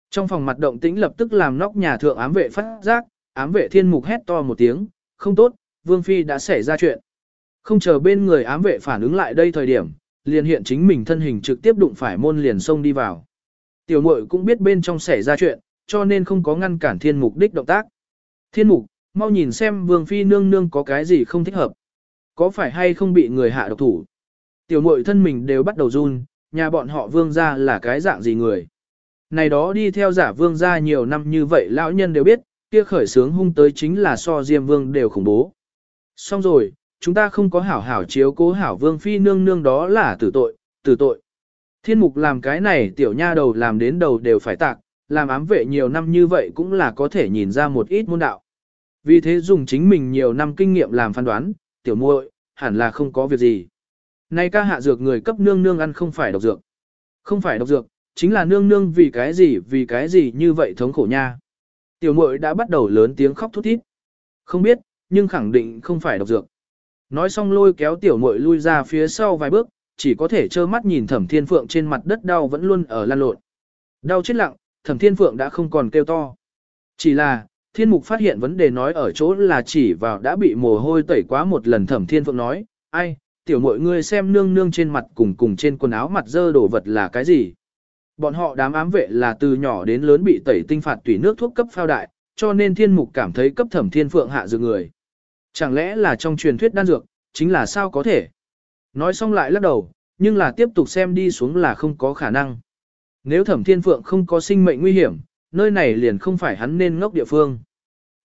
Trong phòng mặt động tĩnh lập tức làm nóc nhà thượng ám vệ phát giác, ám vệ thiên mục hét to một tiếng, không tốt, Vương Phi đã xảy ra chuyện. Không chờ bên người ám vệ phản ứng lại đây thời điểm, liền hiện chính mình thân hình trực tiếp đụng phải môn liền xông đi vào. Tiểu muội cũng biết bên trong xảy ra chuyện, cho nên không có ngăn cản thiên mục đích động tác. Thiên mục, mau nhìn xem Vương Phi nương nương có cái gì không thích hợp. Có phải hay không bị người hạ độc thủ? Tiểu muội thân mình đều bắt đầu run, nhà bọn họ vương gia là cái dạng gì người. Này đó đi theo giả vương gia nhiều năm như vậy lão nhân đều biết, kia khởi sướng hung tới chính là so diêm vương đều khủng bố. Xong rồi, chúng ta không có hảo hảo chiếu cố hảo vương phi nương nương đó là tử tội, tử tội. Thiên mục làm cái này tiểu nha đầu làm đến đầu đều phải tạc, làm ám vệ nhiều năm như vậy cũng là có thể nhìn ra một ít môn đạo. Vì thế dùng chính mình nhiều năm kinh nghiệm làm phán đoán, tiểu muội hẳn là không có việc gì. Nay ca hạ dược người cấp nương nương ăn không phải độc dược. Không phải độc dược, chính là nương nương vì cái gì vì cái gì như vậy thống khổ nha. Tiểu muội đã bắt đầu lớn tiếng khóc thút thít. Không biết, nhưng khẳng định không phải độc dược. Nói xong lôi kéo tiểu muội lui ra phía sau vài bước, chỉ có thể trơ mắt nhìn thẩm thiên phượng trên mặt đất đau vẫn luôn ở lan lộn. Đau chết lặng, thẩm thiên phượng đã không còn kêu to. Chỉ là, thiên mục phát hiện vấn đề nói ở chỗ là chỉ vào đã bị mồ hôi tẩy quá một lần thẩm thiên phượng nói, ai, tiểu mọi ngươi xem nương nương trên mặt cùng cùng trên quần áo mặt dơ đổ vật là cái gì. Bọn họ đám ám vệ là từ nhỏ đến lớn bị tẩy tinh phạt tùy nước thuốc cấp phao đại, cho nên thiên mục cảm thấy cấp thẩm thiên phượng hạ dược người. Chẳng lẽ là trong truyền thuyết đan dược, chính là sao có thể? Nói xong lại lắc đầu, nhưng là tiếp tục xem đi xuống là không có khả năng. Nếu thẩm thiên phượng không có sinh mệnh nguy hiểm, nơi này liền không phải hắn nên ngốc địa phương.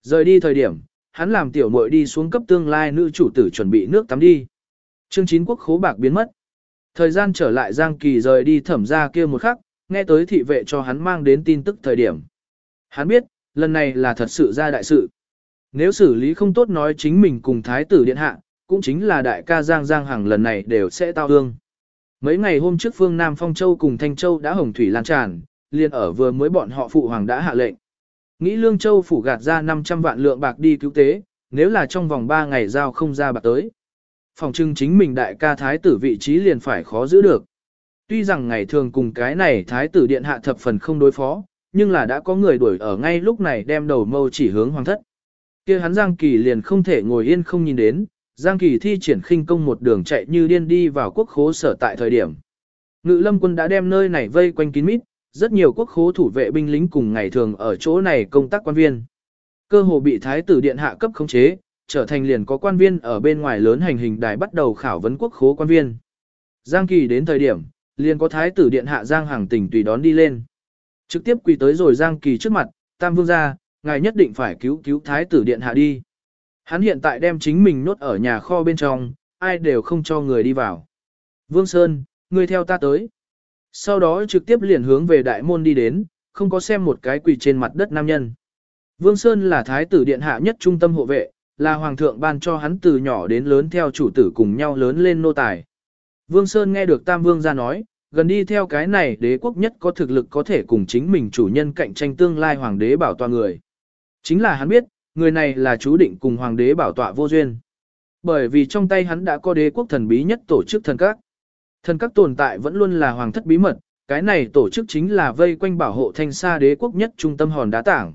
Rời đi thời điểm, hắn làm tiểu muội đi xuống cấp tương lai nữ chủ tử chuẩn bị nước tắm đi. Trương chín quốc khố bạc biến mất. Thời gian trở lại Giang Kỳ rời đi thẩm ra kia một khắc, nghe tới thị vệ cho hắn mang đến tin tức thời điểm. Hắn biết, lần này là thật sự ra đại sự. Nếu xử lý không tốt nói chính mình cùng thái tử điện hạ, cũng chính là đại ca Giang Giang Hằng lần này đều sẽ tao hương. Mấy ngày hôm trước phương Nam Phong Châu cùng Thanh Châu đã hồng thủy lan tràn, liền ở vừa mới bọn họ phụ hoàng đã hạ lệnh. Nghĩ Lương Châu phủ gạt ra 500 vạn lượng bạc đi cứu tế, nếu là trong vòng 3 ngày giao không ra bạc tới. Phòng trưng chính mình đại ca thái tử vị trí liền phải khó giữ được. Tuy rằng ngày thường cùng cái này thái tử điện hạ thập phần không đối phó, nhưng là đã có người đuổi ở ngay lúc này đem đầu mâu chỉ hướng hoàng thất. kia hắn Giang Kỳ liền không thể ngồi yên không nhìn đến, Giang Kỳ thi triển khinh công một đường chạy như điên đi vào quốc khố sở tại thời điểm. Ngự lâm quân đã đem nơi này vây quanh kín mít, rất nhiều quốc khố thủ vệ binh lính cùng ngày thường ở chỗ này công tác quan viên. Cơ hồ bị thái tử điện hạ cấp khống chế, trở thành liền có quan viên ở bên ngoài lớn hành hình đài bắt đầu khảo vấn quốc khố quan viên. Giang Kỳ đến thời điểm, liền có thái tử điện hạ Giang Hàng tỉnh tùy đón đi lên. Trực tiếp quỳ tới rồi Giang Kỳ trước mặt, Tam Vương ra, ngài nhất định phải cứu cứu thái tử điện hạ đi. Hắn hiện tại đem chính mình nốt ở nhà kho bên trong, ai đều không cho người đi vào. Vương Sơn, ngươi theo ta tới. Sau đó trực tiếp liền hướng về đại môn đi đến, không có xem một cái quỳ trên mặt đất nam nhân. Vương Sơn là thái tử điện hạ nhất trung tâm hộ vệ, là hoàng thượng ban cho hắn từ nhỏ đến lớn theo chủ tử cùng nhau lớn lên nô tài. Vương Sơn nghe được Tam Vương ra nói, gần đi theo cái này đế quốc nhất có thực lực có thể cùng chính mình chủ nhân cạnh tranh tương lai hoàng đế bảo toàn người. Chính là hắn biết, người này là chú định cùng hoàng đế bảo tọa vô duyên. Bởi vì trong tay hắn đã có đế quốc thần bí nhất tổ chức thần các. Thần các tồn tại vẫn luôn là hoàng thất bí mật, cái này tổ chức chính là vây quanh bảo hộ thanh xa đế quốc nhất trung tâm hòn đá tảng.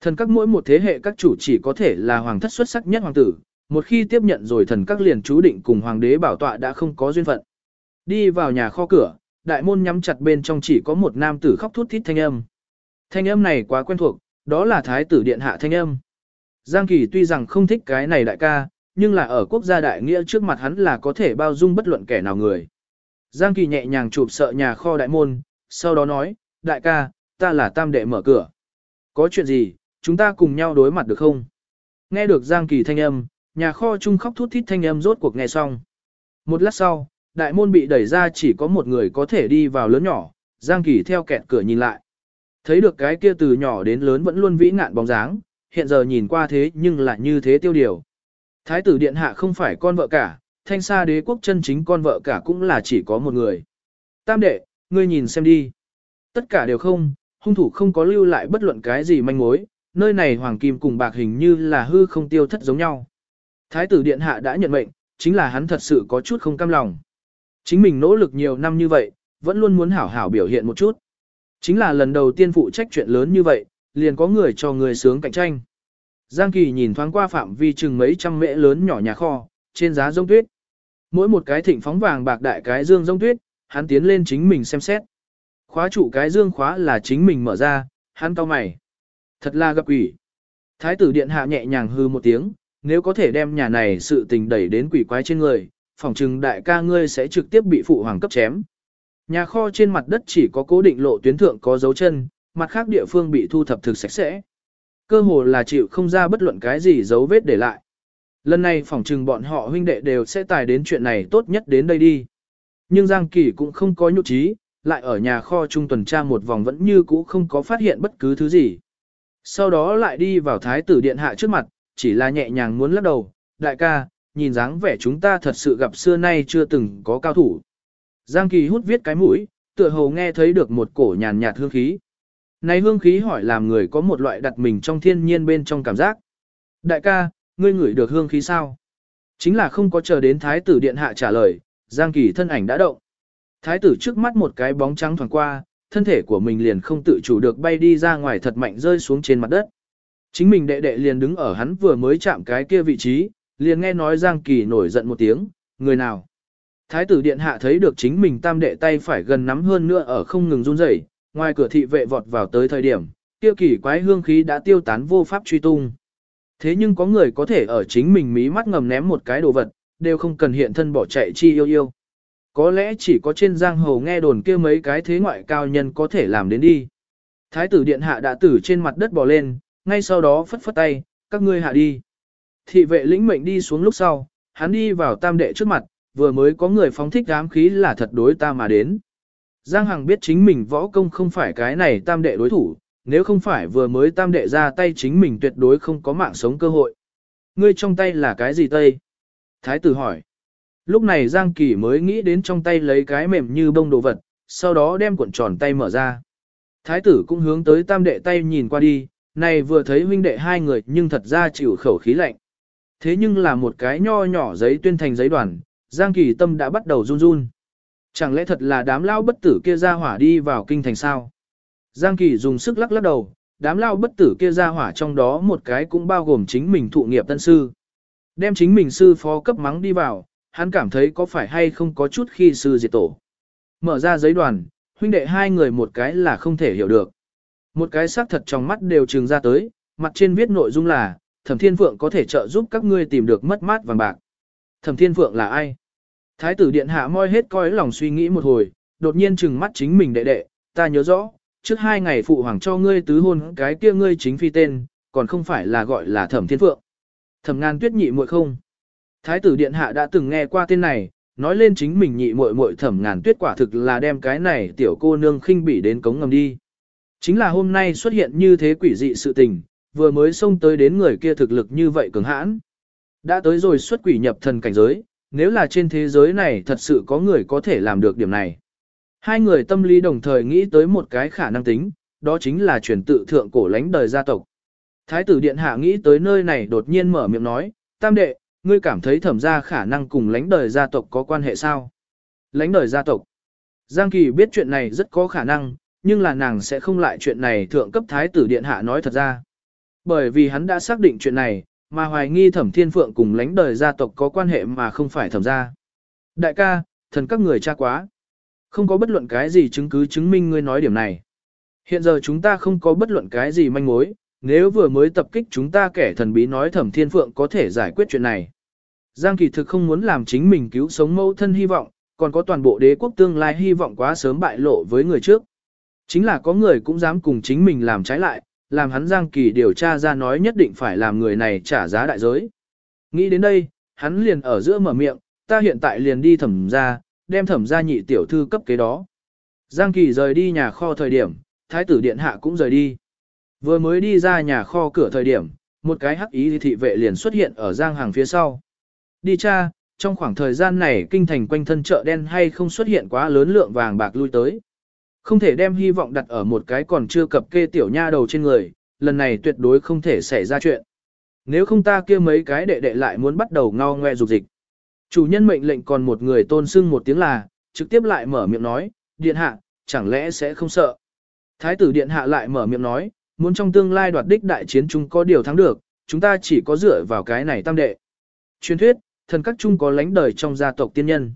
Thần các mỗi một thế hệ các chủ chỉ có thể là hoàng thất xuất sắc nhất hoàng tử, một khi tiếp nhận rồi thần các liền chú định cùng hoàng đế bảo tọa đã không có duyên phận. Đi vào nhà kho cửa, đại môn nhắm chặt bên trong chỉ có một nam tử khóc thút thít thanh âm. Thanh âm này quá quen thuộc, đó là thái tử điện hạ thanh âm. Giang Kỳ tuy rằng không thích cái này đại ca, nhưng là ở quốc gia đại nghĩa trước mặt hắn là có thể bao dung bất luận kẻ nào người. Giang Kỳ nhẹ nhàng chụp sợ nhà kho đại môn, sau đó nói, đại ca, ta là tam đệ mở cửa. Có chuyện gì, chúng ta cùng nhau đối mặt được không? Nghe được Giang Kỳ thanh âm, nhà kho chung khóc thút thít thanh âm rốt cuộc nghe xong. Một lát sau, đại môn bị đẩy ra chỉ có một người có thể đi vào lớn nhỏ, Giang Kỳ theo kẹt cửa nhìn lại. Thấy được cái kia từ nhỏ đến lớn vẫn luôn vĩ ngạn bóng dáng, hiện giờ nhìn qua thế nhưng lại như thế tiêu điều. Thái tử điện hạ không phải con vợ cả, thanh sa đế quốc chân chính con vợ cả cũng là chỉ có một người. Tam đệ, ngươi nhìn xem đi. Tất cả đều không, hung thủ không có lưu lại bất luận cái gì manh mối, nơi này hoàng kim cùng bạc hình như là hư không tiêu thất giống nhau. Thái tử điện hạ đã nhận mệnh, chính là hắn thật sự có chút không cam lòng. Chính mình nỗ lực nhiều năm như vậy, vẫn luôn muốn hảo hảo biểu hiện một chút. Chính là lần đầu tiên phụ trách chuyện lớn như vậy, liền có người cho người sướng cạnh tranh. Giang Kỳ nhìn thoáng qua phạm vi chừng mấy trăm mễ lớn nhỏ nhà kho, trên giá rông tuyết. Mỗi một cái thịnh phóng vàng bạc đại cái dương rông tuyết, hắn tiến lên chính mình xem xét. Khóa trụ cái dương khóa là chính mình mở ra, hắn cau mày. Thật là gặp quỷ. Thái tử điện hạ nhẹ nhàng hư một tiếng, nếu có thể đem nhà này sự tình đẩy đến quỷ quái trên người, phòng trừng đại ca ngươi sẽ trực tiếp bị phụ hoàng cấp chém. Nhà kho trên mặt đất chỉ có cố định lộ tuyến thượng có dấu chân, mặt khác địa phương bị thu thập thực sạch sẽ. Cơ hồ là chịu không ra bất luận cái gì dấu vết để lại. Lần này phỏng trừng bọn họ huynh đệ đều sẽ tài đến chuyện này tốt nhất đến đây đi. Nhưng Giang Kỳ cũng không có nhục trí, lại ở nhà kho trung tuần tra một vòng vẫn như cũ không có phát hiện bất cứ thứ gì. Sau đó lại đi vào thái tử điện hạ trước mặt, chỉ là nhẹ nhàng muốn lắc đầu, đại ca, nhìn dáng vẻ chúng ta thật sự gặp xưa nay chưa từng có cao thủ. Giang Kỳ hút viết cái mũi, tựa hồ nghe thấy được một cổ nhàn nhạt hương khí. Này hương khí hỏi làm người có một loại đặt mình trong thiên nhiên bên trong cảm giác. Đại ca, ngươi ngửi được hương khí sao? Chính là không có chờ đến thái tử điện hạ trả lời, Giang Kỳ thân ảnh đã động. Thái tử trước mắt một cái bóng trắng thoảng qua, thân thể của mình liền không tự chủ được bay đi ra ngoài thật mạnh rơi xuống trên mặt đất. Chính mình đệ đệ liền đứng ở hắn vừa mới chạm cái kia vị trí, liền nghe nói Giang Kỳ nổi giận một tiếng, người nào? Thái tử điện hạ thấy được chính mình tam đệ tay phải gần nắm hơn nữa ở không ngừng run rẩy, ngoài cửa thị vệ vọt vào tới thời điểm, kia kỳ quái hương khí đã tiêu tán vô pháp truy tung. Thế nhưng có người có thể ở chính mình mí mắt ngầm ném một cái đồ vật, đều không cần hiện thân bỏ chạy chi yêu yêu. Có lẽ chỉ có trên giang hồ nghe đồn kia mấy cái thế ngoại cao nhân có thể làm đến đi. Thái tử điện hạ đã tử trên mặt đất bò lên, ngay sau đó phất phất tay, các ngươi hạ đi. Thị vệ lĩnh mệnh đi xuống lúc sau, hắn đi vào tam đệ trước mặt, vừa mới có người phóng thích ám khí là thật đối ta mà đến. Giang Hằng biết chính mình võ công không phải cái này tam đệ đối thủ, nếu không phải vừa mới tam đệ ra tay chính mình tuyệt đối không có mạng sống cơ hội. Ngươi trong tay là cái gì tây? Thái tử hỏi. Lúc này Giang Kỳ mới nghĩ đến trong tay lấy cái mềm như bông đồ vật, sau đó đem cuộn tròn tay mở ra. Thái tử cũng hướng tới tam đệ tay nhìn qua đi, này vừa thấy huynh đệ hai người nhưng thật ra chịu khẩu khí lạnh. Thế nhưng là một cái nho nhỏ giấy tuyên thành giấy đoàn, Giang Kỳ tâm đã bắt đầu run run. Chẳng lẽ thật là đám lao bất tử kia ra hỏa đi vào kinh thành sao? Giang Kỳ dùng sức lắc lắc đầu, đám lao bất tử kia ra hỏa trong đó một cái cũng bao gồm chính mình thụ nghiệp tân sư. Đem chính mình sư phó cấp mắng đi vào, hắn cảm thấy có phải hay không có chút khi sư diệt tổ. Mở ra giấy đoàn, huynh đệ hai người một cái là không thể hiểu được. Một cái xác thật trong mắt đều trừng ra tới, mặt trên viết nội dung là, Thẩm Thiên Phượng có thể trợ giúp các ngươi tìm được mất mát vàng bạc. Thẩm Thiên Phượng là ai? Thái tử điện hạ moi hết coi lòng suy nghĩ một hồi, đột nhiên trừng mắt chính mình đệ đệ, ta nhớ rõ, trước hai ngày phụ hoàng cho ngươi tứ hôn cái kia ngươi chính phi tên, còn không phải là gọi là Thẩm Thiên Phượng. Thẩm Ngàn Tuyết nhị muội không? Thái tử điện hạ đã từng nghe qua tên này, nói lên chính mình nhị muội muội Thẩm Ngàn Tuyết quả thực là đem cái này tiểu cô nương khinh bỉ đến cống ngầm đi. Chính là hôm nay xuất hiện như thế quỷ dị sự tình, vừa mới xông tới đến người kia thực lực như vậy cường hãn. Đã tới rồi xuất quỷ nhập thần cảnh giới, nếu là trên thế giới này thật sự có người có thể làm được điểm này. Hai người tâm lý đồng thời nghĩ tới một cái khả năng tính, đó chính là truyền tự thượng cổ lãnh đời gia tộc. Thái tử điện hạ nghĩ tới nơi này đột nhiên mở miệng nói, tam đệ, ngươi cảm thấy thẩm gia khả năng cùng lãnh đời gia tộc có quan hệ sao? Lãnh đời gia tộc. Giang Kỳ biết chuyện này rất có khả năng, nhưng là nàng sẽ không lại chuyện này thượng cấp thái tử điện hạ nói thật ra. Bởi vì hắn đã xác định chuyện này, mà hoài nghi thẩm thiên phượng cùng lãnh đời gia tộc có quan hệ mà không phải thẩm gia. Đại ca, thần các người cha quá. Không có bất luận cái gì chứng cứ chứng minh ngươi nói điểm này. Hiện giờ chúng ta không có bất luận cái gì manh mối, nếu vừa mới tập kích chúng ta kẻ thần bí nói thẩm thiên phượng có thể giải quyết chuyện này. Giang kỳ thực không muốn làm chính mình cứu sống mẫu thân hy vọng, còn có toàn bộ đế quốc tương lai hy vọng quá sớm bại lộ với người trước. Chính là có người cũng dám cùng chính mình làm trái lại, làm hắn Giang Kỳ điều tra ra nói nhất định phải làm người này trả giá đại giới. Nghĩ đến đây, hắn liền ở giữa mở miệng, ta hiện tại liền đi thẩm ra, đem thẩm ra nhị tiểu thư cấp kế đó. Giang Kỳ rời đi nhà kho thời điểm, thái tử điện hạ cũng rời đi. Vừa mới đi ra nhà kho cửa thời điểm, một cái hắc ý thị vệ liền xuất hiện ở Giang Hàng phía sau. Đi cha, trong khoảng thời gian này kinh thành quanh thân chợ đen hay không xuất hiện quá lớn lượng vàng bạc lui tới. Không thể đem hy vọng đặt ở một cái còn chưa cập kê tiểu nha đầu trên người, lần này tuyệt đối không thể xảy ra chuyện. Nếu không ta kia mấy cái đệ đệ lại muốn bắt đầu ngao ngoe dục dịch. Chủ nhân mệnh lệnh còn một người tôn sưng một tiếng là, trực tiếp lại mở miệng nói, điện hạ, chẳng lẽ sẽ không sợ. Thái tử điện hạ lại mở miệng nói, muốn trong tương lai đoạt đích đại chiến chúng có điều thắng được, chúng ta chỉ có dựa vào cái này tam đệ. Truyền thuyết, thần các chung có lãnh đời trong gia tộc tiên nhân.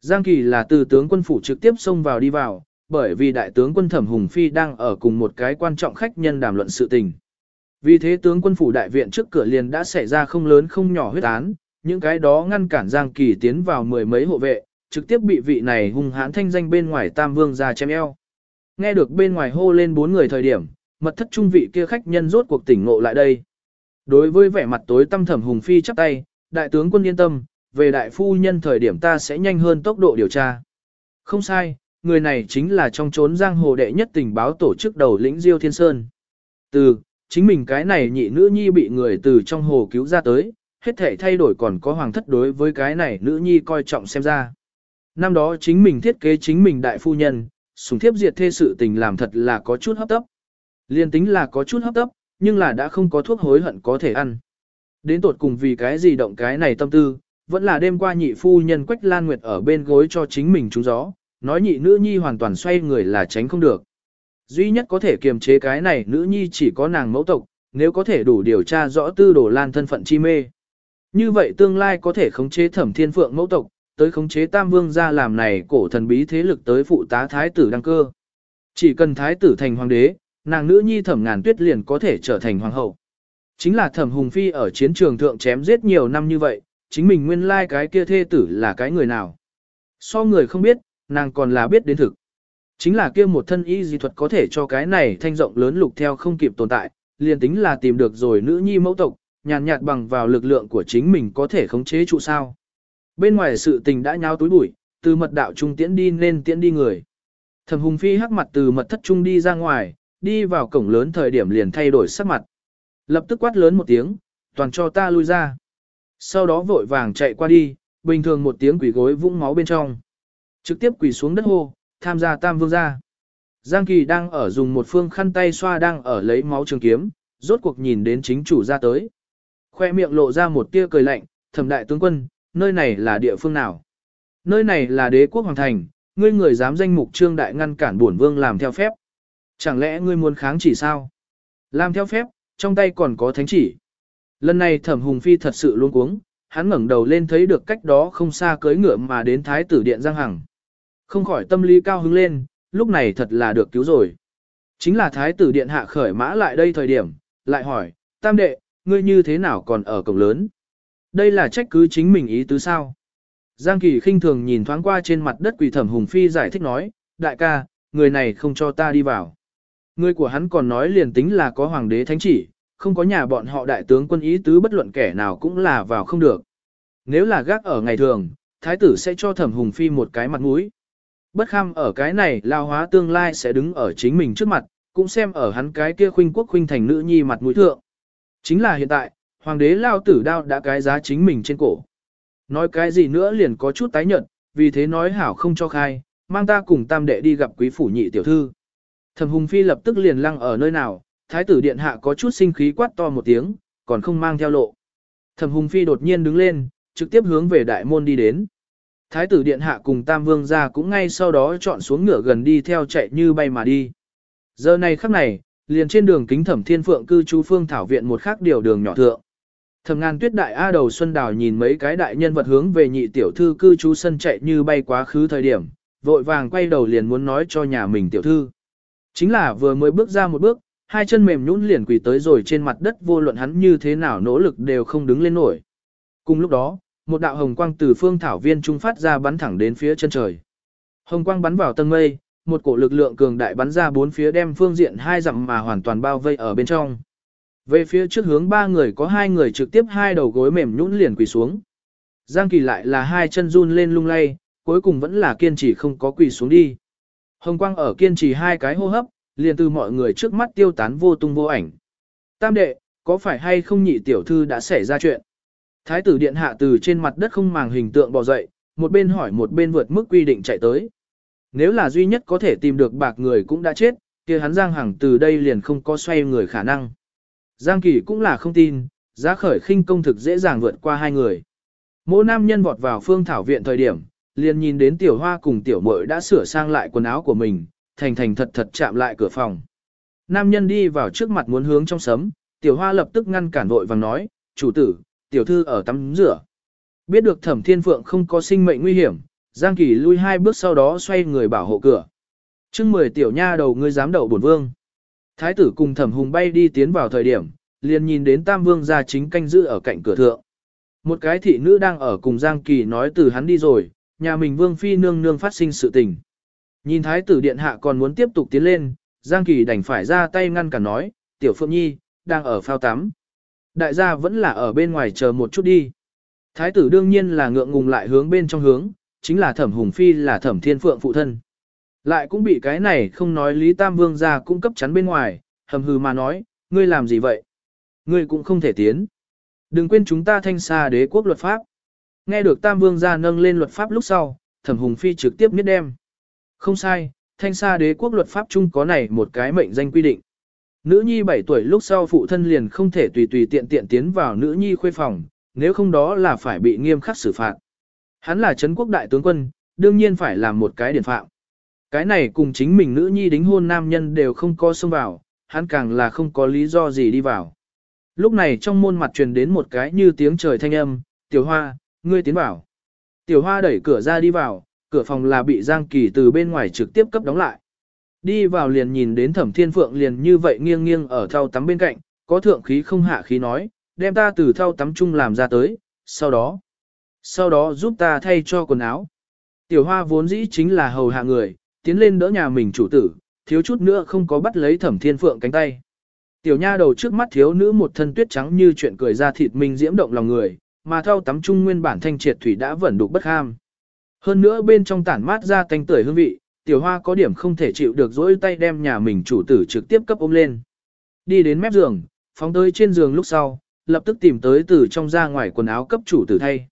Giang Kỳ là từ tướng quân phủ trực tiếp xông vào đi vào, bởi vì đại tướng quân Thẩm Hùng Phi đang ở cùng một cái quan trọng khách nhân đàm luận sự tình. Vì thế tướng quân phủ đại viện trước cửa liền đã xảy ra không lớn không nhỏ huyết án, những cái đó ngăn cản Giang Kỳ tiến vào mười mấy hộ vệ, trực tiếp bị vị này hung hãn thanh danh bên ngoài Tam Vương ra chém eo. Nghe được bên ngoài hô lên bốn người thời điểm, mật thất trung vị kia khách nhân rốt cuộc tỉnh ngộ lại đây. Đối với vẻ mặt tối tâm thẩm hùng phi chắp tay, đại tướng quân yên tâm, về đại phu nhân thời điểm ta sẽ nhanh hơn tốc độ điều tra. Không sai, người này chính là trong chốn giang hồ đệ nhất tình báo tổ chức đầu lĩnh Diêu Thiên Sơn. Từ, chính mình cái này nhị nữ nhi bị người từ trong hồ cứu ra tới, hết thể thay đổi còn có hoàng thất đối với cái này nữ nhi coi trọng xem ra. Năm đó chính mình thiết kế chính mình đại phu nhân, sùng thiếp diệt thê sự tình làm thật là có chút hấp tấp. Liên tính là có chút hấp tấp, nhưng là đã không có thuốc hối hận có thể ăn. Đến tột cùng vì cái gì động cái này tâm tư, vẫn là đêm qua nhị phu nhân Quách Lan Nguyệt ở bên gối cho chính mình trúng gió, nói nhị nữ nhi hoàn toàn xoay người là tránh không được. Duy nhất có thể kiềm chế cái này nữ nhi chỉ có nàng mẫu tộc, nếu có thể đủ điều tra rõ tư đồ lan thân phận chi mê. Như vậy tương lai có thể khống chế thẩm thiên phượng mẫu tộc, tới khống chế tam vương ra làm này cổ thần bí thế lực tới phụ tá thái tử đăng cơ. Chỉ cần thái tử thành hoàng đế, nàng nữ nhi thẩm ngàn tuyết liền có thể trở thành hoàng hậu. Chính là thẩm hùng phi ở chiến trường thượng chém giết nhiều năm như vậy, chính mình nguyên lai cái kia thê tử là cái người nào. So người không biết, nàng còn là biết đến thực. Chính là kia một thân y di thuật có thể cho cái này thanh rộng lớn lục theo không kịp tồn tại, liền tính là tìm được rồi nữ nhi mẫu tộc, nhàn nhạt bằng vào lực lượng của chính mình có thể khống chế trụ sao. Bên ngoài sự tình đã nháo túi bụi, từ mật đạo trung tiễn đi nên tiễn đi người. Thẩm Hùng Phi hắc mặt từ mật thất trung đi ra ngoài, đi vào cổng lớn thời điểm liền thay đổi sắc mặt. Lập tức quát lớn một tiếng, toàn cho ta lui ra. Sau đó vội vàng chạy qua đi, bình thường một tiếng quỷ gối vũng máu bên trong. Trực tiếp quỳ xuống đất hô, tham gia tam vương gia. Giang Kỳ đang ở dùng một phương khăn tay xoa đang ở lấy máu trường kiếm, rốt cuộc nhìn đến chính chủ ra tới. Khoe miệng lộ ra một tia cười lạnh, thẩm đại tướng quân, nơi này là địa phương nào? Nơi này là đế quốc hoàng thành, ngươi người dám danh mục trương đại ngăn cản bổn vương làm theo phép. Chẳng lẽ ngươi muốn kháng chỉ sao? Làm theo phép, trong tay còn có thánh chỉ. Lần này thẩm hùng phi thật sự luôn cuống, hắn ngẩng đầu lên thấy được cách đó không xa cưới ngựa mà đến thái tử điện Giang Hằng. Không khỏi tâm lý cao hứng lên, lúc này thật là được cứu rồi. Chính là thái tử điện hạ khởi mã lại đây thời điểm, lại hỏi, tam đệ, ngươi như thế nào còn ở cổng lớn? Đây là trách cứ chính mình ý tứ sao? Giang Kỳ khinh thường nhìn thoáng qua trên mặt đất quỷ thẩm hùng phi giải thích nói, đại ca, người này không cho ta đi vào. Người của hắn còn nói liền tính là có hoàng đế thánh chỉ, không có nhà bọn họ đại tướng quân ý tứ bất luận kẻ nào cũng là vào không được. Nếu là gác ở ngày thường, thái tử sẽ cho thẩm hùng phi một cái mặt mũi. Bất kham ở cái này lao hóa tương lai sẽ đứng ở chính mình trước mặt, cũng xem ở hắn cái kia khuynh quốc khuynh thành nữ nhi mặt mũi thượng. Chính là hiện tại, hoàng đế lao tử đao đã cái giá chính mình trên cổ. Nói cái gì nữa liền có chút tái nhận, vì thế nói hảo không cho khai, mang ta cùng tam đệ đi gặp quý phủ nhị tiểu thư. Thẩm Hùng Phi lập tức liền lăng ở nơi nào, thái tử điện hạ có chút sinh khí quát to một tiếng, còn không mang theo lộ. Thẩm Hùng Phi đột nhiên đứng lên, trực tiếp hướng về đại môn đi đến. Thái tử điện hạ cùng Tam Vương gia cũng ngay sau đó chọn xuống ngựa gần đi theo chạy như bay mà đi. Giờ này khắc này, liền trên đường kính thẩm thiên phượng cư trú phương thảo viện một khác điều đường nhỏ thượng. Thẩm ngàn tuyết đại A đầu Xuân Đào nhìn mấy cái đại nhân vật hướng về nhị tiểu thư cư trú sân chạy như bay quá khứ thời điểm, vội vàng quay đầu liền muốn nói cho nhà mình tiểu thư. Chính là vừa mới bước ra một bước, hai chân mềm nhũn liền quỳ tới rồi trên mặt đất vô luận hắn như thế nào nỗ lực đều không đứng lên nổi. Cùng lúc đó, một đạo hồng quang từ phương thảo viên trung phát ra bắn thẳng đến phía chân trời. Hồng quang bắn vào tầng mây, một cổ lực lượng cường đại bắn ra bốn phía đem phương diện hai dặm mà hoàn toàn bao vây ở bên trong. Về phía trước hướng ba người có hai người trực tiếp hai đầu gối mềm nhũn liền quỳ xuống. Giang Kỳ lại là hai chân run lên lung lay, cuối cùng vẫn là kiên trì không có quỳ xuống đi. Hồng quang ở kiên trì hai cái hô hấp, liền từ mọi người trước mắt tiêu tán vô tung vô ảnh. Tam đệ, có phải hay không nhị tiểu thư đã xảy ra chuyện? Thái tử điện hạ từ trên mặt đất không màng hình tượng bò dậy, một bên hỏi một bên vượt mức quy định chạy tới. Nếu là duy nhất có thể tìm được bạc người cũng đã chết, kia hắn Giang Hằng từ đây liền không có xoay người khả năng. Giang Kỳ cũng là không tin, giá khởi khinh công thực dễ dàng vượt qua hai người. Mỗi nam nhân vọt vào phương thảo viện thời điểm, liền nhìn đến tiểu hoa cùng tiểu muội đã sửa sang lại quần áo của mình, thành thành thật thật chạm lại cửa phòng. Nam nhân đi vào trước mặt muốn hướng trong sấm, tiểu hoa lập tức ngăn cản vội vàng nói, chủ tử, tiểu thư ở tắm rửa. Biết được thẩm thiên phượng không có sinh mệnh nguy hiểm, Giang Kỳ lui hai bước sau đó xoay người bảo hộ cửa. chương mười tiểu nha đầu ngươi dám đậu bổn vương. Thái tử cùng thẩm hùng bay đi tiến vào thời điểm, liền nhìn đến tam vương gia chính canh giữ ở cạnh cửa thượng. Một cái thị nữ đang ở cùng Giang Kỳ nói từ hắn đi rồi, nhà mình vương phi nương nương phát sinh sự tình. Nhìn thái tử điện hạ còn muốn tiếp tục tiến lên, Giang Kỳ đành phải ra tay ngăn cả nói, tiểu phượng nhi, đang ở phao tắm. Đại gia vẫn là ở bên ngoài chờ một chút đi. Thái tử đương nhiên là ngượng ngùng lại hướng bên trong hướng, chính là thẩm hùng phi là thẩm thiên phượng phụ thân. Lại cũng bị cái này không nói Lý Tam Vương ra cung cấp chắn bên ngoài, hầm hừ mà nói, ngươi làm gì vậy? Ngươi cũng không thể tiến. Đừng quên chúng ta thanh xa đế quốc luật pháp. Nghe được Tam Vương ra nâng lên luật pháp lúc sau, thẩm hùng phi trực tiếp miết đem. Không sai, thanh xa đế quốc luật pháp chung có này một cái mệnh danh quy định. Nữ nhi 7 tuổi lúc sau phụ thân liền không thể tùy tùy tiện tiện tiến vào nữ nhi khuê phòng, nếu không đó là phải bị nghiêm khắc xử phạt. Hắn là Trấn quốc đại tướng quân, đương nhiên phải làm một cái điển phạm. Cái này cùng chính mình nữ nhi đính hôn nam nhân đều không có xông vào, hắn càng là không có lý do gì đi vào. Lúc này trong môn mặt truyền đến một cái như tiếng trời thanh âm, tiểu hoa, ngươi tiến vào. Tiểu hoa đẩy cửa ra đi vào, cửa phòng là bị Giang Kỳ từ bên ngoài trực tiếp cấp đóng lại. Đi vào liền nhìn đến thẩm thiên phượng liền như vậy nghiêng nghiêng ở thau tắm bên cạnh, có thượng khí không hạ khí nói, đem ta từ thau tắm chung làm ra tới, sau đó, sau đó giúp ta thay cho quần áo. Tiểu hoa vốn dĩ chính là hầu hạ người, tiến lên đỡ nhà mình chủ tử, thiếu chút nữa không có bắt lấy thẩm thiên phượng cánh tay. Tiểu nha đầu trước mắt thiếu nữ một thân tuyết trắng như chuyện cười ra thịt mình diễm động lòng người, mà thao tắm chung nguyên bản thanh triệt thủy đã vẩn đục bất ham. Hơn nữa bên trong tản mát ra tanh tưởi hương vị, tiểu hoa có điểm không thể chịu được dỗi tay đem nhà mình chủ tử trực tiếp cấp ôm lên. Đi đến mép giường, phóng tới trên giường lúc sau, lập tức tìm tới từ trong ra ngoài quần áo cấp chủ tử thay.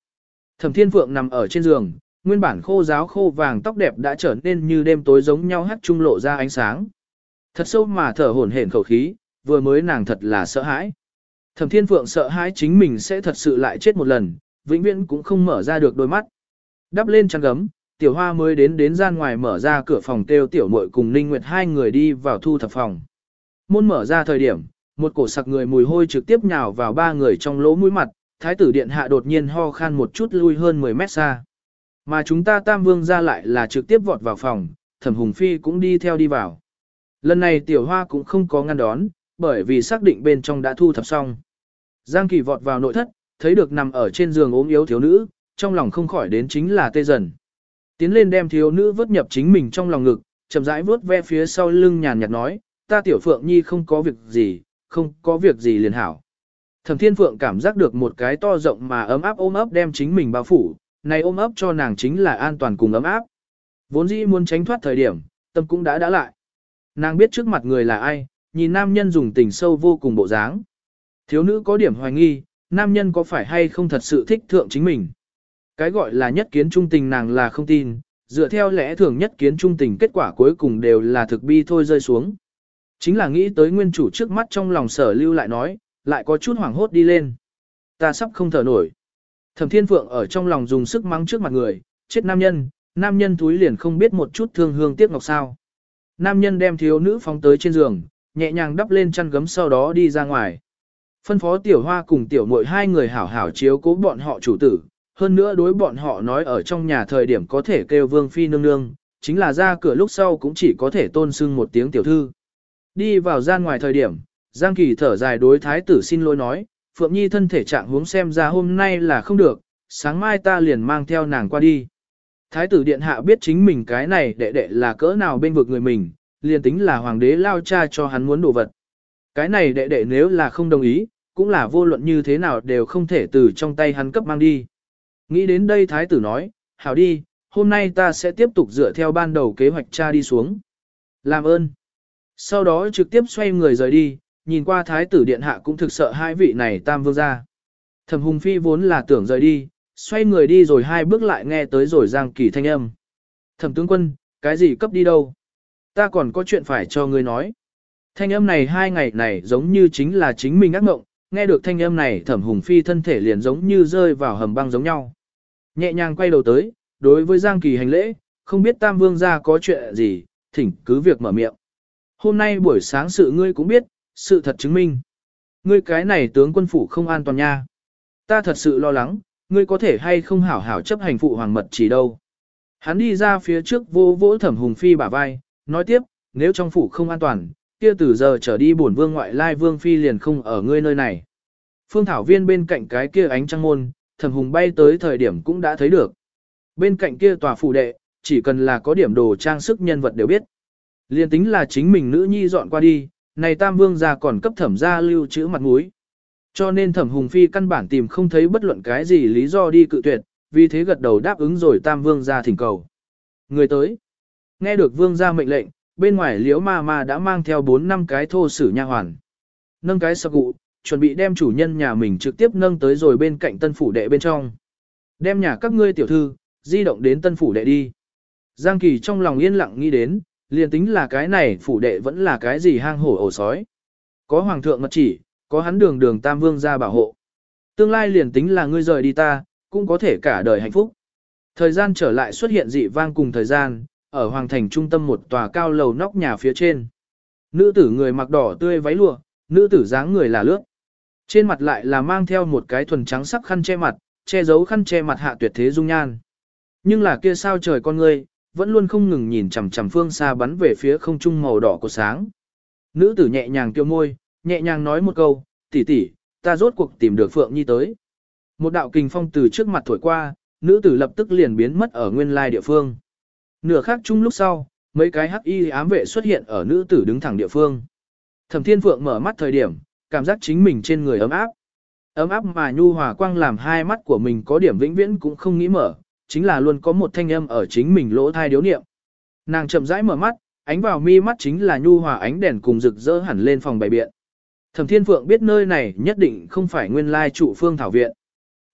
Thẩm Thiên Phượng nằm ở trên giường, nguyên bản khô giáo khô vàng tóc đẹp đã trở nên như đêm tối giống nhau hắt trung lộ ra ánh sáng. Thật sâu mà thở hổn hển khẩu khí, vừa mới nàng thật là sợ hãi. Thẩm Thiên Phượng sợ hãi chính mình sẽ thật sự lại chết một lần, vĩnh viễn cũng không mở ra được đôi mắt. Đắp lên chăn gấm, tiểu hoa mới đến đến gian ngoài mở ra cửa phòng kêu tiểu muội cùng Ninh Nguyệt hai người đi vào thu thập phòng. Môn mở ra thời điểm, một cổ sặc người mùi hôi trực tiếp nhào vào ba người trong lỗ mũi mặt, thái tử điện hạ đột nhiên ho khan một chút lui hơn 10 mét xa. Mà chúng ta tam vương ra lại là trực tiếp vọt vào phòng, thẩm hùng phi cũng đi theo đi vào. Lần này tiểu hoa cũng không có ngăn đón, bởi vì xác định bên trong đã thu thập xong. Giang kỳ vọt vào nội thất, thấy được nằm ở trên giường ốm yếu thiếu nữ, trong lòng không khỏi đến chính là tê dần. Tiến lên đem thiếu nữ vớt nhập chính mình trong lòng ngực, chậm rãi vớt ve phía sau lưng nhàn nhạt nói, ta tiểu phượng nhi không có việc gì, không có việc gì liền hảo. Thẩm Thiên Phượng cảm giác được một cái to rộng mà ấm áp ôm ấp đem chính mình bao phủ, này ôm ấp cho nàng chính là an toàn cùng ấm áp. Vốn dĩ muốn tránh thoát thời điểm, tâm cũng đã đã lại. Nàng biết trước mặt người là ai, nhìn nam nhân dùng tình sâu vô cùng bộ dáng. Thiếu nữ có điểm hoài nghi, nam nhân có phải hay không thật sự thích thượng chính mình. Cái gọi là nhất kiến trung tình nàng là không tin, Dựa theo lẽ thường nhất kiến trung tình kết quả cuối cùng đều là thực bi thôi rơi xuống. Chính là nghĩ tới nguyên chủ trước mắt trong lòng sở lưu lại nói, lại có chút hoảng hốt đi lên. Ta sắp không thở nổi. Thẩm Thiên Phượng ở trong lòng dùng sức mắng trước mặt người, chết nam nhân, nam nhân túi liền không biết một chút thương hương tiếc ngọc sao. Nam nhân đem thiếu nữ phóng tới trên giường, nhẹ nhàng đắp lên chăn gấm sau đó đi ra ngoài. Phân phó tiểu hoa cùng tiểu muội hai người hảo hảo chiếu cố bọn họ chủ tử, hơn nữa đối bọn họ nói ở trong nhà thời điểm có thể kêu vương phi nương nương, chính là ra cửa lúc sau cũng chỉ có thể tôn sưng một tiếng tiểu thư. Đi vào gian ngoài thời điểm, Giang Kỳ thở dài đối thái tử xin lỗi nói, Phượng Nhi thân thể trạng huống xem ra hôm nay là không được, sáng mai ta liền mang theo nàng qua đi. Thái tử điện hạ biết chính mình cái này đệ đệ là cỡ nào bên vực người mình, liền tính là hoàng đế lao cha cho hắn muốn đồ vật. Cái này đệ đệ nếu là không đồng ý, cũng là vô luận như thế nào đều không thể từ trong tay hắn cấp mang đi. Nghĩ đến đây thái tử nói, hảo đi, hôm nay ta sẽ tiếp tục dựa theo ban đầu kế hoạch cha đi xuống. Làm ơn. Sau đó trực tiếp xoay người rời đi, nhìn qua thái tử điện hạ cũng thực sợ hai vị này tam vương ra. Thẩm hùng phi vốn là tưởng rời đi, xoay người đi rồi hai bước lại nghe tới rồi giang kỳ thanh âm. Thẩm tướng quân, cái gì cấp đi đâu? Ta còn có chuyện phải cho ngươi nói. Thanh âm này hai ngày này giống như chính là chính mình ác mộng, nghe được thanh âm này thẩm hùng phi thân thể liền giống như rơi vào hầm băng giống nhau. Nhẹ nhàng quay đầu tới, đối với Giang Kỳ hành lễ, không biết Tam Vương gia có chuyện gì, thỉnh cứ việc mở miệng. Hôm nay buổi sáng sự ngươi cũng biết, sự thật chứng minh. Ngươi cái này tướng quân phủ không an toàn nha. Ta thật sự lo lắng, ngươi có thể hay không hảo hảo chấp hành phụ hoàng mật chỉ đâu. Hắn đi ra phía trước vô vỗ thẩm hùng phi bả vai, nói tiếp, nếu trong phủ không an toàn, kia từ giờ trở đi bổn vương ngoại lai vương phi liền không ở ngươi nơi này. Phương thảo viên bên cạnh cái kia ánh trăng môn, thẩm hùng bay tới thời điểm cũng đã thấy được. Bên cạnh kia tòa phủ đệ, chỉ cần là có điểm đồ trang sức nhân vật đều biết. Liên tính là chính mình nữ nhi dọn qua đi, này tam vương gia còn cấp thẩm gia lưu trữ mặt mũi. Cho nên thẩm hùng phi căn bản tìm không thấy bất luận cái gì lý do đi cự tuyệt, vì thế gật đầu đáp ứng rồi tam vương gia thỉnh cầu. Người tới, nghe được vương gia mệnh lệnh, bên ngoài liễu ma ma đã mang theo 4 năm cái thô sử nha hoàn. Nâng cái sạc cụ, chuẩn bị đem chủ nhân nhà mình trực tiếp nâng tới rồi bên cạnh tân phủ đệ bên trong. Đem nhà các ngươi tiểu thư, di động đến tân phủ đệ đi. Giang Kỳ trong lòng yên lặng nghĩ đến, liền tính là cái này phủ đệ vẫn là cái gì hang hổ ổ sói. Có hoàng thượng mật chỉ, có hắn đường đường tam vương ra bảo hộ. Tương lai liền tính là ngươi rời đi ta, cũng có thể cả đời hạnh phúc. Thời gian trở lại xuất hiện dị vang cùng thời gian, ở hoàng thành trung tâm một tòa cao lầu nóc nhà phía trên. Nữ tử người mặc đỏ tươi váy lụa, nữ tử dáng người là lướt. Trên mặt lại là mang theo một cái thuần trắng sắc khăn che mặt, che giấu khăn che mặt hạ tuyệt thế dung nhan. Nhưng là kia sao trời con ngươi, vẫn luôn không ngừng nhìn chằm chằm phương xa bắn về phía không trung màu đỏ của sáng. Nữ tử nhẹ nhàng tiêu môi, nhẹ nhàng nói một câu, tỷ tỷ, ta rốt cuộc tìm được Phượng Nhi tới. Một đạo kình phong từ trước mặt thổi qua, nữ tử lập tức liền biến mất ở nguyên lai địa phương. Nửa khác chung lúc sau, mấy cái hắc y ám vệ xuất hiện ở nữ tử đứng thẳng địa phương. Thẩm Thiên Phượng mở mắt thời điểm, cảm giác chính mình trên người ấm áp. Ấm áp mà nhu hòa quang làm hai mắt của mình có điểm vĩnh viễn cũng không nghĩ mở, chính là luôn có một thanh âm ở chính mình lỗ thai điếu niệm. Nàng chậm rãi mở mắt, ánh vào mi mắt chính là nhu hòa ánh đèn cùng rực rỡ hẳn lên phòng bày biện. Thẩm Thiên Phượng biết nơi này nhất định không phải nguyên lai trụ phương thảo viện.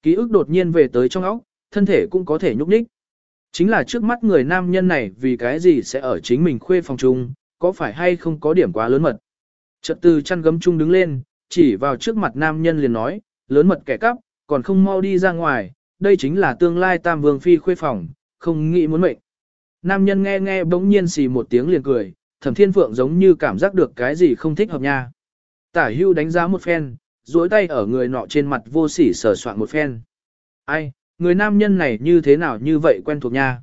Ký ức đột nhiên về tới trong óc, thân thể cũng có thể nhúc nhích. Chính là trước mắt người nam nhân này vì cái gì sẽ ở chính mình khuê phòng chung, có phải hay không có điểm quá lớn mật. Chợt từ chăn gấm chung đứng lên, chỉ vào trước mặt nam nhân liền nói, lớn mật kẻ cắp, còn không mau đi ra ngoài, đây chính là tương lai tam vương phi khuê phòng, không nghĩ muốn mệnh. Nam nhân nghe nghe bỗng nhiên xì một tiếng liền cười, thẩm thiên phượng giống như cảm giác được cái gì không thích hợp nha. Tả hưu đánh giá một phen, duỗi tay ở người nọ trên mặt vô sỉ sờ soạn một phen. Ai, người nam nhân này như thế nào như vậy quen thuộc nha.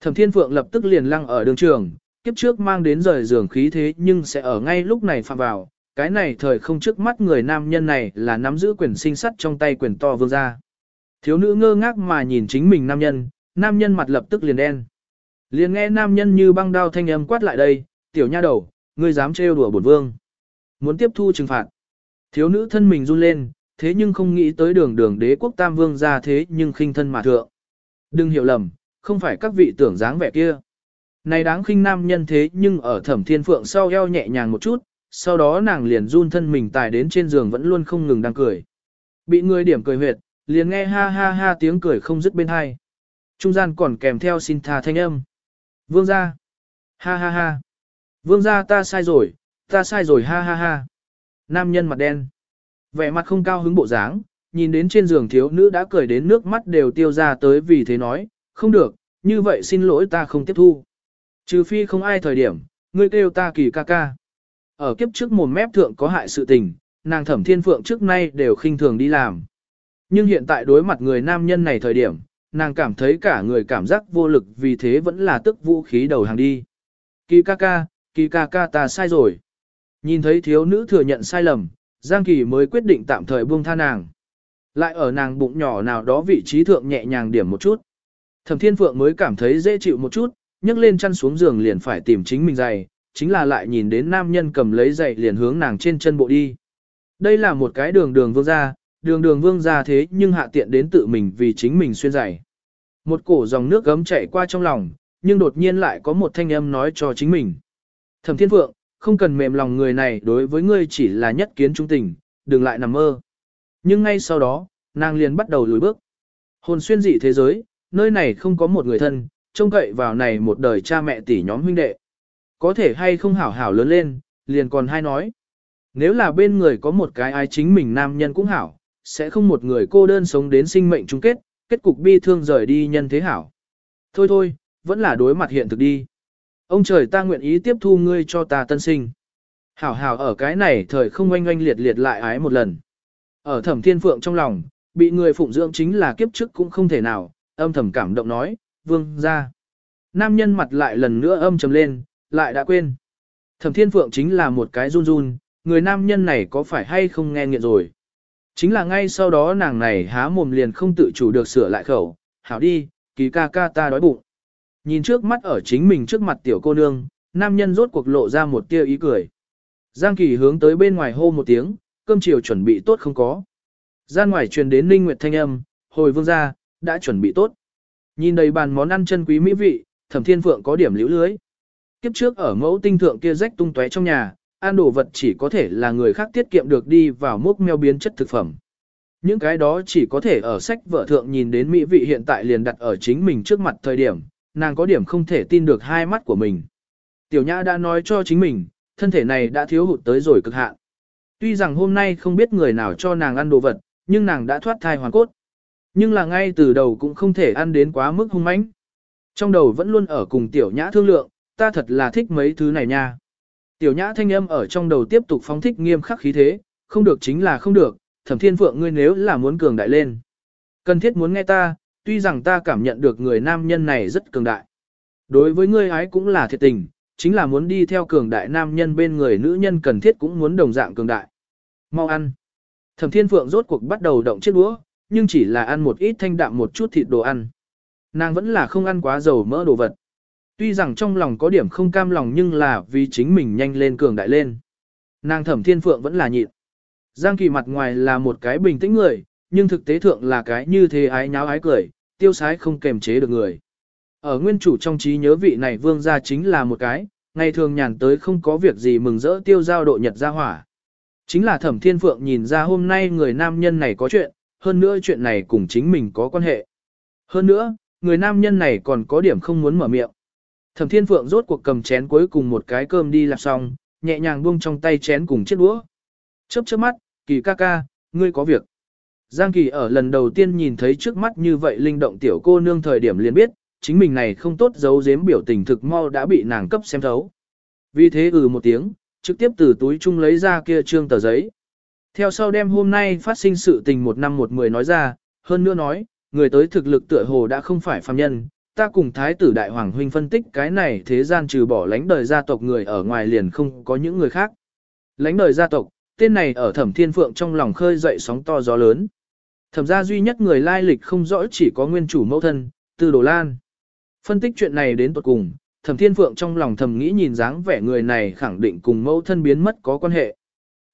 Thẩm thiên phượng lập tức liền lăng ở đường trường, kiếp trước mang đến rời giường khí thế nhưng sẽ ở ngay lúc này phạm vào, cái này thời không trước mắt người nam nhân này là nắm giữ quyền sinh sắt trong tay quyền to vương gia. Thiếu nữ ngơ ngác mà nhìn chính mình nam nhân, nam nhân mặt lập tức liền đen. Liền nghe nam nhân như băng đao thanh âm quát lại đây, tiểu nha đầu, ngươi dám trêu đùa bổn vương. Muốn tiếp thu trừng phạt. Thiếu nữ thân mình run lên, thế nhưng không nghĩ tới đường đường đế quốc tam vương ra thế nhưng khinh thân mà thượng. Đừng hiểu lầm, không phải các vị tưởng dáng vẻ kia. Này đáng khinh nam nhân thế nhưng ở thẩm thiên phượng sau eo nhẹ nhàng một chút, sau đó nàng liền run thân mình tài đến trên giường vẫn luôn không ngừng đang cười. Bị người điểm cười huyệt, liền nghe ha ha ha tiếng cười không dứt bên hai. trung gian còn kèm theo xin tha thanh âm. Vương gia. Ha ha ha. Vương gia ta sai rồi, ta sai rồi ha ha ha. Nam nhân mặt đen. Vẻ mặt không cao hứng bộ dáng, nhìn đến trên giường thiếu nữ đã cười đến nước mắt đều tiêu ra tới vì thế nói, không được, như vậy xin lỗi ta không tiếp thu. Trừ phi không ai thời điểm, ngươi kêu ta kỳ ca ca. Ở kiếp trước mồm mép thượng có hại sự tình, nàng thẩm thiên phượng trước nay đều khinh thường đi làm. Nhưng hiện tại đối mặt người nam nhân này thời điểm, nàng cảm thấy cả người cảm giác vô lực vì thế vẫn là tức vũ khí đầu hàng đi. Kỳ ca ca, kỳ ca ca ta sai rồi. Nhìn thấy thiếu nữ thừa nhận sai lầm, Giang Kỳ mới quyết định tạm thời buông tha nàng. Lại ở nàng bụng nhỏ nào đó vị trí thượng nhẹ nhàng điểm một chút. Thẩm Thiên Phượng mới cảm thấy dễ chịu một chút, nhấc lên chăn xuống giường liền phải tìm chính mình giày, chính là lại nhìn đến nam nhân cầm lấy giày liền hướng nàng trên chân bộ đi. Đây là một cái đường đường vương gia, đường đường vương gia thế nhưng hạ tiện đến tự mình vì chính mình xuyên giày. Một cổ dòng nước gấm chảy qua trong lòng, nhưng đột nhiên lại có một thanh âm nói cho chính mình. Thẩm Thiên Phượng, không cần mềm lòng người này đối với ngươi chỉ là nhất kiến trung tình, đừng lại nằm mơ. Nhưng ngay sau đó, nàng liền bắt đầu lùi bước. Hồn xuyên dị thế giới, nơi này không có một người thân, trông cậy vào này một đời cha mẹ tỷ nhóm huynh đệ. Có thể hay không hảo hảo lớn lên, liền còn hai nói. Nếu là bên người có một cái ai chính mình nam nhân cũng hảo, sẽ không một người cô đơn sống đến sinh mệnh chung kết, kết cục bi thương rời đi nhân thế hảo. Thôi thôi, vẫn là đối mặt hiện thực đi. Ông trời ta nguyện ý tiếp thu ngươi cho ta tân sinh. Hảo hảo ở cái này thời không oanh oanh liệt liệt lại ái một lần. Ở thẩm thiên phượng trong lòng, bị người phụng dưỡng chính là kiếp trước cũng không thể nào, âm thầm cảm động nói, vương ra. Nam nhân mặt lại lần nữa âm trầm lên, lại đã quên. Thẩm thiên phượng chính là một cái run run, người nam nhân này có phải hay không nghe nghiện rồi. Chính là ngay sau đó nàng này há mồm liền không tự chủ được sửa lại khẩu, hảo đi, kỳ ca ca ta đói bụng. Nhìn trước mắt ở chính mình trước mặt tiểu cô nương, nam nhân rốt cuộc lộ ra một tia ý cười. Giang Kỳ hướng tới bên ngoài hô một tiếng, cơm chiều chuẩn bị tốt không có. Gian ngoài truyền đến Ninh Nguyệt thanh âm, hồi vương ra, đã chuẩn bị tốt. Nhìn đầy bàn món ăn chân quý mỹ vị, Thẩm Thiên Phượng có điểm liễu lưới. Kiếp trước ở mẫu tinh thượng kia rách tung tóe trong nhà, ăn đồ vật chỉ có thể là người khác tiết kiệm được đi vào mốc meo biến chất thực phẩm. Những cái đó chỉ có thể ở sách vợ thượng nhìn đến mỹ vị hiện tại liền đặt ở chính mình trước mặt thời điểm, nàng có điểm không thể tin được hai mắt của mình. Tiểu Nhã đã nói cho chính mình, thân thể này đã thiếu hụt tới rồi cực hạn. Tuy rằng hôm nay không biết người nào cho nàng ăn đồ vật, nhưng nàng đã thoát thai hoàn cốt. Nhưng là ngay từ đầu cũng không thể ăn đến quá mức hung mãnh. Trong đầu vẫn luôn ở cùng Tiểu Nhã thương lượng, ta thật là thích mấy thứ này nha. Tiểu Nhã thanh âm ở trong đầu tiếp tục phóng thích nghiêm khắc khí thế, không được chính là không được, thẩm thiên phượng ngươi nếu là muốn cường đại lên. Cần thiết muốn nghe ta, tuy rằng ta cảm nhận được người nam nhân này rất cường đại. Đối với ngươi ấy cũng là thiệt tình, chính là muốn đi theo cường đại nam nhân bên người nữ nhân cần thiết cũng muốn đồng dạng cường đại. Mau ăn. Thẩm Thiên Phượng rốt cuộc bắt đầu động chiếc đũa, nhưng chỉ là ăn một ít thanh đạm một chút thịt đồ ăn. Nàng vẫn là không ăn quá dầu mỡ đồ vật. Tuy rằng trong lòng có điểm không cam lòng nhưng là vì chính mình nhanh lên cường đại lên. Nàng Thẩm Thiên Phượng vẫn là nhịn. Giang Kỳ mặt ngoài là một cái bình tĩnh người, nhưng thực tế thượng là cái như thế ái nháo ái cười, tiêu sái không kềm chế được người. Ở nguyên chủ trong trí nhớ vị này vương gia chính là một cái, ngày thường nhàn tới không có việc gì mừng rỡ tiêu giao độ nhật ra hỏa. Chính là thẩm thiên phượng nhìn ra hôm nay người nam nhân này có chuyện, hơn nữa chuyện này cùng chính mình có quan hệ. Hơn nữa, người nam nhân này còn có điểm không muốn mở miệng. Thẩm thiên phượng rốt cuộc cầm chén cuối cùng một cái cơm đi lạp xong, nhẹ nhàng buông trong tay chén cùng chiếc đũa. Chớp chớp mắt, kỳ ca ca, ngươi có việc. Giang Kỳ ở lần đầu tiên nhìn thấy trước mắt như vậy linh động tiểu cô nương thời điểm liền biết, chính mình này không tốt giấu giếm biểu tình thực mau đã bị nàng cấp xem thấu. Vì thế ừ một tiếng, trực tiếp từ túi chung lấy ra kia trương tờ giấy. Theo sau đêm hôm nay phát sinh sự tình một năm một mười nói ra, hơn nữa nói, người tới thực lực tựa hồ đã không phải phàm nhân, ta cùng thái tử đại hoàng huynh phân tích cái này thế gian trừ bỏ lãnh đời gia tộc người ở ngoài liền không có những người khác. Lãnh đời gia tộc, tên này ở thẩm thiên phượng trong lòng khơi dậy sóng to gió lớn. Thẩm gia duy nhất người lai lịch không rõ chỉ có nguyên chủ mẫu thân, Tư Đồ Lan. Phân tích chuyện này đến tuật cùng, Thẩm Thiên Phượng trong lòng thầm nghĩ nhìn dáng vẻ người này khẳng định cùng mẫu thân biến mất có quan hệ.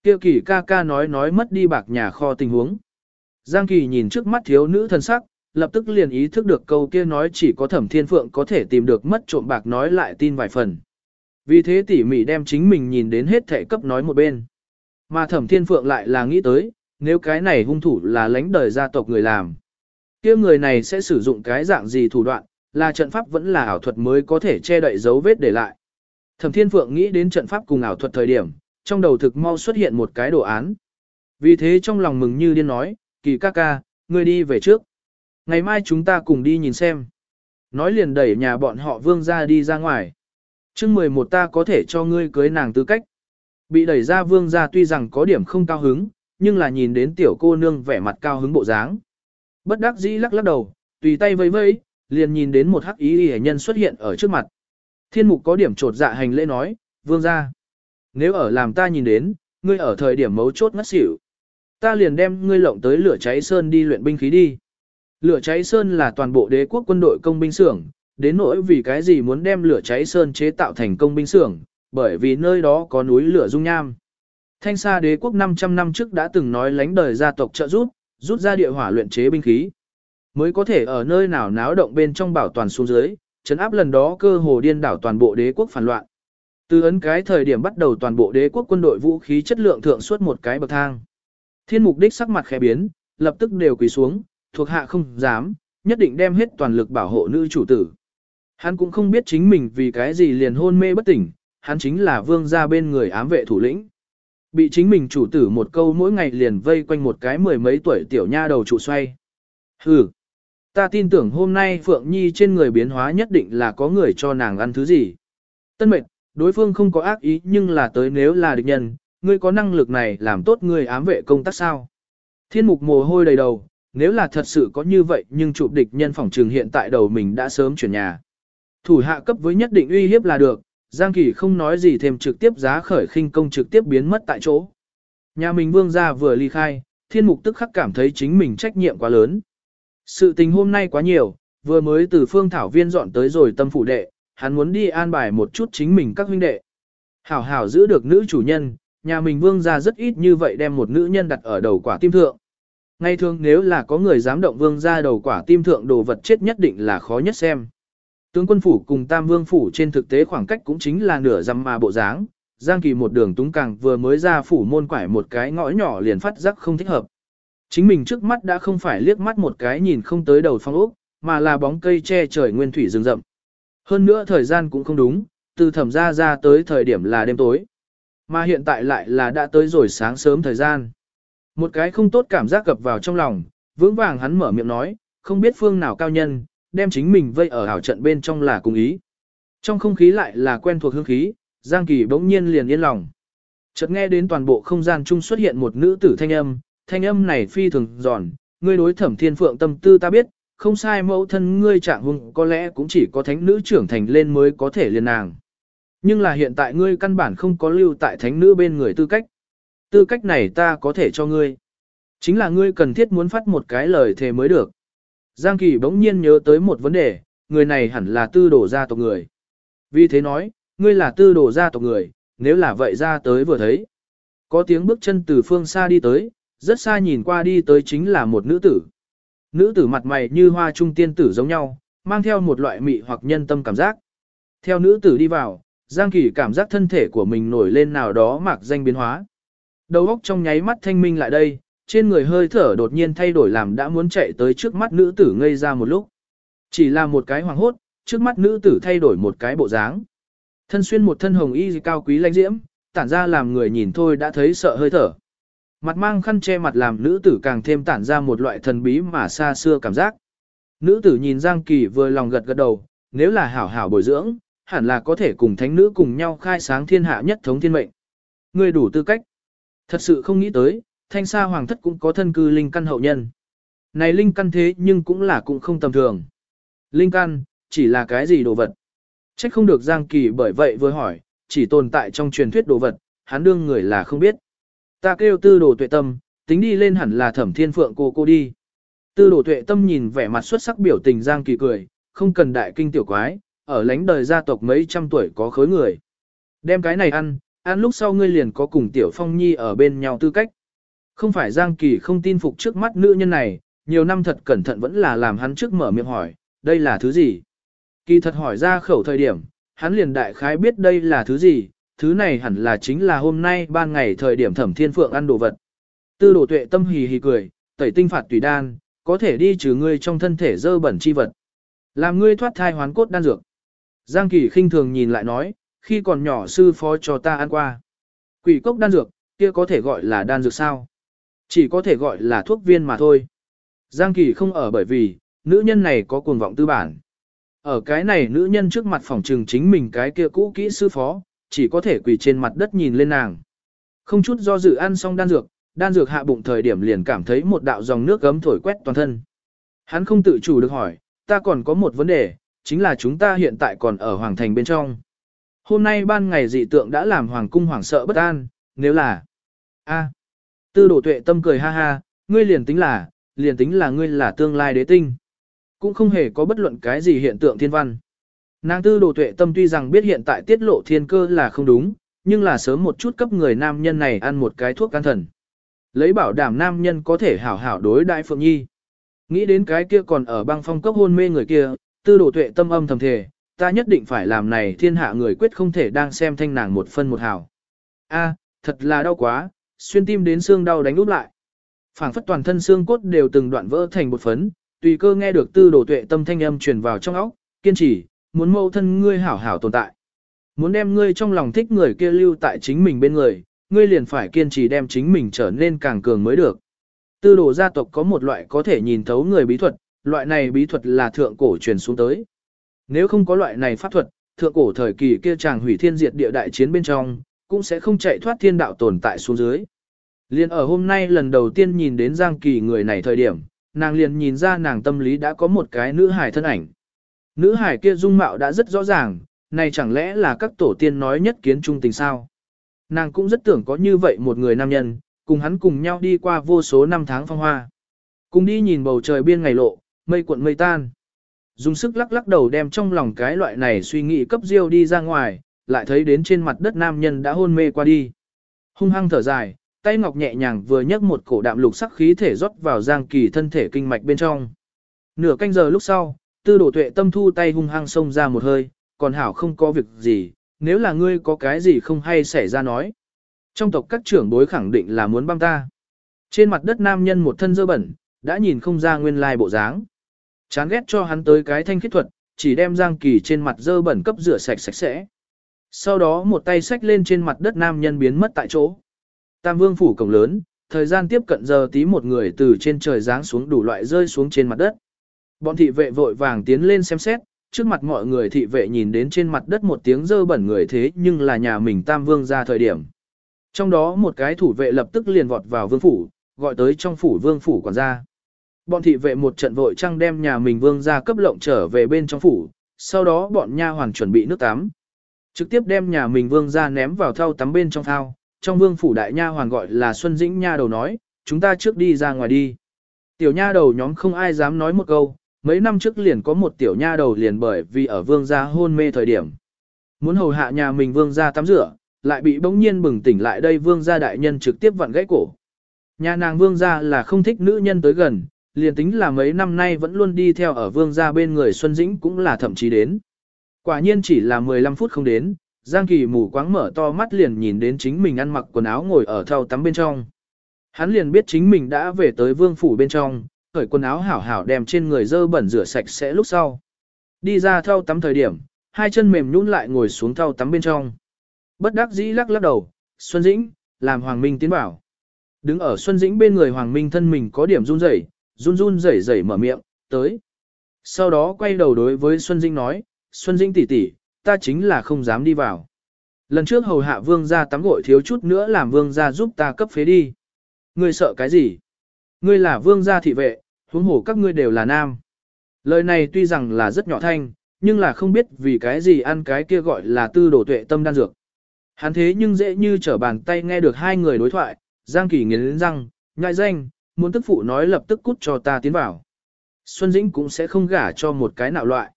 Tiêu Kỳ ca ca nói nói mất đi bạc nhà kho tình huống. Giang Kỳ nhìn trước mắt thiếu nữ thân sắc, lập tức liền ý thức được câu kia nói chỉ có Thẩm Thiên Phượng có thể tìm được mất trộm bạc nói lại tin vài phần. Vì thế tỉ mỉ đem chính mình nhìn đến hết thể cấp nói một bên. Mà Thẩm Thiên Phượng lại là nghĩ tới, nếu cái này hung thủ là lãnh đời gia tộc người làm. kia người này sẽ sử dụng cái dạng gì thủ đoạn, là trận pháp vẫn là ảo thuật mới có thể che đậy dấu vết để lại. Thẩm Thiên Phượng nghĩ đến trận pháp cùng ảo thuật thời điểm, trong đầu thực mau xuất hiện một cái đồ án. Vì thế trong lòng mừng như điên nói, kỳ ca ca, ngươi đi về trước. Ngày mai chúng ta cùng đi nhìn xem. Nói liền đẩy nhà bọn họ vương ra đi ra ngoài. chương 11 ta có thể cho ngươi cưới nàng tư cách. Bị đẩy ra vương ra tuy rằng có điểm không cao hứng, nhưng là nhìn đến tiểu cô nương vẻ mặt cao hứng bộ dáng. Bất đắc dĩ lắc lắc đầu, tùy tay vây vây, liền nhìn đến một hắc ý hề nhân xuất hiện ở trước mặt. Thiên mục có điểm trột dạ hành lễ nói, vương ra. Nếu ở làm ta nhìn đến, ngươi ở thời điểm mấu chốt ngất xỉu. Ta liền đem ngươi lộng tới lửa cháy sơn đi luyện binh khí đi. Lửa cháy sơn là toàn bộ đế quốc quân đội công binh xưởng, đến nỗi vì cái gì muốn đem lửa cháy sơn chế tạo thành công binh xưởng, bởi vì nơi đó có núi lửa dung nham. Thanh xa đế quốc 500 năm trước đã từng nói lánh đời gia tộc trợ rút, rút ra địa hỏa luyện chế binh khí. Mới có thể ở nơi nào náo động bên trong bảo toàn xuống dưới, chấn áp lần đó cơ hồ điên đảo toàn bộ đế quốc phản loạn. Từ ấn cái thời điểm bắt đầu toàn bộ đế quốc quân đội vũ khí chất lượng thượng suốt một cái bậc thang. Thiên mục đích sắc mặt khẽ biến, lập tức đều quỳ xuống, thuộc hạ không dám, nhất định đem hết toàn lực bảo hộ nữ chủ tử. Hắn cũng không biết chính mình vì cái gì liền hôn mê bất tỉnh, hắn chính là vương gia bên người ám vệ thủ lĩnh. Bị chính mình chủ tử một câu mỗi ngày liền vây quanh một cái mười mấy tuổi tiểu nha đầu trụ xoay. Hừ, ta tin tưởng hôm nay Phượng Nhi trên người biến hóa nhất định là có người cho nàng ăn thứ gì. Tân mệt, đối phương không có ác ý nhưng là tới nếu là địch nhân, ngươi có năng lực này làm tốt người ám vệ công tác sao. Thiên mục mồ hôi đầy đầu, nếu là thật sự có như vậy nhưng chụp địch nhân phòng trường hiện tại đầu mình đã sớm chuyển nhà. Thủ hạ cấp với nhất định uy hiếp là được, Giang Kỳ không nói gì thêm trực tiếp giá khởi khinh công trực tiếp biến mất tại chỗ. Nhà mình vương gia vừa ly khai, thiên mục tức khắc cảm thấy chính mình trách nhiệm quá lớn. Sự tình hôm nay quá nhiều, vừa mới từ phương thảo viên dọn tới rồi tâm phủ đệ, hắn muốn đi an bài một chút chính mình các huynh đệ. Hảo hảo giữ được nữ chủ nhân, nhà mình vương gia rất ít như vậy đem một nữ nhân đặt ở đầu quả tim thượng. Ngay thường nếu là có người dám động vương gia đầu quả tim thượng đồ vật chết nhất định là khó nhất xem. Tướng quân phủ cùng tam vương phủ trên thực tế khoảng cách cũng chính là nửa dặm mà bộ dáng, Giang Kỳ một đường túng càng vừa mới ra phủ môn quải một cái ngõ nhỏ liền phát giác không thích hợp. Chính mình trước mắt đã không phải liếc mắt một cái nhìn không tới đầu phong ốc, mà là bóng cây che trời nguyên thủy rừng rậm. Hơn nữa thời gian cũng không đúng, từ thẩm ra ra tới thời điểm là đêm tối. Mà hiện tại lại là đã tới rồi sáng sớm thời gian. Một cái không tốt cảm giác cập vào trong lòng, vững vàng hắn mở miệng nói, không biết phương nào cao nhân, đem chính mình vây ở hảo trận bên trong là cùng ý. Trong không khí lại là quen thuộc hương khí, Giang Kỳ bỗng nhiên liền yên lòng. Chợt nghe đến toàn bộ không gian chung xuất hiện một nữ tử thanh âm, thanh âm này phi thường giòn, ngươi đối thẩm thiên phượng tâm tư ta biết, không sai mẫu thân ngươi trạng hùng có lẽ cũng chỉ có thánh nữ trưởng thành lên mới có thể liên nàng. Nhưng là hiện tại ngươi căn bản không có lưu tại thánh nữ bên người tư cách. Tư cách này ta có thể cho ngươi. Chính là ngươi cần thiết muốn phát một cái lời thề mới được. Giang Kỳ bỗng nhiên nhớ tới một vấn đề, người này hẳn là tư đổ gia tộc người. Vì thế nói, ngươi là tư đổ gia tộc người, nếu là vậy ra tới vừa thấy. Có tiếng bước chân từ phương xa đi tới, rất xa nhìn qua đi tới chính là một nữ tử. Nữ tử mặt mày như hoa trung tiên tử giống nhau, mang theo một loại mị hoặc nhân tâm cảm giác. Theo nữ tử đi vào, Giang Kỳ cảm giác thân thể của mình nổi lên nào đó mạc danh biến hóa. Đầu óc trong nháy mắt thanh minh lại đây, trên người hơi thở đột nhiên thay đổi làm đã muốn chạy tới trước mắt nữ tử ngây ra một lúc. Chỉ là một cái hoàng hốt, trước mắt nữ tử thay đổi một cái bộ dáng. Thân xuyên một thân hồng y cao quý lãnh diễm, tản ra làm người nhìn thôi đã thấy sợ hơi thở. Mặt mang khăn che mặt làm nữ tử càng thêm tản ra một loại thần bí mà xa xưa cảm giác. Nữ tử nhìn Giang Kỳ vừa lòng gật gật đầu, nếu là hảo hảo bồi dưỡng, hẳn là có thể cùng thánh nữ cùng nhau khai sáng thiên hạ nhất thống thiên mệnh. Người đủ tư cách. Thật sự không nghĩ tới, thanh sa hoàng thất cũng có thân cư linh căn hậu nhân. Này linh căn thế nhưng cũng là cũng không tầm thường. Linh căn, chỉ là cái gì đồ vật? Trách không được Giang Kỳ bởi vậy vừa hỏi, chỉ tồn tại trong truyền thuyết đồ vật, hắn đương người là không biết. Ta kêu tư đồ tuệ tâm, tính đi lên hẳn là thẩm thiên phượng cô cô đi. Tư đồ tuệ tâm nhìn vẻ mặt xuất sắc biểu tình Giang Kỳ cười, không cần đại kinh tiểu quái, ở lánh đời gia tộc mấy trăm tuổi có khối người. Đem cái này ăn, ăn lúc sau ngươi liền có cùng tiểu phong nhi ở bên nhau tư cách. Không phải Giang Kỳ không tin phục trước mắt nữ nhân này, nhiều năm thật cẩn thận vẫn là làm hắn trước mở miệng hỏi, đây là thứ gì? Kỳ thật hỏi ra khẩu thời điểm, hắn liền đại khái biết đây là thứ gì, thứ này hẳn là chính là hôm nay ban ngày thời điểm thẩm thiên phượng ăn đồ vật. Tư đồ tuệ tâm hì hì cười, tẩy tinh phạt tùy đan, có thể đi trừ ngươi trong thân thể dơ bẩn chi vật. Làm ngươi thoát thai hoán cốt đan dược. Giang Kỳ khinh thường nhìn lại nói, khi còn nhỏ sư phó cho ta ăn qua. Quỷ cốc đan dược, kia có thể gọi là đan dược sao? Chỉ có thể gọi là thuốc viên mà thôi. Giang Kỳ không ở bởi vì, nữ nhân này có cuồng vọng tư bản. Ở cái này nữ nhân trước mặt phòng trừng chính mình cái kia cũ kỹ sư phó, chỉ có thể quỳ trên mặt đất nhìn lên nàng. Không chút do dự ăn xong đan dược, đan dược hạ bụng thời điểm liền cảm thấy một đạo dòng nước gấm thổi quét toàn thân. Hắn không tự chủ được hỏi, ta còn có một vấn đề, chính là chúng ta hiện tại còn ở Hoàng Thành bên trong. Hôm nay ban ngày dị tượng đã làm Hoàng cung hoảng sợ bất an, nếu là... a tư đổ tuệ tâm cười ha ha, ngươi liền tính là, liền tính là ngươi là tương lai đế tinh. Cũng không hề có bất luận cái gì hiện tượng thiên văn. Nàng tư đồ tuệ tâm tuy rằng biết hiện tại tiết lộ thiên cơ là không đúng, nhưng là sớm một chút cấp người nam nhân này ăn một cái thuốc can thần. Lấy bảo đảm nam nhân có thể hảo hảo đối đại Phượng Nhi. Nghĩ đến cái kia còn ở băng phong cấp hôn mê người kia, tư đồ tuệ tâm âm thầm thề, ta nhất định phải làm này thiên hạ người quyết không thể đang xem thanh nàng một phân một hảo. A, thật là đau quá, xuyên tim đến xương đau đánh úp lại. phảng phất toàn thân xương cốt đều từng đoạn vỡ thành một phấn, tùy cơ nghe được tư đồ tuệ tâm thanh âm truyền vào trong óc, kiên trì, muốn mâu thân ngươi hảo hảo tồn tại. Muốn đem ngươi trong lòng thích người kia lưu tại chính mình bên người, ngươi liền phải kiên trì đem chính mình trở nên càng cường mới được. Tư đồ gia tộc có một loại có thể nhìn thấu người bí thuật, loại này bí thuật là thượng cổ truyền xuống tới. Nếu không có loại này pháp thuật, thượng cổ thời kỳ kia chàng hủy thiên diệt địa đại chiến bên trong, cũng sẽ không chạy thoát thiên đạo tồn tại xuống dưới. Liên ở hôm nay lần đầu tiên nhìn đến Giang Kỳ người này thời điểm, nàng liền nhìn ra nàng tâm lý đã có một cái nữ hài thân ảnh. Nữ hài kia dung mạo đã rất rõ ràng, này chẳng lẽ là các tổ tiên nói nhất kiến trung tình sao? Nàng cũng rất tưởng có như vậy một người nam nhân, cùng hắn cùng nhau đi qua vô số năm tháng phong hoa. Cùng đi nhìn bầu trời biên ngày lộ, mây cuộn mây tan. Dùng sức lắc lắc đầu đem trong lòng cái loại này suy nghĩ cấp diêu đi ra ngoài, lại thấy đến trên mặt đất nam nhân đã hôn mê qua đi. Hung hăng thở dài, tay ngọc nhẹ nhàng vừa nhấc một cổ đạm lục sắc khí thể rót vào Giang Kỳ thân thể kinh mạch bên trong. Nửa canh giờ lúc sau, tư đổ tuệ tâm thu tay hung hăng xông ra một hơi, còn hảo không có việc gì, nếu là ngươi có cái gì không hay xảy ra nói. Trong tộc các trưởng bối khẳng định là muốn băm ta. Trên mặt đất nam nhân một thân dơ bẩn, đã nhìn không ra nguyên lai bộ dáng. Chán ghét cho hắn tới cái thanh khiết thuật, chỉ đem Giang Kỳ trên mặt dơ bẩn cấp rửa sạch sạch sẽ. Sau đó một tay xách lên trên mặt đất nam nhân biến mất tại chỗ. Tam vương phủ cổng lớn, thời gian tiếp cận giờ tí một người từ trên trời giáng xuống đủ loại rơi xuống trên mặt đất. Bọn thị vệ vội vàng tiến lên xem xét, trước mặt mọi người thị vệ nhìn đến trên mặt đất một tiếng dơ bẩn người thế nhưng là nhà mình tam vương ra thời điểm. Trong đó một cái thủ vệ lập tức liền vọt vào vương phủ, gọi tới trong phủ vương phủ quản gia. Bọn thị vệ một trận vội trăng đem nhà mình vương ra cấp lộng trở về bên trong phủ, sau đó bọn nha hoàn chuẩn bị nước tắm. Trực tiếp đem nhà mình vương ra ném vào thau tắm bên trong thao, trong vương phủ đại nha hoàn gọi là Xuân Dĩnh nha đầu nói, chúng ta trước đi ra ngoài đi. Tiểu nha đầu nhóm không ai dám nói một câu, mấy năm trước liền có một tiểu nha đầu liền bởi vì ở vương gia hôn mê thời điểm. Muốn hầu hạ nhà mình vương gia tắm rửa, lại bị bỗng nhiên bừng tỉnh lại đây vương gia đại nhân trực tiếp vặn gãy cổ. Nhà nàng vương gia là không thích nữ nhân tới gần, liền tính là mấy năm nay vẫn luôn đi theo ở vương gia bên người Xuân Dĩnh cũng là thậm chí đến. Quả nhiên chỉ là 15 phút không đến, Giang Kỳ mù quáng mở to mắt liền nhìn đến chính mình ăn mặc quần áo ngồi ở thau tắm bên trong. Hắn liền biết chính mình đã về tới vương phủ bên trong, khởi quần áo hảo hảo đem trên người dơ bẩn rửa sạch sẽ lúc sau. Đi ra thau tắm thời điểm, hai chân mềm nhũn lại ngồi xuống thau tắm bên trong. Bất đắc dĩ lắc lắc đầu, Xuân Dĩnh, làm Hoàng Minh tiến bảo. Đứng ở Xuân Dĩnh bên người Hoàng Minh thân mình có điểm run rẩy, run run rẩy rẩy mở miệng, tới. Sau đó quay đầu đối với Xuân Dĩnh nói, Xuân Dĩnh tỷ tỷ, ta chính là không dám đi vào. Lần trước hầu hạ vương gia tắm gội thiếu chút nữa làm vương gia giúp ta cấp phế đi. Ngươi sợ cái gì? Ngươi là vương gia thị vệ, huống hồ các ngươi đều là nam. Lời này tuy rằng là rất nhỏ thanh, nhưng là không biết vì cái gì ăn cái kia gọi là tư đồ tuệ tâm đan dược. Hắn thế nhưng dễ như trở bàn tay nghe được hai người đối thoại, Giang Kỳ nghiến răng, nhai danh, muốn tức phụ nói lập tức cút cho ta tiến vào. Xuân Dĩnh cũng sẽ không gả cho một cái nào loại.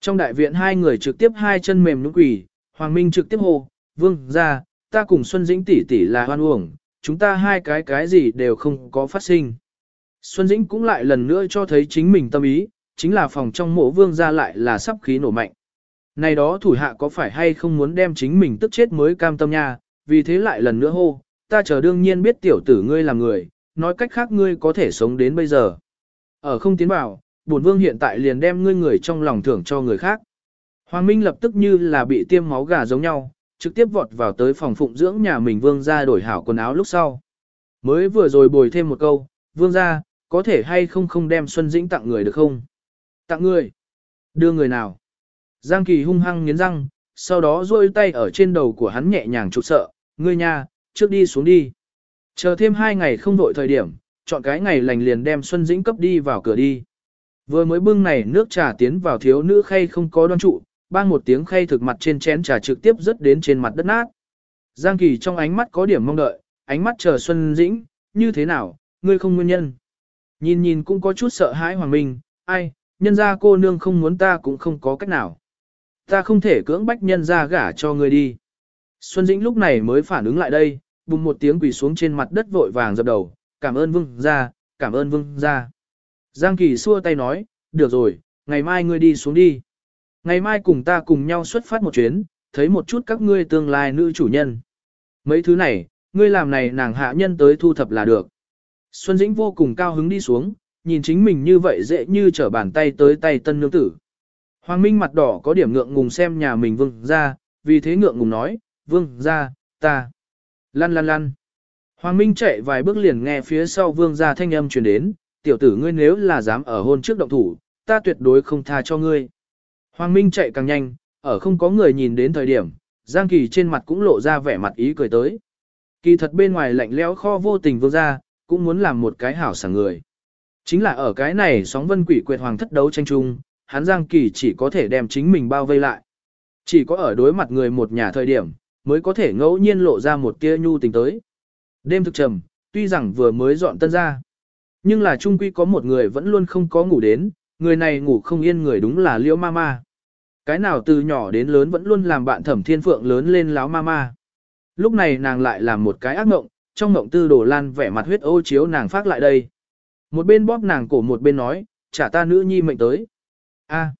Trong đại viện hai người trực tiếp hai chân mềm nhũn quỳ, Hoàng Minh trực tiếp hô, vương gia ta cùng Xuân Dĩnh tỷ tỷ là hoan uổng, chúng ta hai cái cái gì đều không có phát sinh. Xuân Dĩnh cũng lại lần nữa cho thấy chính mình tâm ý, chính là phòng trong mộ vương gia lại là sắp khí nổ mạnh. Này đó thủ hạ có phải hay không muốn đem chính mình tức chết mới cam tâm nha, vì thế lại lần nữa hô, ta chờ đương nhiên biết tiểu tử ngươi là người, nói cách khác ngươi có thể sống đến bây giờ. Ở không tiến vào, bổn vương hiện tại liền đem ngươi người trong lòng thưởng cho người khác. Hoàng Minh lập tức như là bị tiêm máu gà giống nhau, trực tiếp vọt vào tới phòng phụng dưỡng nhà mình vương ra đổi hảo quần áo lúc sau. Mới vừa rồi bồi thêm một câu, vương ra, có thể hay không không đem Xuân Dĩnh tặng người được không? Tặng người? Đưa người nào? Giang Kỳ hung hăng nghiến răng, sau đó rôi tay ở trên đầu của hắn nhẹ nhàng trục sợ, ngươi nha, trước đi xuống đi. Chờ thêm hai ngày không vội thời điểm, chọn cái ngày lành liền đem Xuân Dĩnh cấp đi vào cửa đi. Vừa mới bưng này nước trà tiến vào thiếu nữ khay không có đoan trụ, bang một tiếng khay thực mặt trên chén trà trực tiếp rớt đến trên mặt đất nát. Giang Kỳ trong ánh mắt có điểm mong đợi, ánh mắt chờ Xuân Dĩnh, như thế nào, ngươi không nguyên nhân. Nhìn nhìn cũng có chút sợ hãi Hoàng Minh, ai, nhân ra cô nương không muốn ta cũng không có cách nào. Ta không thể cưỡng bách nhân ra gả cho ngươi đi. Xuân Dĩnh lúc này mới phản ứng lại đây, bùng một tiếng quỳ xuống trên mặt đất vội vàng dập đầu, cảm ơn vương ra, cảm ơn vương ra. Giang Kỳ xua tay nói, được rồi, ngày mai ngươi đi xuống đi. Ngày mai cùng ta cùng nhau xuất phát một chuyến, thấy một chút các ngươi tương lai nữ chủ nhân. Mấy thứ này, ngươi làm này nàng hạ nhân tới thu thập là được. Xuân Dĩnh vô cùng cao hứng đi xuống, nhìn chính mình như vậy dễ như trở bàn tay tới tay tân nương tử. Hoàng Minh mặt đỏ có điểm ngượng ngùng xem nhà mình vương ra, vì thế ngượng ngùng nói, vương ra, ta. Lăn lăn lăn. Hoàng Minh chạy vài bước liền nghe phía sau vương gia thanh âm truyền đến, tiểu tử ngươi nếu là dám ở hôn trước động thủ, ta tuyệt đối không tha cho ngươi. Hoàng Minh chạy càng nhanh, ở không có người nhìn đến thời điểm, Giang Kỳ trên mặt cũng lộ ra vẻ mặt ý cười tới. Kỳ thật bên ngoài lạnh lẽo kho vô tình vương gia cũng muốn làm một cái hảo sảng người. Chính là ở cái này sóng vân quỷ quyệt hoàng thất đấu tranh chung, hắn Giang Kỳ chỉ có thể đem chính mình bao vây lại. Chỉ có ở đối mặt người một nhà thời điểm, mới có thể ngẫu nhiên lộ ra một tia nhu tình tới. Đêm thực trầm, tuy rằng vừa mới dọn tân ra, nhưng là trung quy có một người vẫn luôn không có ngủ đến, người này ngủ không yên người đúng là Liễu Mama. Cái nào từ nhỏ đến lớn vẫn luôn làm bạn thẩm thiên phượng lớn lên láo Mama. Lúc này nàng lại làm một cái ác mộng, trong mộng tư đổ lan vẻ mặt huyết ô chiếu nàng phát lại đây. Một bên bóp nàng cổ một bên nói, trả ta nữ nhi mệnh tới. A.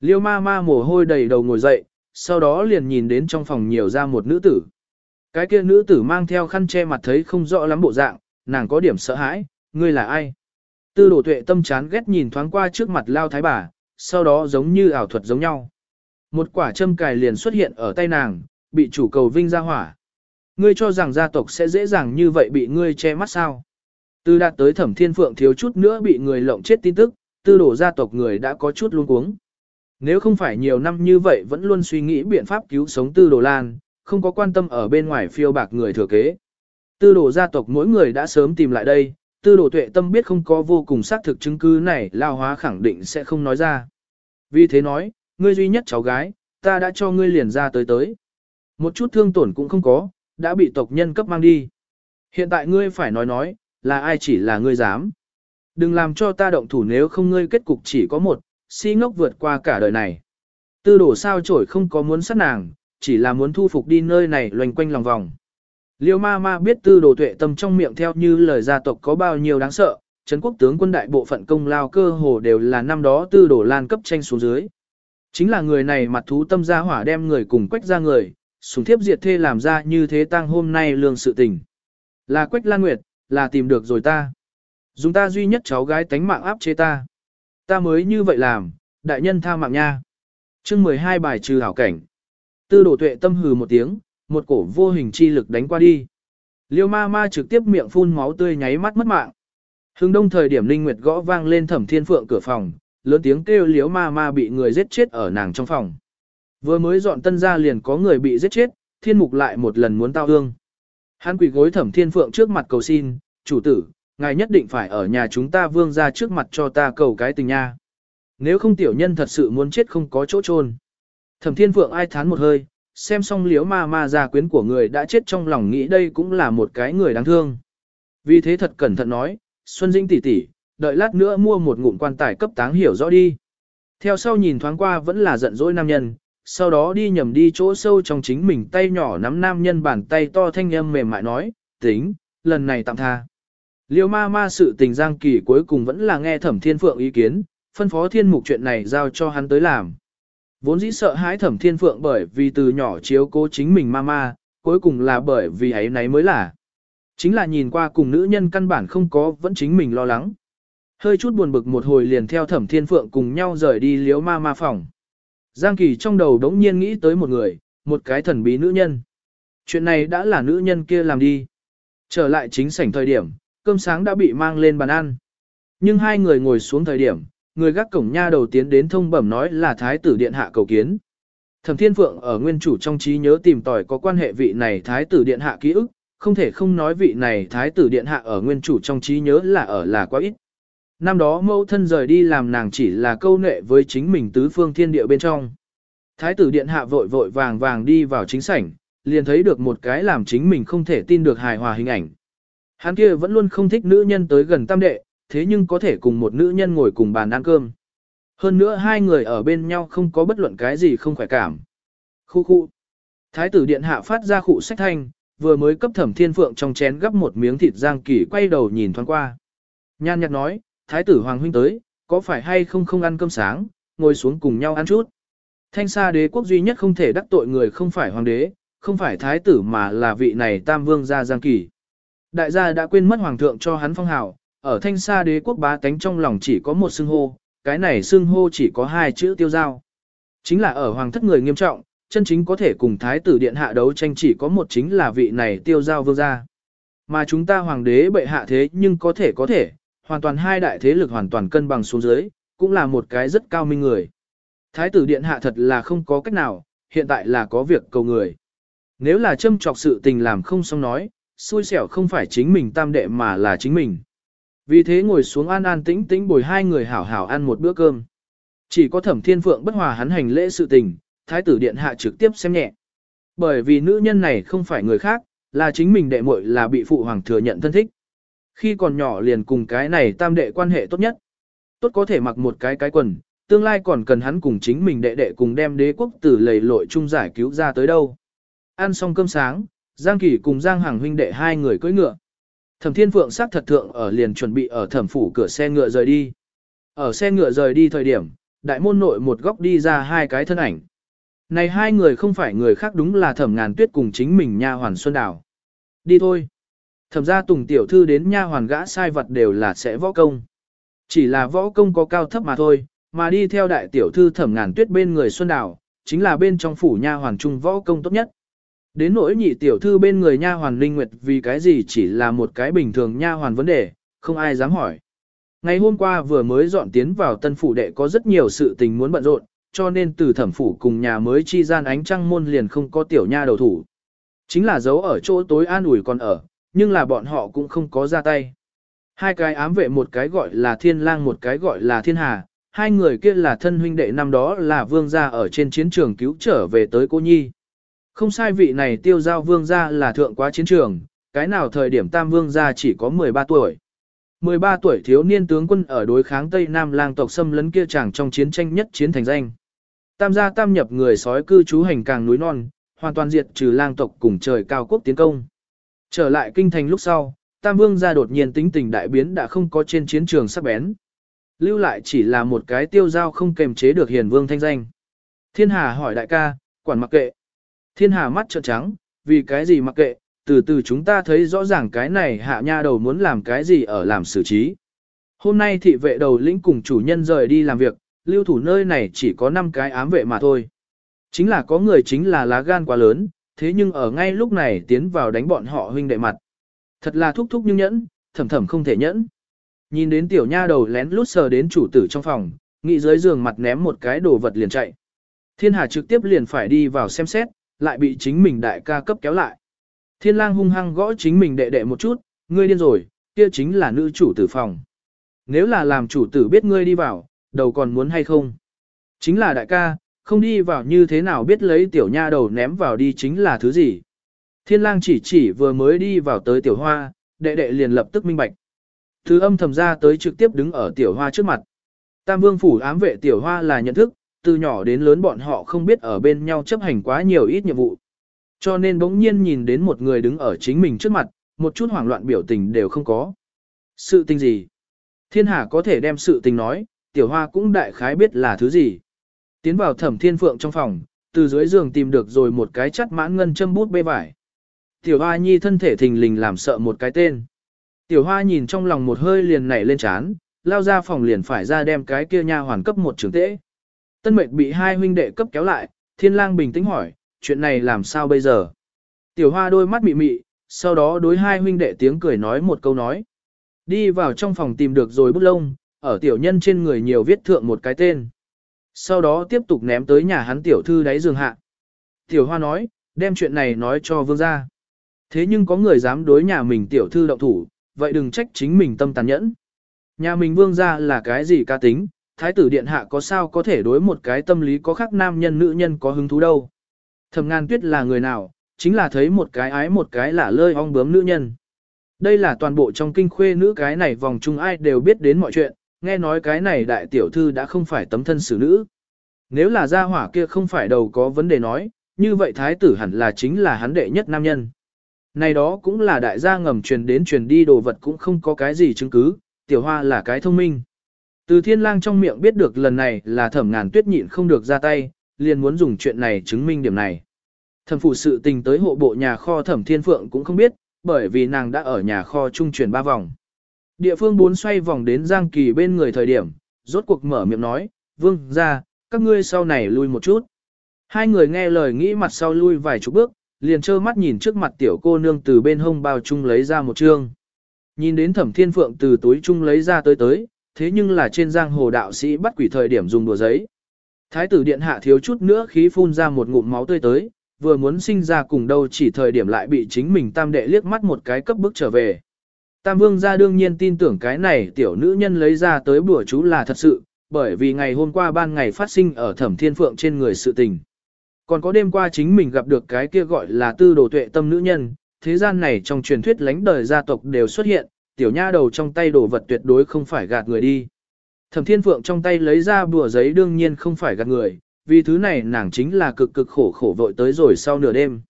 Liêu ma ma mồ hôi đầy đầu ngồi dậy, sau đó liền nhìn đến trong phòng nhiều ra một nữ tử. Cái kia nữ tử mang theo khăn che mặt thấy không rõ lắm bộ dạng, nàng có điểm sợ hãi, ngươi là ai? Tư đổ tuệ tâm chán ghét nhìn thoáng qua trước mặt lao thái bà, sau đó giống như ảo thuật giống nhau. Một quả châm cài liền xuất hiện ở tay nàng, bị chủ cầu vinh ra hỏa. Ngươi cho rằng gia tộc sẽ dễ dàng như vậy bị ngươi che mắt sao? Từ đạt tới thẩm thiên phượng thiếu chút nữa bị người lộng chết tin tức, tư đổ gia tộc người đã có chút luống cuống. Nếu không phải nhiều năm như vậy vẫn luôn suy nghĩ biện pháp cứu sống tư đồ lan, không có quan tâm ở bên ngoài phiêu bạc người thừa kế. Tư đồ gia tộc mỗi người đã sớm tìm lại đây, tư đồ tuệ tâm biết không có vô cùng xác thực chứng cứ này lao hóa khẳng định sẽ không nói ra. Vì thế nói, ngươi duy nhất cháu gái, ta đã cho ngươi liền ra tới tới. Một chút thương tổn cũng không có, đã bị tộc nhân cấp mang đi. Hiện tại ngươi phải nói nói, là ai chỉ là ngươi dám. Đừng làm cho ta động thủ nếu không ngươi kết cục chỉ có một, si ngốc vượt qua cả đời này. Tư đổ sao trổi không có muốn sát nàng, chỉ là muốn thu phục đi nơi này loành quanh lòng vòng. Liêu ma ma biết tư đồ tuệ tâm trong miệng theo như lời gia tộc có bao nhiêu đáng sợ, Trấn quốc tướng quân đại bộ phận công lao cơ hồ đều là năm đó tư đồ lan cấp tranh xuống dưới. Chính là người này mặt thú tâm gia hỏa đem người cùng quách ra người, sùng thiếp diệt thê làm ra như thế tăng hôm nay lương sự tình. Là quách lan nguyệt, là tìm được rồi ta. Dùng ta duy nhất cháu gái tánh mạng áp chế ta. Ta mới như vậy làm, đại nhân tha mạng nha. chương 12 bài trừ hảo cảnh. Tư đổ tuệ tâm hừ một tiếng, một cổ vô hình chi lực đánh qua đi. Liêu ma ma trực tiếp miệng phun máu tươi nháy mắt mất mạng. Hưng đông thời điểm Linh Nguyệt gõ vang lên thẩm thiên phượng cửa phòng, lớn tiếng kêu liếu ma ma bị người giết chết ở nàng trong phòng. Vừa mới dọn tân ra liền có người bị giết chết, thiên mục lại một lần muốn tao hương. Hắn quỳ gối thẩm thiên phượng trước mặt cầu xin, chủ tử, ngài nhất định phải ở nhà chúng ta vương ra trước mặt cho ta cầu cái tình nha. Nếu không tiểu nhân thật sự muốn chết không có chỗ chôn. Thẩm thiên phượng ai thán một hơi, xem xong liếu ma ma gia quyến của người đã chết trong lòng nghĩ đây cũng là một cái người đáng thương. Vì thế thật cẩn thận nói, Xuân Dĩnh tỷ tỷ, đợi lát nữa mua một ngụm quan tài cấp táng hiểu rõ đi. Theo sau nhìn thoáng qua vẫn là giận dỗi nam nhân, sau đó đi nhầm đi chỗ sâu trong chính mình tay nhỏ nắm nam nhân bàn tay to thanh âm mềm mại nói, tính, lần này tạm tha. Liêu ma ma sự tình giang kỳ cuối cùng vẫn là nghe thẩm thiên phượng ý kiến, phân phó thiên mục chuyện này giao cho hắn tới làm. Vốn dĩ sợ hãi thẩm thiên phượng bởi vì từ nhỏ chiếu cố chính mình ma ma, cuối cùng là bởi vì ấy nấy mới là. Chính là nhìn qua cùng nữ nhân căn bản không có vẫn chính mình lo lắng. Hơi chút buồn bực một hồi liền theo thẩm thiên phượng cùng nhau rời đi liếu ma ma phòng. Giang Kỳ trong đầu đống nhiên nghĩ tới một người, một cái thần bí nữ nhân. Chuyện này đã là nữ nhân kia làm đi. Trở lại chính sảnh thời điểm, cơm sáng đã bị mang lên bàn ăn. Nhưng hai người ngồi xuống thời điểm, người gác cổng nha đầu tiến đến thông bẩm nói là thái tử điện hạ cầu kiến. Thẩm Thiên Phượng ở nguyên chủ trong trí nhớ tìm tòi có quan hệ vị này thái tử điện hạ ký ức, không thể không nói vị này thái tử điện hạ ở nguyên chủ trong trí nhớ là ở là quá ít. Năm đó mẫu thân rời đi làm nàng chỉ là câu nệ với chính mình tứ phương thiên địa bên trong. Thái tử điện hạ vội vội vàng vàng đi vào chính sảnh, liền thấy được một cái làm chính mình không thể tin được hài hòa hình ảnh. Hắn kia vẫn luôn không thích nữ nhân tới gần tam đệ, thế nhưng có thể cùng một nữ nhân ngồi cùng bàn ăn cơm. Hơn nữa hai người ở bên nhau không có bất luận cái gì không khỏe cảm. Khu khu. Thái tử điện hạ phát ra khụ sách thanh, vừa mới cấp thẩm thiên phượng trong chén gấp một miếng thịt giang kỳ quay đầu nhìn thoáng qua. Nhan nhạt nói, thái tử hoàng huynh tới, có phải hay không không ăn cơm sáng, ngồi xuống cùng nhau ăn chút. Thanh xa đế quốc duy nhất không thể đắc tội người không phải hoàng đế, không phải thái tử mà là vị này tam vương gia giang kỳ. Đại gia đã quên mất hoàng thượng cho hắn phong hào, ở thanh xa đế quốc bá tánh trong lòng chỉ có một xưng hô, cái này xưng hô chỉ có hai chữ tiêu giao. Chính là ở hoàng thất người nghiêm trọng, chân chính có thể cùng thái tử điện hạ đấu tranh chỉ có một chính là vị này tiêu giao vương gia. Mà chúng ta hoàng đế bệ hạ thế nhưng có thể có thể, hoàn toàn hai đại thế lực hoàn toàn cân bằng xuống dưới, cũng là một cái rất cao minh người. Thái tử điện hạ thật là không có cách nào, hiện tại là có việc cầu người. Nếu là châm trọc sự tình làm không xong nói, xui xẻo không phải chính mình tam đệ mà là chính mình. Vì thế ngồi xuống an an tĩnh tĩnh bồi hai người hảo hảo ăn một bữa cơm. Chỉ có thẩm thiên phượng bất hòa hắn hành lễ sự tình, thái tử điện hạ trực tiếp xem nhẹ. Bởi vì nữ nhân này không phải người khác, là chính mình đệ muội là bị phụ hoàng thừa nhận thân thích. Khi còn nhỏ liền cùng cái này tam đệ quan hệ tốt nhất. Tốt có thể mặc một cái cái quần, tương lai còn cần hắn cùng chính mình đệ đệ cùng đem đế quốc tử lầy lội chung giải cứu ra tới đâu. Ăn xong cơm sáng, Giang Kỳ cùng Giang Hằng huynh đệ hai người cưỡi ngựa. Thẩm Thiên Phượng sát thật thượng ở liền chuẩn bị ở thẩm phủ cửa xe ngựa rời đi. Ở xe ngựa rời đi thời điểm, đại môn nội một góc đi ra hai cái thân ảnh. Này hai người không phải người khác đúng là thẩm ngàn tuyết cùng chính mình nha hoàn Xuân Đào. Đi thôi. Thẩm gia tùng tiểu thư đến nha hoàn gã sai vật đều là sẽ võ công. Chỉ là võ công có cao thấp mà thôi, mà đi theo đại tiểu thư thẩm ngàn tuyết bên người Xuân Đào, chính là bên trong phủ nha hoàn trung võ công tốt nhất. Đến nỗi nhị tiểu thư bên người nha hoàn Linh Nguyệt vì cái gì chỉ là một cái bình thường nha hoàn vấn đề, không ai dám hỏi. Ngày hôm qua vừa mới dọn tiến vào tân phủ đệ có rất nhiều sự tình muốn bận rộn, cho nên từ thẩm phủ cùng nhà mới chi gian ánh trăng môn liền không có tiểu nha đầu thủ. Chính là giấu ở chỗ tối an ủi còn ở, nhưng là bọn họ cũng không có ra tay. Hai cái ám vệ một cái gọi là thiên lang một cái gọi là thiên hà, hai người kia là thân huynh đệ năm đó là vương gia ở trên chiến trường cứu trở về tới cô nhi. Không sai vị này tiêu giao vương gia là thượng quá chiến trường, cái nào thời điểm tam vương gia chỉ có 13 tuổi. 13 tuổi thiếu niên tướng quân ở đối kháng Tây Nam lang tộc xâm lấn kia chàng trong chiến tranh nhất chiến thành danh. Tam gia tam nhập người sói cư trú hành càng núi non, hoàn toàn diệt trừ lang tộc cùng trời cao quốc tiến công. Trở lại kinh thành lúc sau, tam vương gia đột nhiên tính tình đại biến đã không có trên chiến trường sắc bén. Lưu lại chỉ là một cái tiêu giao không kềm chế được hiền vương thanh danh. Thiên Hà hỏi đại ca, quản mặc kệ. Thiên hà mắt trợn trắng, vì cái gì mặc kệ, từ từ chúng ta thấy rõ ràng cái này hạ nha đầu muốn làm cái gì ở làm xử trí. Hôm nay thị vệ đầu lĩnh cùng chủ nhân rời đi làm việc, lưu thủ nơi này chỉ có 5 cái ám vệ mà thôi. Chính là có người chính là lá gan quá lớn, thế nhưng ở ngay lúc này tiến vào đánh bọn họ huynh đệ mặt. Thật là thúc thúc nhưng nhẫn, thầm thầm không thể nhẫn. Nhìn đến tiểu nha đầu lén lút sờ đến chủ tử trong phòng, nghĩ dưới giường mặt ném một cái đồ vật liền chạy. Thiên Hà trực tiếp liền phải đi vào xem xét, lại bị chính mình đại ca cấp kéo lại. Thiên lang hung hăng gõ chính mình đệ đệ một chút, ngươi điên rồi, kia chính là nữ chủ tử phòng. Nếu là làm chủ tử biết ngươi đi vào, đầu còn muốn hay không? Chính là đại ca, không đi vào như thế nào biết lấy tiểu nha đầu ném vào đi chính là thứ gì? Thiên lang chỉ chỉ vừa mới đi vào tới tiểu hoa, đệ đệ liền lập tức minh bạch. Thứ âm thầm ra tới trực tiếp đứng ở tiểu hoa trước mặt. Tam vương phủ ám vệ tiểu hoa là nhận thức, từ nhỏ đến lớn bọn họ không biết ở bên nhau chấp hành quá nhiều ít nhiệm vụ. Cho nên bỗng nhiên nhìn đến một người đứng ở chính mình trước mặt, một chút hoảng loạn biểu tình đều không có. Sự tình gì? Thiên Hà có thể đem sự tình nói, tiểu hoa cũng đại khái biết là thứ gì. Tiến vào thẩm thiên phượng trong phòng, từ dưới giường tìm được rồi một cái chắt mãn ngân châm bút bê vải. Tiểu hoa nhi thân thể thình lình làm sợ một cái tên. Tiểu hoa nhìn trong lòng một hơi liền nảy lên chán, lao ra phòng liền phải ra đem cái kia nha hoàn cấp một trưởng tễ. Tân mệnh bị hai huynh đệ cấp kéo lại, thiên lang bình tĩnh hỏi, chuyện này làm sao bây giờ? Tiểu hoa đôi mắt mị mị, sau đó đối hai huynh đệ tiếng cười nói một câu nói. Đi vào trong phòng tìm được rồi bút lông, ở tiểu nhân trên người nhiều viết thượng một cái tên. Sau đó tiếp tục ném tới nhà hắn tiểu thư đáy giường hạ. Tiểu hoa nói, đem chuyện này nói cho vương gia. Thế nhưng có người dám đối nhà mình tiểu thư động thủ, vậy đừng trách chính mình tâm tàn nhẫn. Nhà mình vương gia là cái gì ca tính, thái tử điện hạ có sao có thể đối một cái tâm lý có khác nam nhân nữ nhân có hứng thú đâu. Thẩm ngàn tuyết là người nào, chính là thấy một cái ái một cái là lơi ong bướm nữ nhân. Đây là toàn bộ trong kinh khuê nữ cái này vòng chung ai đều biết đến mọi chuyện, nghe nói cái này đại tiểu thư đã không phải tấm thân xử nữ. Nếu là gia hỏa kia không phải đầu có vấn đề nói, như vậy thái tử hẳn là chính là hắn đệ nhất nam nhân. Này đó cũng là đại gia ngầm truyền đến truyền đi đồ vật cũng không có cái gì chứng cứ, tiểu hoa là cái thông minh. Từ thiên lang trong miệng biết được lần này là thẩm ngàn tuyết nhịn không được ra tay, liền muốn dùng chuyện này chứng minh điểm này. Thẩm phụ sự tình tới hộ bộ nhà kho thẩm thiên phượng cũng không biết, bởi vì nàng đã ở nhà kho trung chuyển ba vòng. Địa phương bốn xoay vòng đến Giang Kỳ bên người thời điểm, rốt cuộc mở miệng nói, vương ra, các ngươi sau này lui một chút. Hai người nghe lời nghĩ mặt sau lui vài chục bước, liền trơ mắt nhìn trước mặt tiểu cô nương từ bên hông bao chung lấy ra một chương. Nhìn đến thẩm thiên phượng từ túi chung lấy ra tới tới, thế nhưng là trên giang hồ đạo sĩ bắt quỷ thời điểm dùng đùa giấy. Thái tử điện hạ thiếu chút nữa khí phun ra một ngụm máu tươi tới, vừa muốn sinh ra cùng đâu chỉ thời điểm lại bị chính mình tam đệ liếc mắt một cái cấp bước trở về. Tam vương gia đương nhiên tin tưởng cái này tiểu nữ nhân lấy ra tới bùa chú là thật sự, bởi vì ngày hôm qua ban ngày phát sinh ở thẩm thiên phượng trên người sự tình. Còn có đêm qua chính mình gặp được cái kia gọi là tư đồ tuệ tâm nữ nhân, thế gian này trong truyền thuyết lánh đời gia tộc đều xuất hiện, tiểu nha đầu trong tay đồ vật tuyệt đối không phải gạt người đi. Thẩm thiên phượng trong tay lấy ra bùa giấy đương nhiên không phải gạt người, vì thứ này nàng chính là cực cực khổ khổ vội tới rồi sau nửa đêm.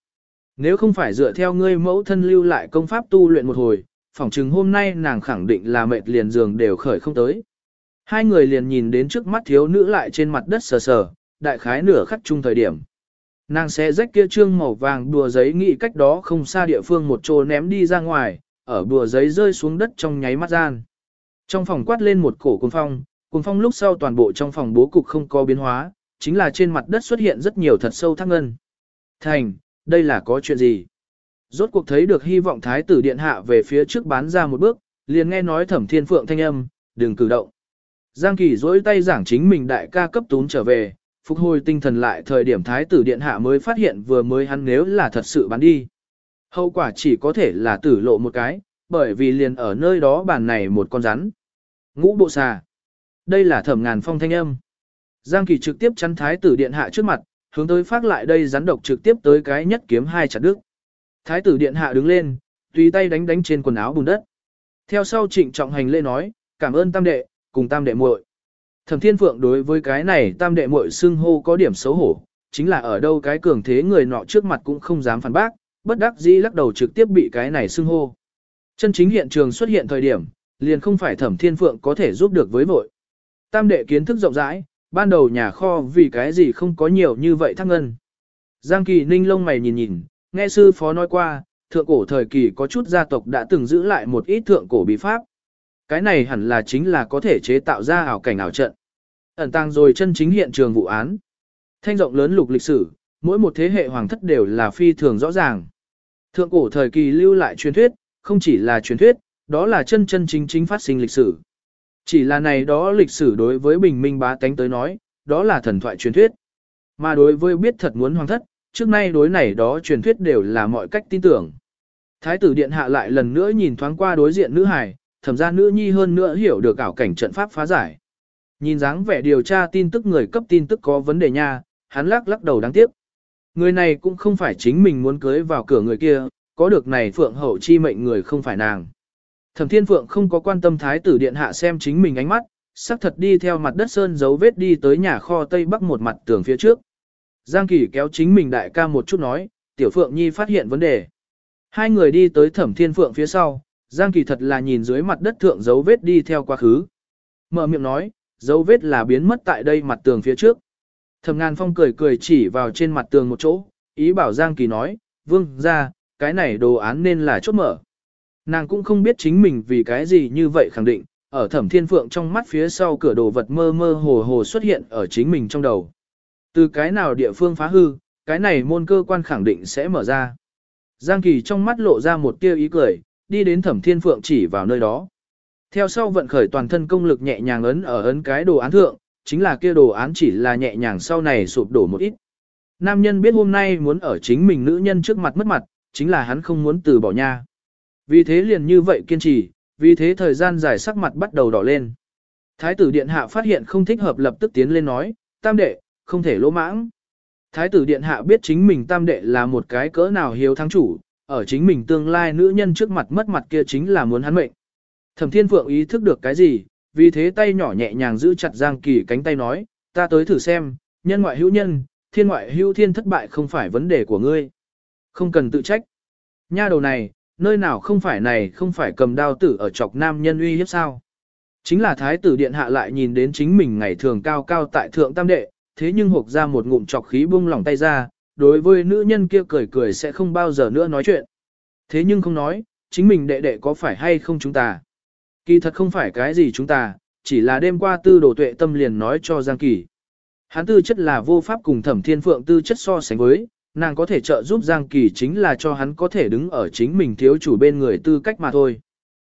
Nếu không phải dựa theo ngươi mẫu thân lưu lại công pháp tu luyện một hồi, phỏng chừng hôm nay nàng khẳng định là mệt liền giường đều khởi không tới. Hai người liền nhìn đến trước mắt thiếu nữ lại trên mặt đất sờ sờ, đại khái nửa khắc chung thời điểm. Nàng sẽ rách kia trương màu vàng đùa giấy nghĩ cách đó không xa địa phương một chỗ ném đi ra ngoài, ở bùa giấy rơi xuống đất trong nháy mắt gian. Trong phòng quát lên một cổ cuồng phong, cuồng phong lúc sau toàn bộ trong phòng bố cục không có biến hóa, chính là trên mặt đất xuất hiện rất nhiều thật sâu thác ngân. Thành, đây là có chuyện gì? Rốt cuộc thấy được hy vọng thái tử điện hạ về phía trước bán ra một bước, liền nghe nói thẩm thiên phượng thanh âm, đừng cử động. Giang Kỳ dỗi tay giảng chính mình đại ca cấp tún trở về, phục hồi tinh thần lại thời điểm thái tử điện hạ mới phát hiện vừa mới hắn nếu là thật sự bán đi. Hậu quả chỉ có thể là tử lộ một cái, bởi vì liền ở nơi đó bàn này một con rắn. Ngũ bộ xà. Đây là thẩm ngàn phong thanh âm. Giang Kỳ trực tiếp chắn thái tử điện hạ trước mặt, hướng tới phát lại đây rắn độc trực tiếp tới cái nhất kiếm hai chặt đứt. Thái tử điện hạ đứng lên, tùy tay đánh đánh trên quần áo bùn đất. Theo sau trịnh trọng hành lễ nói, cảm ơn tam đệ, cùng tam đệ muội. Thẩm Thiên Phượng đối với cái này tam đệ muội xưng hô có điểm xấu hổ, chính là ở đâu cái cường thế người nọ trước mặt cũng không dám phản bác, bất đắc dĩ lắc đầu trực tiếp bị cái này xưng hô. Chân chính hiện trường xuất hiện thời điểm, liền không phải Thẩm Thiên Phượng có thể giúp được với vội. Tam đệ kiến thức rộng rãi, ban đầu nhà kho vì cái gì không có nhiều như vậy thăng ngân. Giang Kỳ Ninh lông mày nhìn nhìn, nghe sư phó nói qua, thượng cổ thời kỳ có chút gia tộc đã từng giữ lại một ít thượng cổ bí pháp. Cái này hẳn là chính là có thể chế tạo ra ảo cảnh ảo trận. Ẩn tăng rồi chân chính hiện trường vụ án. Thanh rộng lớn lục lịch sử, mỗi một thế hệ hoàng thất đều là phi thường rõ ràng. Thượng cổ thời kỳ lưu lại truyền thuyết, không chỉ là truyền thuyết, đó là chân chân chính chính phát sinh lịch sử. Chỉ là này đó lịch sử đối với bình minh bá tánh tới nói, đó là thần thoại truyền thuyết. Mà đối với biết thật muốn hoàng thất, trước nay đối này đó truyền thuyết đều là mọi cách tin tưởng. Thái tử điện hạ lại lần nữa nhìn thoáng qua đối diện nữ hài, thẩm ra nữ nhi hơn nữa hiểu được ảo cảnh trận pháp phá giải. Nhìn dáng vẻ điều tra tin tức người cấp tin tức có vấn đề nha, hắn lắc lắc đầu đáng tiếc. Người này cũng không phải chính mình muốn cưới vào cửa người kia, có được này phượng hậu chi mệnh người không phải nàng. Thẩm Thiên Phượng không có quan tâm thái tử điện hạ xem chính mình ánh mắt, sắc thật đi theo mặt đất sơn dấu vết đi tới nhà kho tây bắc một mặt tường phía trước. Giang Kỳ kéo chính mình đại ca một chút nói, Tiểu Phượng Nhi phát hiện vấn đề. Hai người đi tới Thẩm Thiên Phượng phía sau, Giang Kỳ thật là nhìn dưới mặt đất thượng dấu vết đi theo quá khứ. Mở miệng nói, dấu vết là biến mất tại đây mặt tường phía trước. Thẩm Ngàn Phong cười cười chỉ vào trên mặt tường một chỗ, ý bảo Giang Kỳ nói, vương ra, cái này đồ án nên là chốt mở. Nàng cũng không biết chính mình vì cái gì như vậy khẳng định, ở thẩm thiên phượng trong mắt phía sau cửa đồ vật mơ mơ hồ hồ xuất hiện ở chính mình trong đầu. Từ cái nào địa phương phá hư, cái này môn cơ quan khẳng định sẽ mở ra. Giang Kỳ trong mắt lộ ra một tia ý cười, đi đến thẩm thiên phượng chỉ vào nơi đó. Theo sau vận khởi toàn thân công lực nhẹ nhàng ấn ở ấn cái đồ án thượng, chính là kia đồ án chỉ là nhẹ nhàng sau này sụp đổ một ít. Nam nhân biết hôm nay muốn ở chính mình nữ nhân trước mặt mất mặt, chính là hắn không muốn từ bỏ nha. Vì thế liền như vậy kiên trì, vì thế thời gian dài sắc mặt bắt đầu đỏ lên. Thái tử điện hạ phát hiện không thích hợp lập tức tiến lên nói, tam đệ, không thể lỗ mãng. Thái tử điện hạ biết chính mình tam đệ là một cái cỡ nào hiếu thắng chủ, ở chính mình tương lai nữ nhân trước mặt mất mặt kia chính là muốn hắn mệnh. Thẩm thiên phượng ý thức được cái gì, vì thế tay nhỏ nhẹ nhàng giữ chặt Giang Kỳ cánh tay nói, ta tới thử xem, nhân ngoại hữu nhân, thiên ngoại hữu thiên thất bại không phải vấn đề của ngươi. Không cần tự trách. Nha đầu này, nơi nào không phải này không phải cầm đao tử ở chọc nam nhân uy hiếp sao. Chính là thái tử điện hạ lại nhìn đến chính mình ngày thường cao cao tại thượng tam đệ, thế nhưng hộp ra một ngụm chọc khí bung lỏng tay ra, đối với nữ nhân kia cười cười sẽ không bao giờ nữa nói chuyện. Thế nhưng không nói, chính mình đệ đệ có phải hay không chúng ta. Kỳ thật không phải cái gì chúng ta, chỉ là đêm qua tư đồ tuệ tâm liền nói cho Giang Kỳ. Hắn tư chất là vô pháp cùng thẩm thiên phượng tư chất so sánh với, nàng có thể trợ giúp Giang Kỳ chính là cho hắn có thể đứng ở chính mình thiếu chủ bên người tư cách mà thôi.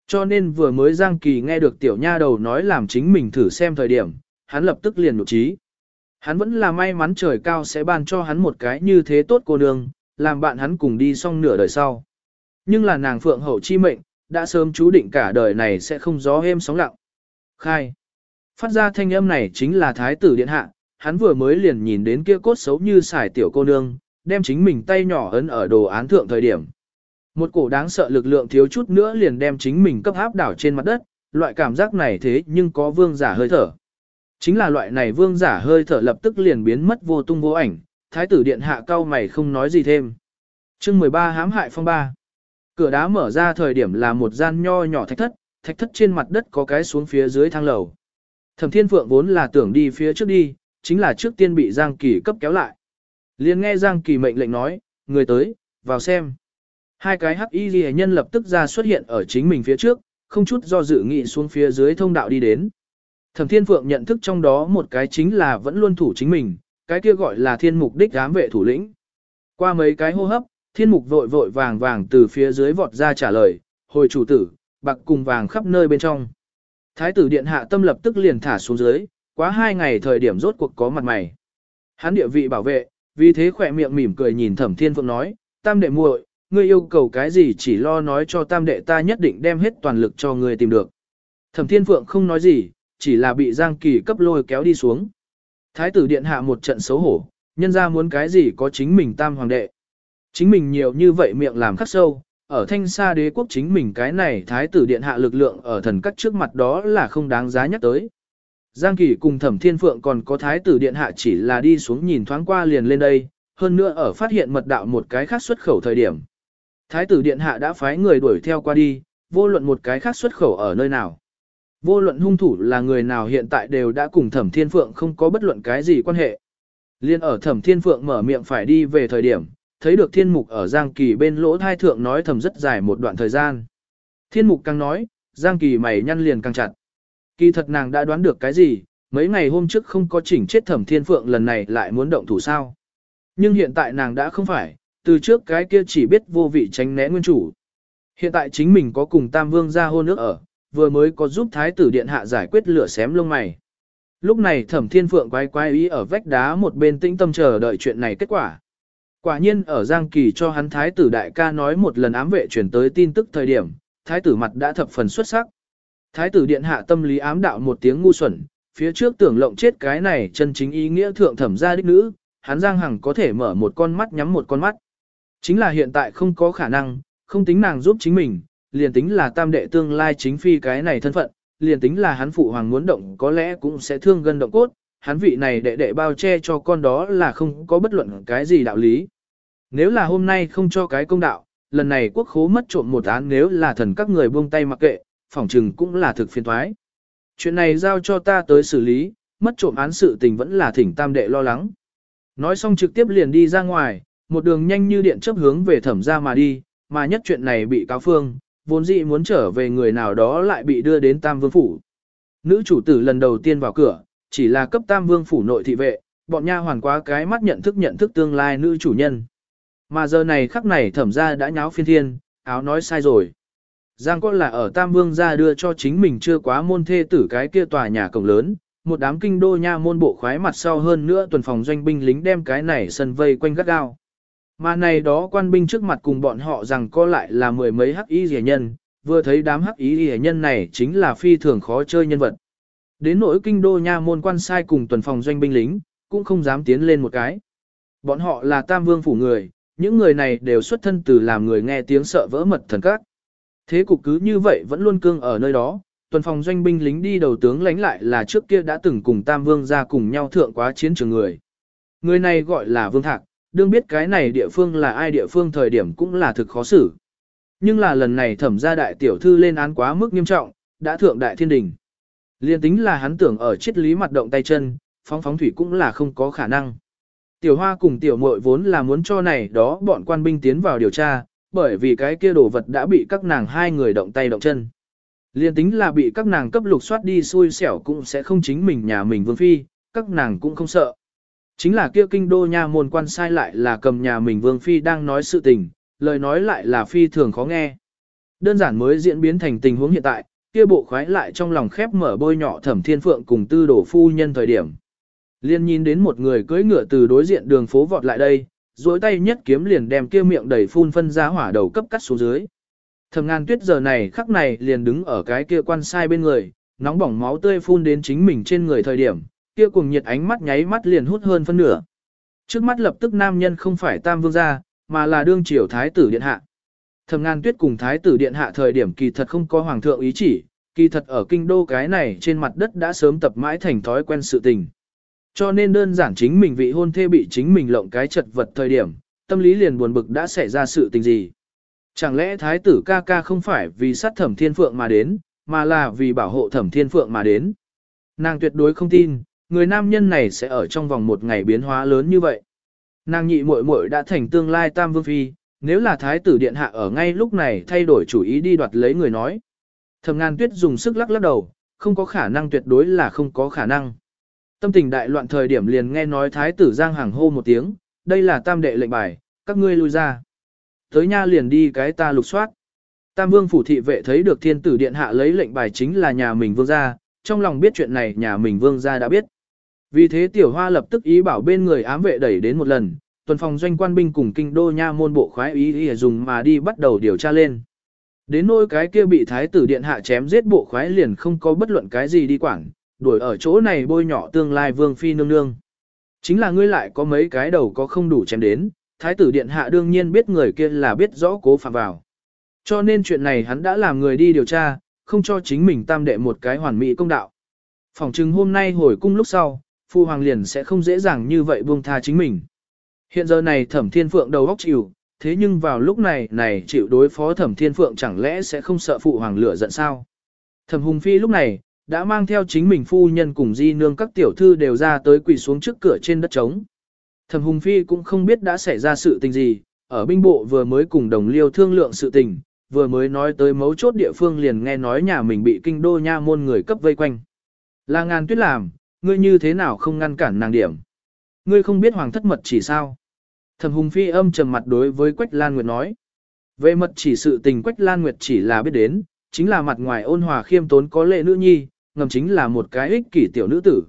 Cho nên vừa mới Giang Kỳ nghe được tiểu nha đầu nói làm chính mình thử xem thời điểm, hắn lập tức liền nụ trí. Hắn vẫn là may mắn trời cao sẽ ban cho hắn một cái như thế tốt cô nương, làm bạn hắn cùng đi xong nửa đời sau. Nhưng là nàng phượng hậu chi mệnh, đã sớm chú định cả đời này sẽ không gió êm sóng lặng. Khai. Phát ra thanh âm này chính là thái tử điện hạ, hắn vừa mới liền nhìn đến kia cốt xấu như xài tiểu cô nương, đem chính mình tay nhỏ ấn ở đồ án thượng thời điểm. Một cổ đáng sợ lực lượng thiếu chút nữa liền đem chính mình cấp áp đảo trên mặt đất, loại cảm giác này thế nhưng có vương giả hơi thở. Chính là loại này vương giả hơi thở lập tức liền biến mất vô tung vô ảnh, thái tử điện hạ cao mày không nói gì thêm. chương 13 hãm hại phong ba. Cửa đá mở ra thời điểm là một gian nho nhỏ thạch thất, thạch thất trên mặt đất có cái xuống phía dưới thang lầu. Thẩm Thiên Phượng vốn là tưởng đi phía trước đi, chính là trước tiên bị Giang Kỳ cấp kéo lại. liền nghe Giang Kỳ mệnh lệnh nói, người tới, vào xem. Hai cái hắc y ghi nhân lập tức ra xuất hiện ở chính mình phía trước, không chút do dự nghị xuống phía dưới thông đạo đi đến. Thẩm Thiên Phượng nhận thức trong đó một cái chính là vẫn luôn thủ chính mình, cái kia gọi là thiên mục đích ám vệ thủ lĩnh. Qua mấy cái hô hấp, thiên mục vội vội vàng vàng từ phía dưới vọt ra trả lời, hồi chủ tử, bạc cùng vàng khắp nơi bên trong. Thái tử điện hạ tâm lập tức liền thả xuống dưới, quá hai ngày thời điểm rốt cuộc có mặt mày. Hắn địa vị bảo vệ, vì thế khỏe miệng mỉm cười nhìn thẩm thiên phượng nói, tam đệ muội, ngươi yêu cầu cái gì chỉ lo nói cho tam đệ ta nhất định đem hết toàn lực cho ngươi tìm được. Thẩm thiên phượng không nói gì, chỉ là bị Giang Kỳ cấp lôi kéo đi xuống. Thái tử điện hạ một trận xấu hổ, nhân ra muốn cái gì có chính mình tam hoàng đệ. Chính mình nhiều như vậy miệng làm khắc sâu, ở thanh xa đế quốc chính mình cái này thái tử điện hạ lực lượng ở thần cắt trước mặt đó là không đáng giá nhắc tới. Giang Kỳ cùng thẩm thiên phượng còn có thái tử điện hạ chỉ là đi xuống nhìn thoáng qua liền lên đây, hơn nữa ở phát hiện mật đạo một cái khác xuất khẩu thời điểm. Thái tử điện hạ đã phái người đuổi theo qua đi, vô luận một cái khác xuất khẩu ở nơi nào. Vô luận hung thủ là người nào hiện tại đều đã cùng thẩm thiên phượng không có bất luận cái gì quan hệ. Liên ở thẩm thiên phượng mở miệng phải đi về thời điểm, thấy được thiên mục ở Giang Kỳ bên lỗ thai thượng nói thầm rất dài một đoạn thời gian. Thiên mục càng nói, Giang Kỳ mày nhăn liền càng chặt. Kỳ thật nàng đã đoán được cái gì, mấy ngày hôm trước không có chỉnh chết thẩm thiên phượng lần này lại muốn động thủ sao. Nhưng hiện tại nàng đã không phải, từ trước cái kia chỉ biết vô vị tránh né nguyên chủ. Hiện tại chính mình có cùng Tam Vương ra hôn nước ở, vừa mới có giúp Thái tử Điện Hạ giải quyết lửa xém lông mày. Lúc này thẩm thiên phượng quay quay ý ở vách đá một bên tĩnh tâm chờ đợi chuyện này kết quả. Quả nhiên ở Giang Kỳ cho hắn Thái tử đại ca nói một lần ám vệ chuyển tới tin tức thời điểm, Thái tử mặt đã thập phần xuất sắc. Thái tử điện hạ tâm lý ám đạo một tiếng ngu xuẩn, phía trước tưởng lộng chết cái này chân chính ý nghĩa thượng thẩm gia đích nữ, hắn Giang Hằng có thể mở một con mắt nhắm một con mắt. Chính là hiện tại không có khả năng, không tính nàng giúp chính mình, liền tính là tam đệ tương lai chính phi cái này thân phận, liền tính là hắn phụ hoàng muốn động có lẽ cũng sẽ thương gân động cốt, hắn vị này đệ đệ bao che cho con đó là không có bất luận cái gì đạo lý. Nếu là hôm nay không cho cái công đạo, lần này quốc khố mất trộm một án nếu là thần các người buông tay mặc kệ, phỏng chừng cũng là thực phiền thoái. Chuyện này giao cho ta tới xử lý, mất trộm án sự tình vẫn là thỉnh tam đệ lo lắng. Nói xong trực tiếp liền đi ra ngoài, một đường nhanh như điện chấp hướng về thẩm ra mà đi, mà nhất chuyện này bị cáo phương, vốn dĩ muốn trở về người nào đó lại bị đưa đến Tam Vương Phủ. Nữ chủ tử lần đầu tiên vào cửa, chỉ là cấp Tam Vương Phủ nội thị vệ, bọn nha hoàn quá cái mắt nhận thức nhận thức tương lai nữ chủ nhân. Mà giờ này khắc này thẩm ra đã nháo phiên thiên, áo nói sai rồi. Giang có là ở Tam Vương ra đưa cho chính mình chưa quá môn thê tử cái kia tòa nhà cổng lớn, một đám kinh đô nha môn bộ khoái mặt sau hơn nữa tuần phòng doanh binh lính đem cái này sân vây quanh gắt gao. Mà này đó quan binh trước mặt cùng bọn họ rằng có lại là mười mấy hắc y rẻ nhân, vừa thấy đám hắc y rẻ nhân này chính là phi thường khó chơi nhân vật. Đến nỗi kinh đô nha môn quan sai cùng tuần phòng doanh binh lính, cũng không dám tiến lên một cái. Bọn họ là tam vương phủ người, những người này đều xuất thân từ làm người nghe tiếng sợ vỡ mật thần các. Thế cục cứ như vậy vẫn luôn cương ở nơi đó, tuần phòng doanh binh lính đi đầu tướng lánh lại là trước kia đã từng cùng tam vương ra cùng nhau thượng quá chiến trường người. Người này gọi là vương thạc, đương biết cái này địa phương là ai địa phương thời điểm cũng là thực khó xử. Nhưng là lần này thẩm gia đại tiểu thư lên án quá mức nghiêm trọng, đã thượng đại thiên đình. Liên tính là hắn tưởng ở chiết lý mặt động tay chân, phóng phóng thủy cũng là không có khả năng. Tiểu hoa cùng tiểu muội vốn là muốn cho này đó bọn quan binh tiến vào điều tra, bởi vì cái kia đồ vật đã bị các nàng hai người động tay động chân. Liên tính là bị các nàng cấp lục soát đi xui xẻo cũng sẽ không chính mình nhà mình vương phi, các nàng cũng không sợ. Chính là kia kinh đô nha môn quan sai lại là cầm nhà mình vương phi đang nói sự tình, lời nói lại là phi thường khó nghe. Đơn giản mới diễn biến thành tình huống hiện tại, kia bộ khoái lại trong lòng khép mở bôi nhỏ thẩm thiên phượng cùng tư đổ phu nhân thời điểm. Liên nhìn đến một người cưỡi ngựa từ đối diện đường phố vọt lại đây, duỗi tay nhất kiếm liền đem kia miệng đầy phun phân ra hỏa đầu cấp cắt xuống dưới. Thẩm ngàn tuyết giờ này khắc này liền đứng ở cái kia quan sai bên người, nóng bỏng máu tươi phun đến chính mình trên người thời điểm, kia cùng nhiệt ánh mắt nháy mắt liền hút hơn phân nửa. Trước mắt lập tức nam nhân không phải tam vương gia, mà là đương triều thái tử điện hạ. Thẩm ngàn tuyết cùng thái tử điện hạ thời điểm kỳ thật không có hoàng thượng ý chỉ, kỳ thật ở kinh đô cái này trên mặt đất đã sớm tập mãi thành thói quen sự tình. Cho nên đơn giản chính mình vị hôn thê bị chính mình lộng cái chật vật thời điểm, tâm lý liền buồn bực đã xảy ra sự tình gì. Chẳng lẽ thái tử ca ca không phải vì sát thẩm thiên phượng mà đến, mà là vì bảo hộ thẩm thiên phượng mà đến. Nàng tuyệt đối không tin, người nam nhân này sẽ ở trong vòng một ngày biến hóa lớn như vậy. Nàng nhị muội muội đã thành tương lai tam vương phi, nếu là thái tử điện hạ ở ngay lúc này thay đổi chủ ý đi đoạt lấy người nói. Thẩm ngàn tuyết dùng sức lắc lắc đầu, không có khả năng tuyệt đối là không có khả năng. Tâm tình đại loạn thời điểm liền nghe nói thái tử giang hàng hô một tiếng, đây là tam đệ lệnh bài, các ngươi lui ra. Tới nha liền đi cái ta lục soát. Tam vương phủ thị vệ thấy được thiên tử điện hạ lấy lệnh bài chính là nhà mình vương gia, trong lòng biết chuyện này nhà mình vương gia đã biết. Vì thế tiểu hoa lập tức ý bảo bên người ám vệ đẩy đến một lần, tuần phòng doanh quan binh cùng kinh đô nha môn bộ khoái ý ý dùng mà đi bắt đầu điều tra lên. Đến nỗi cái kia bị thái tử điện hạ chém giết bộ khoái liền không có bất luận cái gì đi quảng, đuổi ở chỗ này bôi nhỏ tương lai vương phi nương nương. Chính là ngươi lại có mấy cái đầu có không đủ chém đến, thái tử điện hạ đương nhiên biết người kia là biết rõ cố phạm vào. Cho nên chuyện này hắn đã làm người đi điều tra, không cho chính mình tam đệ một cái hoàn mỹ công đạo. Phòng chừng hôm nay hồi cung lúc sau, Phu Hoàng liền sẽ không dễ dàng như vậy buông tha chính mình. Hiện giờ này thẩm thiên phượng đầu óc chịu, thế nhưng vào lúc này này chịu đối phó thẩm thiên phượng chẳng lẽ sẽ không sợ Phụ Hoàng lửa giận sao? Thẩm Hùng Phi lúc này, đã mang theo chính mình phu nhân cùng di nương các tiểu thư đều ra tới quỳ xuống trước cửa trên đất trống. Thẩm Hùng Phi cũng không biết đã xảy ra sự tình gì, ở binh bộ vừa mới cùng đồng liêu thương lượng sự tình, vừa mới nói tới mấu chốt địa phương liền nghe nói nhà mình bị kinh đô nha môn người cấp vây quanh. Là ngàn tuyết làm, ngươi như thế nào không ngăn cản nàng điểm. Ngươi không biết hoàng thất mật chỉ sao. Thẩm Hùng Phi âm trầm mặt đối với Quách Lan Nguyệt nói. Về mật chỉ sự tình Quách Lan Nguyệt chỉ là biết đến, chính là mặt ngoài ôn hòa khiêm tốn có lệ nữ nhi, ngầm chính là một cái ích kỷ tiểu nữ tử.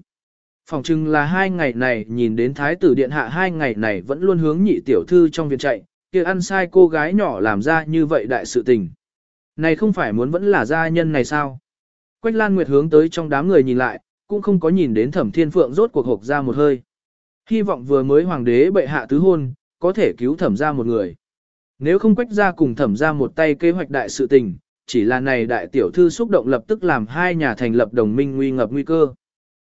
Phòng chừng là hai ngày này nhìn đến thái tử điện hạ hai ngày này vẫn luôn hướng nhị tiểu thư trong viện chạy, kia ăn sai cô gái nhỏ làm ra như vậy đại sự tình. Này không phải muốn vẫn là gia nhân này sao? Quách Lan Nguyệt hướng tới trong đám người nhìn lại, cũng không có nhìn đến thẩm thiên phượng rốt cuộc hộp ra một hơi. Hy vọng vừa mới hoàng đế bệ hạ tứ hôn, có thể cứu thẩm ra một người. Nếu không quách ra cùng thẩm ra một tay kế hoạch đại sự tình, chỉ là này đại tiểu thư xúc động lập tức làm hai nhà thành lập đồng minh nguy ngập nguy cơ.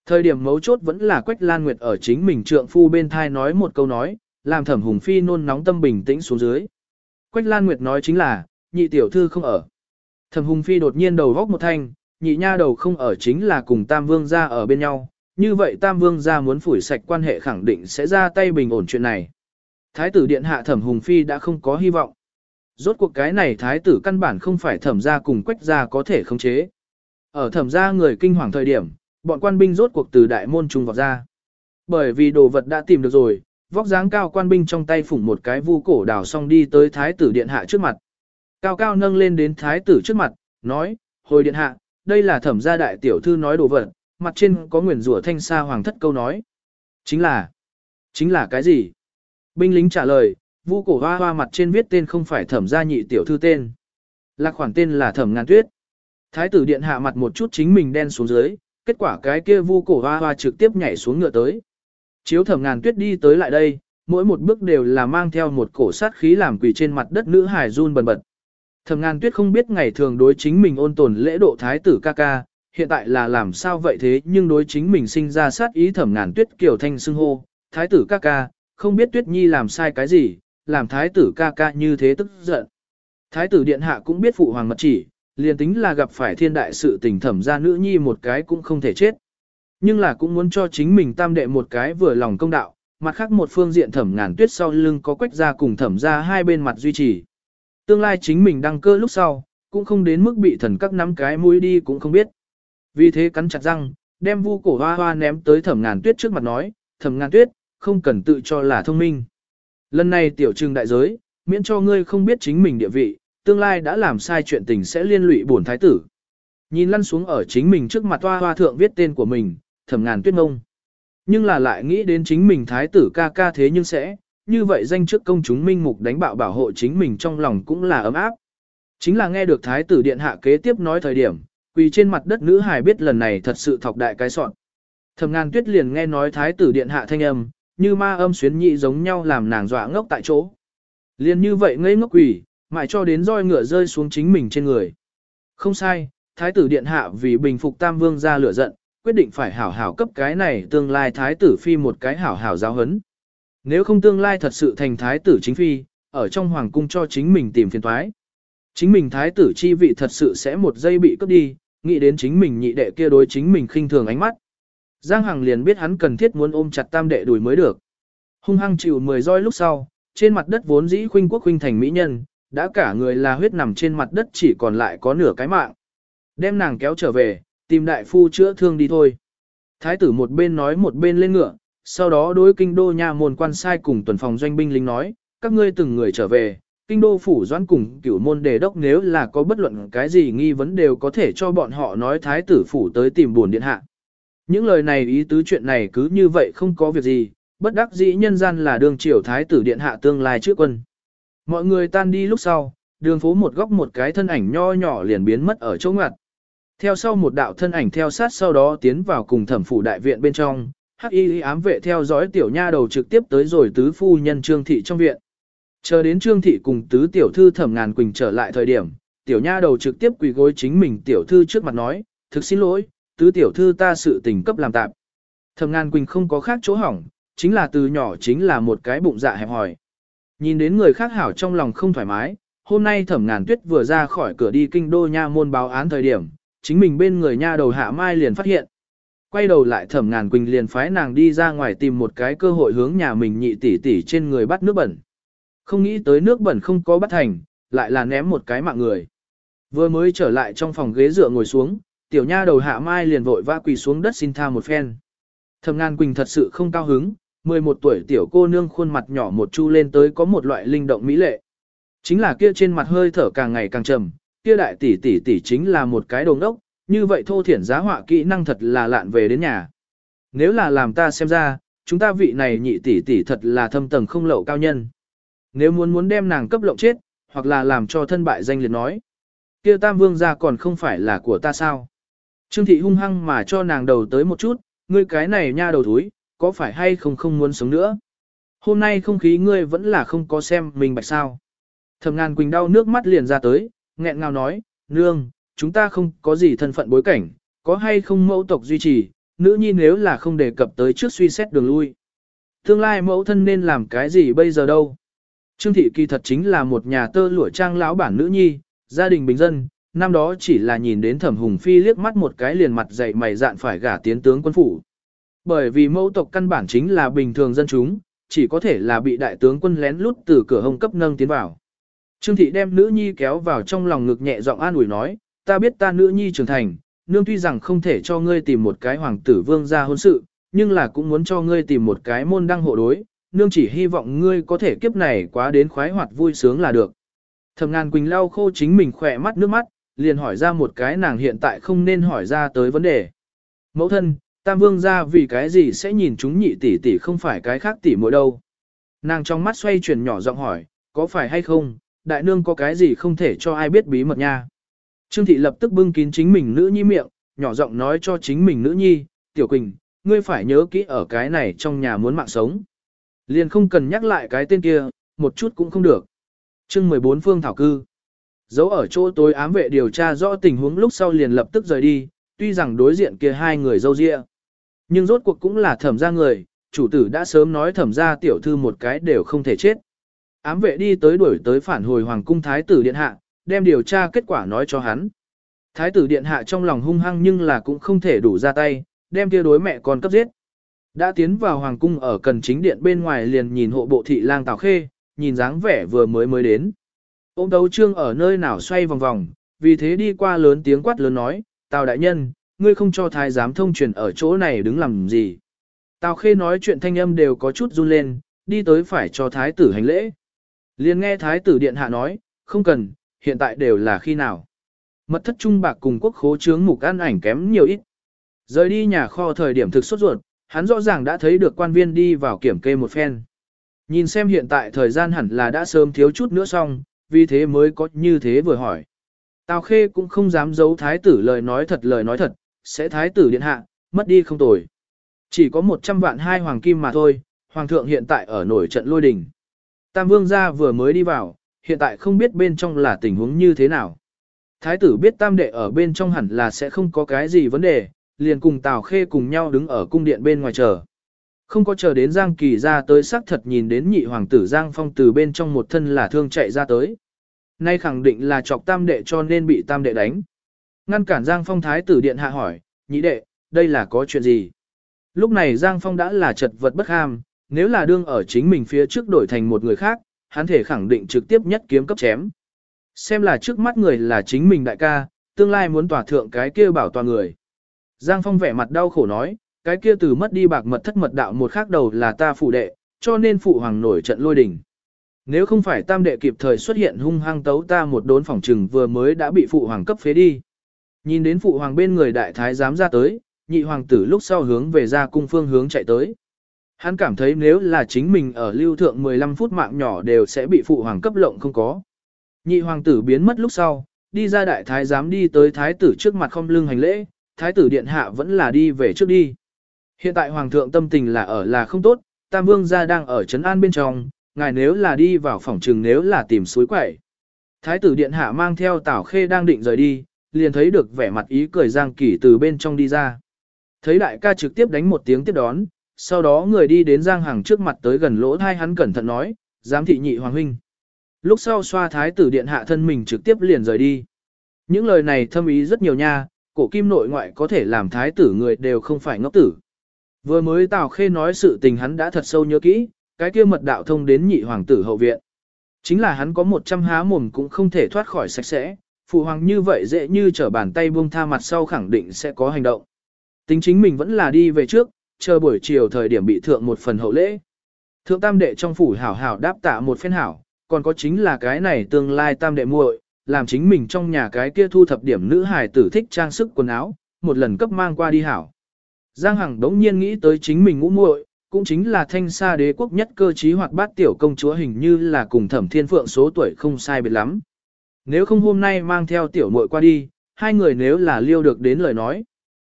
Thời điểm mấu chốt vẫn là Quách Lan Nguyệt ở chính mình trượng phu bên thai nói một câu nói, làm thẩm hùng phi nôn nóng tâm bình tĩnh xuống dưới. Quách Lan Nguyệt nói chính là, nhị tiểu thư không ở. Thẩm hùng phi đột nhiên đầu góc một thanh, nhị nha đầu không ở chính là cùng Tam Vương gia ở bên nhau, như vậy Tam Vương gia muốn phủi sạch quan hệ khẳng định sẽ ra tay bình ổn chuyện này. Thái tử điện hạ Thẩm Hùng Phi đã không có hy vọng rốt cuộc cái này thái tử căn bản không phải thẩm gia cùng quách gia có thể khống chế. Ở thẩm gia người kinh hoàng thời điểm, bọn quan binh rốt cuộc từ đại môn trung vào ra. Bởi vì đồ vật đã tìm được rồi, vóc dáng cao quan binh trong tay phủng một cái vu cổ đào xong đi tới thái tử điện hạ trước mặt. Cao cao nâng lên đến thái tử trước mặt, nói, hồi điện hạ, đây là thẩm gia đại tiểu thư nói đồ vật, mặt trên có nguyền rủa thanh sa hoàng thất câu nói. Chính là, chính là cái gì? Binh lính trả lời, vu cổ hoa hoa mặt trên viết tên không phải thẩm gia nhị tiểu thư tên. Là khoản tên là thẩm ngàn tuyết. Thái tử điện hạ mặt một chút chính mình đen xuống dưới, kết quả cái kia vu cổ hoa hoa trực tiếp nhảy xuống ngựa tới. Chiếu thẩm ngàn tuyết đi tới lại đây, mỗi một bước đều là mang theo một cổ sát khí làm quỷ trên mặt đất nữ hải run bần bật. Thẩm ngàn tuyết không biết ngày thường đối chính mình ôn tồn lễ độ thái tử ca ca, hiện tại là làm sao vậy thế nhưng đối chính mình sinh ra sát ý thẩm ngàn tuyết kiểu thanh xưng hô, thái tử ca ca, không biết tuyết nhi làm sai cái gì, làm thái tử ca ca như thế tức giận. Thái tử điện hạ cũng biết phụ hoàng mật chỉ, liền tính là gặp phải thiên đại sự tình thẩm ra nữ nhi một cái cũng không thể chết. Nhưng là cũng muốn cho chính mình tam đệ một cái vừa lòng công đạo, mặt khác một phương diện thẩm ngàn tuyết sau lưng có quách ra cùng thẩm ra hai bên mặt duy trì. Tương lai chính mình đăng cơ lúc sau, cũng không đến mức bị thần các nắm cái mũi đi cũng không biết. Vì thế cắn chặt răng, đem vu cổ hoa hoa ném tới thẩm ngàn tuyết trước mặt nói, thẩm ngàn tuyết, không cần tự cho là thông minh. Lần này tiểu trừng đại giới, miễn cho ngươi không biết chính mình địa vị, tương lai đã làm sai chuyện tình sẽ liên lụy bổn thái tử. Nhìn lăn xuống ở chính mình trước mặt hoa hoa thượng viết tên của mình, thẩm ngàn tuyết ngông. Nhưng là lại nghĩ đến chính mình thái tử ca ca thế nhưng sẽ, như vậy danh trước công chúng minh mục đánh bạo bảo hộ chính mình trong lòng cũng là ấm áp. Chính là nghe được thái tử điện hạ kế tiếp nói thời điểm, quỳ trên mặt đất nữ hài biết lần này thật sự thọc đại cái soạn. Thẩm ngàn tuyết liền nghe nói thái tử điện hạ thanh âm, như ma âm xuyến nhị giống nhau làm nàng dọa ngốc tại chỗ. Liền như vậy ngây ngốc quỷ, mãi cho đến roi ngựa rơi xuống chính mình trên người. Không sai, thái tử điện hạ vì bình phục tam vương ra lửa giận, quyết định phải hảo hảo cấp cái này tương lai thái tử phi một cái hảo hảo giáo hấn. Nếu không tương lai thật sự thành thái tử chính phi, ở trong hoàng cung cho chính mình tìm phiền thoái. Chính mình thái tử chi vị thật sự sẽ một giây bị cướp đi, nghĩ đến chính mình nhị đệ kia đối chính mình khinh thường ánh mắt. Giang Hằng liền biết hắn cần thiết muốn ôm chặt tam đệ đuổi mới được. Hung hăng chịu mười roi lúc sau, trên mặt đất vốn dĩ khuynh quốc khuynh thành mỹ nhân, đã cả người là huyết nằm trên mặt đất chỉ còn lại có nửa cái mạng. Đem nàng kéo trở về, tìm đại phu chữa thương đi thôi. Thái tử một bên nói một bên lên ngựa, sau đó đối kinh đô nha môn quan sai cùng tuần phòng doanh binh lính nói, các ngươi từng người trở về, kinh đô phủ doãn cùng cửu môn đề đốc nếu là có bất luận cái gì nghi vấn đều có thể cho bọn họ nói thái tử phủ tới tìm buồn điện hạ. Những lời này ý tứ chuyện này cứ như vậy không có việc gì, bất đắc dĩ nhân gian là đường triều thái tử điện hạ tương lai trước quân. Mọi người tan đi lúc sau, đường phố một góc một cái thân ảnh nho nhỏ liền biến mất ở chỗ ngặt. Theo sau một đạo thân ảnh theo sát sau đó tiến vào cùng thẩm phủ đại viện bên trong, hắc y ám vệ theo dõi tiểu nha đầu trực tiếp tới rồi tứ phu nhân trương thị trong viện. Chờ đến trương thị cùng tứ tiểu thư thẩm ngàn quỳnh trở lại thời điểm, tiểu nha đầu trực tiếp quỳ gối chính mình tiểu thư trước mặt nói, thực xin lỗi, tứ tiểu thư ta sự tình cấp làm tạm Thẩm ngàn quỳnh không có khác chỗ hỏng, chính là từ nhỏ chính là một cái bụng dạ hẹp hòi. Nhìn đến người khác hảo trong lòng không thoải mái, hôm nay thẩm ngàn tuyết vừa ra khỏi cửa đi kinh đô nha môn báo án thời điểm, chính mình bên người nha đầu hạ mai liền phát hiện. Quay đầu lại thẩm ngàn quỳnh liền phái nàng đi ra ngoài tìm một cái cơ hội hướng nhà mình nhị tỷ tỷ trên người bắt nước bẩn. Không nghĩ tới nước bẩn không có bắt thành, lại là ném một cái mạng người. Vừa mới trở lại trong phòng ghế dựa ngồi xuống, tiểu nha đầu hạ mai liền vội vã quỳ xuống đất xin tha một phen. Thẩm ngàn quỳnh thật sự không cao hứng, 11 tuổi tiểu cô nương khuôn mặt nhỏ một chu lên tới có một loại linh động mỹ lệ. Chính là kia trên mặt hơi thở càng ngày càng trầm, kia đại tỷ tỷ tỷ chính là một cái đồng đốc, như vậy thô thiển giá họa kỹ năng thật là lạn về đến nhà. Nếu là làm ta xem ra, chúng ta vị này nhị tỷ tỷ thật là thâm tầng không lậu cao nhân. Nếu muốn muốn đem nàng cấp lộng chết, hoặc là làm cho thân bại danh liệt nói. kia tam vương gia còn không phải là của ta sao? Trương thị hung hăng mà cho nàng đầu tới một chút, ngươi cái này nha đầu thúi, có phải hay không không muốn sống nữa? Hôm nay không khí ngươi vẫn là không có xem mình bạch sao. Thầm ngàn quỳnh đau nước mắt liền ra tới, nghẹn ngào nói, nương, chúng ta không có gì thân phận bối cảnh, có hay không mẫu tộc duy trì, nữ nhi nếu là không đề cập tới trước suy xét đường lui. Tương lai mẫu thân nên làm cái gì bây giờ đâu? Trương thị kỳ thật chính là một nhà tơ lụa trang lão bản nữ nhi, gia đình bình dân, năm đó chỉ là nhìn đến thẩm hùng phi liếc mắt một cái liền mặt dậy mày dạn phải gả tiến tướng quân phủ. Bởi vì mẫu tộc căn bản chính là bình thường dân chúng, chỉ có thể là bị đại tướng quân lén lút từ cửa hông cấp nâng tiến vào. Trương thị đem nữ nhi kéo vào trong lòng ngực nhẹ giọng an ủi nói, ta biết ta nữ nhi trưởng thành, nương tuy rằng không thể cho ngươi tìm một cái hoàng tử vương gia hôn sự, nhưng là cũng muốn cho ngươi tìm một cái môn đăng hộ đối, nương chỉ hy vọng ngươi có thể kiếp này quá đến khoái hoạt vui sướng là được. Thẩm ngàn quỳnh lau khô chính mình khỏe mắt nước mắt, liền hỏi ra một cái nàng hiện tại không nên hỏi ra tới vấn đề. Mẫu thân, tam vương gia vì cái gì sẽ nhìn chúng nhị tỷ tỷ không phải cái khác tỷ mỗi đâu. Nàng trong mắt xoay chuyển nhỏ giọng hỏi, có phải hay không, đại nương có cái gì không thể cho ai biết bí mật nha. Trương thị lập tức bưng kín chính mình nữ nhi miệng, nhỏ giọng nói cho chính mình nữ nhi, tiểu quỳnh, ngươi phải nhớ kỹ ở cái này trong nhà muốn mạng sống. Liền không cần nhắc lại cái tên kia, một chút cũng không được. chương 14 phương thảo cư. Giấu ở chỗ tối ám vệ điều tra rõ tình huống lúc sau liền lập tức rời đi, tuy rằng đối diện kia hai người dâu dịa. Nhưng rốt cuộc cũng là thẩm gia người, chủ tử đã sớm nói thẩm gia tiểu thư một cái đều không thể chết. Ám vệ đi tới đuổi tới phản hồi hoàng cung thái tử điện hạ, đem điều tra kết quả nói cho hắn. Thái tử điện hạ trong lòng hung hăng nhưng là cũng không thể đủ ra tay, đem kia đối mẹ con cấp giết. Đã tiến vào hoàng cung ở cần chính điện bên ngoài liền nhìn hộ bộ thị lang Tào Khê, nhìn dáng vẻ vừa mới mới đến. Ông đấu trương ở nơi nào xoay vòng vòng, vì thế đi qua lớn tiếng quát lớn nói, Tào đại nhân, ngươi không cho thái giám thông truyền ở chỗ này đứng làm gì. Tào Khê nói chuyện thanh âm đều có chút run lên, đi tới phải cho thái tử hành lễ. Liền nghe thái tử điện hạ nói, không cần, hiện tại đều là khi nào. Mật thất trung bạc cùng quốc khố trướng mục ăn ảnh kém nhiều ít. Rời đi nhà kho thời điểm thực sốt ruột, hắn rõ ràng đã thấy được quan viên đi vào kiểm kê một phen. Nhìn xem hiện tại thời gian hẳn là đã sớm thiếu chút nữa xong, vì thế mới có như thế vừa hỏi. Tào Khê cũng không dám giấu thái tử lời nói thật lời nói thật, sẽ thái tử điện hạ, mất đi không tồi. Chỉ có 100 vạn hai hoàng kim mà thôi, hoàng thượng hiện tại ở nổi trận lôi đình. Tam vương gia vừa mới đi vào, hiện tại không biết bên trong là tình huống như thế nào. Thái tử biết tam đệ ở bên trong hẳn là sẽ không có cái gì vấn đề, liền cùng Tào Khê cùng nhau đứng ở cung điện bên ngoài chờ. Không có chờ đến Giang Kỳ ra tới xác thật nhìn đến nhị hoàng tử Giang Phong từ bên trong một thân là thương chạy ra tới. Nay khẳng định là chọc tam đệ cho nên bị tam đệ đánh. Ngăn cản Giang Phong thái tử điện hạ hỏi, nhị đệ, đây là có chuyện gì? Lúc này Giang Phong đã là chật vật bất ham, nếu là đương ở chính mình phía trước đổi thành một người khác, hắn thể khẳng định trực tiếp nhất kiếm cấp chém. Xem là trước mắt người là chính mình đại ca, tương lai muốn tỏa thượng cái kia bảo toàn người. Giang Phong vẻ mặt đau khổ nói, cái kia từ mất đi bạc mật thất mật đạo một khác đầu là ta phụ đệ, cho nên phụ hoàng nổi trận lôi đình. Nếu không phải tam đệ kịp thời xuất hiện hung hăng tấu ta một đốn phòng trừng vừa mới đã bị phụ hoàng cấp phế đi. Nhìn đến phụ hoàng bên người đại thái dám ra tới, nhị hoàng tử lúc sau hướng về ra cung phương hướng chạy tới. Hắn cảm thấy nếu là chính mình ở lưu thượng 15 phút mạng nhỏ đều sẽ bị phụ hoàng cấp lộng không có. Nhị hoàng tử biến mất lúc sau, đi ra đại thái giám đi tới thái tử trước mặt không lưng hành lễ, thái tử điện hạ vẫn là đi về trước đi. Hiện tại hoàng thượng tâm tình là ở là không tốt, tam vương gia đang ở trấn an bên trong, ngài nếu là đi vào phòng trừng nếu là tìm suối quẩy. Thái tử điện hạ mang theo tảo khê đang định rời đi, liền thấy được vẻ mặt ý cười giang kỳ từ bên trong đi ra. Thấy đại ca trực tiếp đánh một tiếng tiếp đón, sau đó người đi đến giang hàng trước mặt tới gần lỗ thai hắn cẩn thận nói, giám thị nhị hoàng huynh. Lúc sau xoa thái tử điện hạ thân mình trực tiếp liền rời đi. Những lời này thâm ý rất nhiều nha, cổ kim nội ngoại có thể làm thái tử người đều không phải ngốc tử. Vừa mới Tào Khê nói sự tình hắn đã thật sâu nhớ kỹ, cái kia mật đạo thông đến nhị hoàng tử hậu viện. Chính là hắn có một trăm há mồm cũng không thể thoát khỏi sạch sẽ, phụ hoàng như vậy dễ như trở bàn tay buông tha mặt sau khẳng định sẽ có hành động. Tính chính mình vẫn là đi về trước, chờ buổi chiều thời điểm bị thượng một phần hậu lễ. Thượng tam đệ trong phủ hảo hảo đáp tạ một phen hảo, còn có chính là cái này tương lai tam đệ muội, làm chính mình trong nhà cái kia thu thập điểm nữ hài tử thích trang sức quần áo, một lần cấp mang qua đi hảo. Giang Hằng đống nhiên nghĩ tới chính mình ngũ muội, cũng chính là thanh sa đế quốc nhất cơ trí hoạt bát tiểu công chúa hình như là cùng thẩm thiên phượng số tuổi không sai biệt lắm. Nếu không hôm nay mang theo tiểu muội qua đi, hai người nếu là liêu được đến lời nói.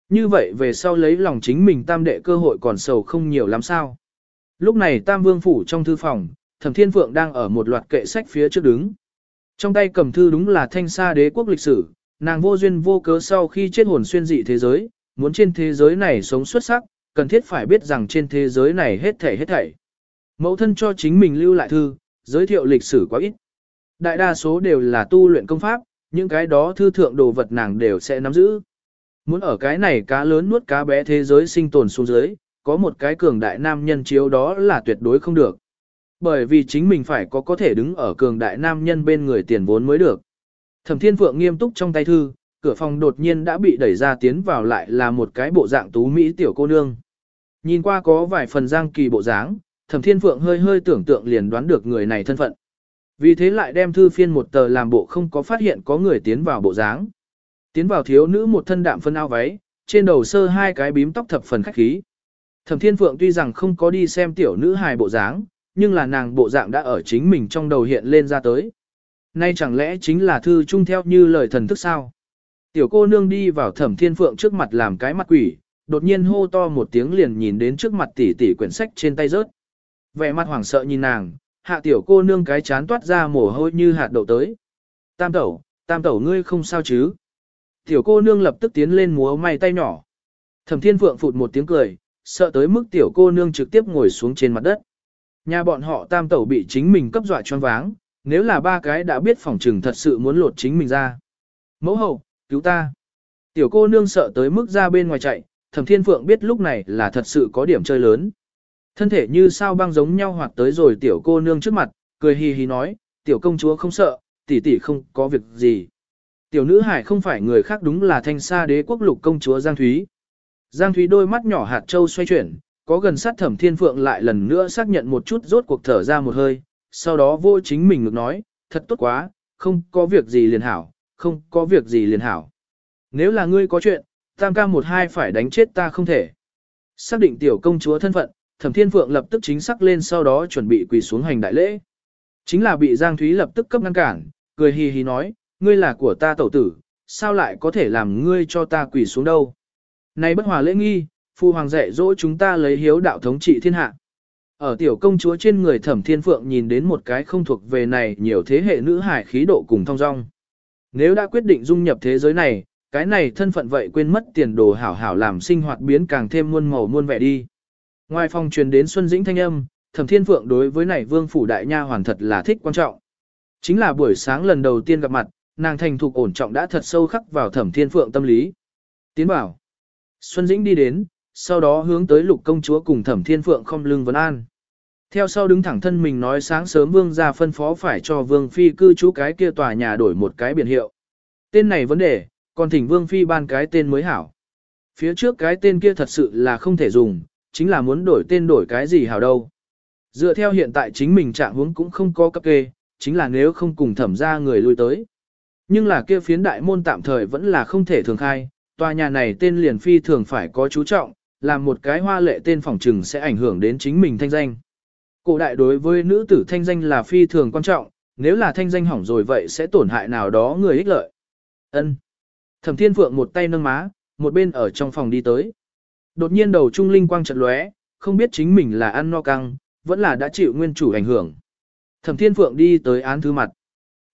Như vậy về sau lấy lòng chính mình tam đệ cơ hội còn sầu không nhiều lắm sao. Lúc này tam vương phủ trong thư phòng, thẩm thiên phượng đang ở một loạt kệ sách phía trước đứng. Trong tay cầm thư đúng là thanh sa đế quốc lịch sử, nàng vô duyên vô cớ sau khi chết hồn xuyên dị thế giới, muốn trên thế giới này sống xuất sắc, cần thiết phải biết rằng trên thế giới này hết thảy hết thảy. Mẫu thân cho chính mình lưu lại thư, giới thiệu lịch sử quá ít. Đại đa số đều là tu luyện công pháp, những cái đó thư thượng đồ vật nàng đều sẽ nắm giữ. Muốn ở cái này cá lớn nuốt cá bé thế giới sinh tồn xuống dưới, có một cái cường đại nam nhân chiếu đó là tuyệt đối không được. Bởi vì chính mình phải có có thể đứng ở cường đại nam nhân bên người tiền vốn mới được. Thẩm Thiên Phượng nghiêm túc trong tay thư, cửa phòng đột nhiên đã bị đẩy ra tiến vào lại là một cái bộ dạng tú mỹ tiểu cô nương. Nhìn qua có vài phần giang kỳ bộ dáng, Thẩm Thiên Phượng hơi hơi tưởng tượng liền đoán được người này thân phận. Vì thế lại đem thư phiên một tờ làm bộ không có phát hiện có người tiến vào bộ dáng. Tiến vào thiếu nữ một thân đạm phân áo váy, trên đầu sơ hai cái bím tóc thập phần khách khí. Thẩm Thiên Phượng tuy rằng không có đi xem tiểu nữ hài bộ dáng, nhưng là nàng bộ dạng đã ở chính mình trong đầu hiện lên ra tới. Nay chẳng lẽ chính là thư chung theo như lời thần thức sao? Tiểu cô nương đi vào Thẩm Thiên Phượng trước mặt làm cái mặt quỷ, đột nhiên hô to một tiếng liền nhìn đến trước mặt tỷ tỷ quyển sách trên tay rớt. Vẻ mặt hoảng sợ nhìn nàng, hạ tiểu cô nương cái chán toát ra mồ hôi như hạt đậu tới. Tam tẩu, tam tẩu ngươi không sao chứ? Tiểu cô nương lập tức tiến lên múa may tay nhỏ. Thẩm thiên phượng phụt một tiếng cười, sợ tới mức tiểu cô nương trực tiếp ngồi xuống trên mặt đất. Nhà bọn họ tam tẩu bị chính mình cấp dọa choáng váng, nếu là ba cái đã biết phòng trừng thật sự muốn lột chính mình ra. Mẫu hậu, cứu ta. Tiểu cô nương sợ tới mức ra bên ngoài chạy, thẩm thiên phượng biết lúc này là thật sự có điểm chơi lớn. Thân thể như sao băng giống nhau hoặc tới rồi tiểu cô nương trước mặt, cười hì hì nói, tiểu công chúa không sợ, tỷ tỷ không có việc gì. Tiểu nữ hải không phải người khác đúng là thanh sa đế quốc lục công chúa Giang Thúy. Giang Thúy đôi mắt nhỏ hạt châu xoay chuyển, có gần sát thẩm thiên phượng lại lần nữa xác nhận một chút rốt cuộc thở ra một hơi, sau đó vô chính mình ngược nói, thật tốt quá, không có việc gì liền hảo, không có việc gì liền hảo. Nếu là ngươi có chuyện, tam ca một hai phải đánh chết ta không thể. Xác định tiểu công chúa thân phận, thẩm thiên phượng lập tức chính xác lên sau đó chuẩn bị quỳ xuống hành đại lễ. Chính là bị Giang Thúy lập tức cấp ngăn cản, cười hì hì nói, ngươi là của ta tẩu tử, sao lại có thể làm ngươi cho ta quỳ xuống đâu. Này bất hòa lễ nghi, phu hoàng dạy dỗ chúng ta lấy hiếu đạo thống trị thiên hạ. Ở tiểu công chúa trên người thẩm thiên phượng nhìn đến một cái không thuộc về này nhiều thế hệ nữ hải khí độ cùng thong dong. Nếu đã quyết định dung nhập thế giới này, cái này thân phận vậy quên mất tiền đồ hảo hảo làm sinh hoạt biến càng thêm muôn màu muôn vẻ đi. Ngoài phòng truyền đến Xuân Dĩnh thanh âm, Thẩm Thiên Phượng đối với này Vương phủ đại nha hoàn thật là thích quan trọng. Chính là buổi sáng lần đầu tiên gặp mặt, nàng thành thục ổn trọng đã thật sâu khắc vào Thẩm Thiên Phượng tâm lý. Tiến bảo. Xuân Dĩnh đi đến, sau đó hướng tới Lục công chúa cùng Thẩm Thiên Phượng không lưng vấn an. Theo sau đứng thẳng thân mình nói sáng sớm Vương gia phân phó phải cho Vương phi cư trú cái kia tòa nhà đổi một cái biển hiệu. Tên này vấn đề, còn thỉnh Vương phi ban cái tên mới hảo. Phía trước cái tên kia thật sự là không thể dùng, chính là muốn đổi tên đổi cái gì hảo đâu. Dựa theo hiện tại chính mình trạng huống cũng không có cấp kê, chính là nếu không cùng thẩm ra người lui tới. Nhưng là kia phiến đại môn tạm thời vẫn là không thể thường khai, tòa nhà này tên liền phi thường phải có chú trọng, làm một cái hoa lệ tên phòng trừng sẽ ảnh hưởng đến chính mình thanh danh. Cổ đại đối với nữ tử thanh danh là phi thường quan trọng, nếu là thanh danh hỏng rồi vậy sẽ tổn hại nào đó người ích lợi. Ân. Thẩm Thiên Phượng một tay nâng má, một bên ở trong phòng đi tới. Đột nhiên đầu trung linh quang chợt lóe, không biết chính mình là ăn no căng, vẫn là đã chịu nguyên chủ ảnh hưởng. Thẩm Thiên Phượng đi tới án thư mặt.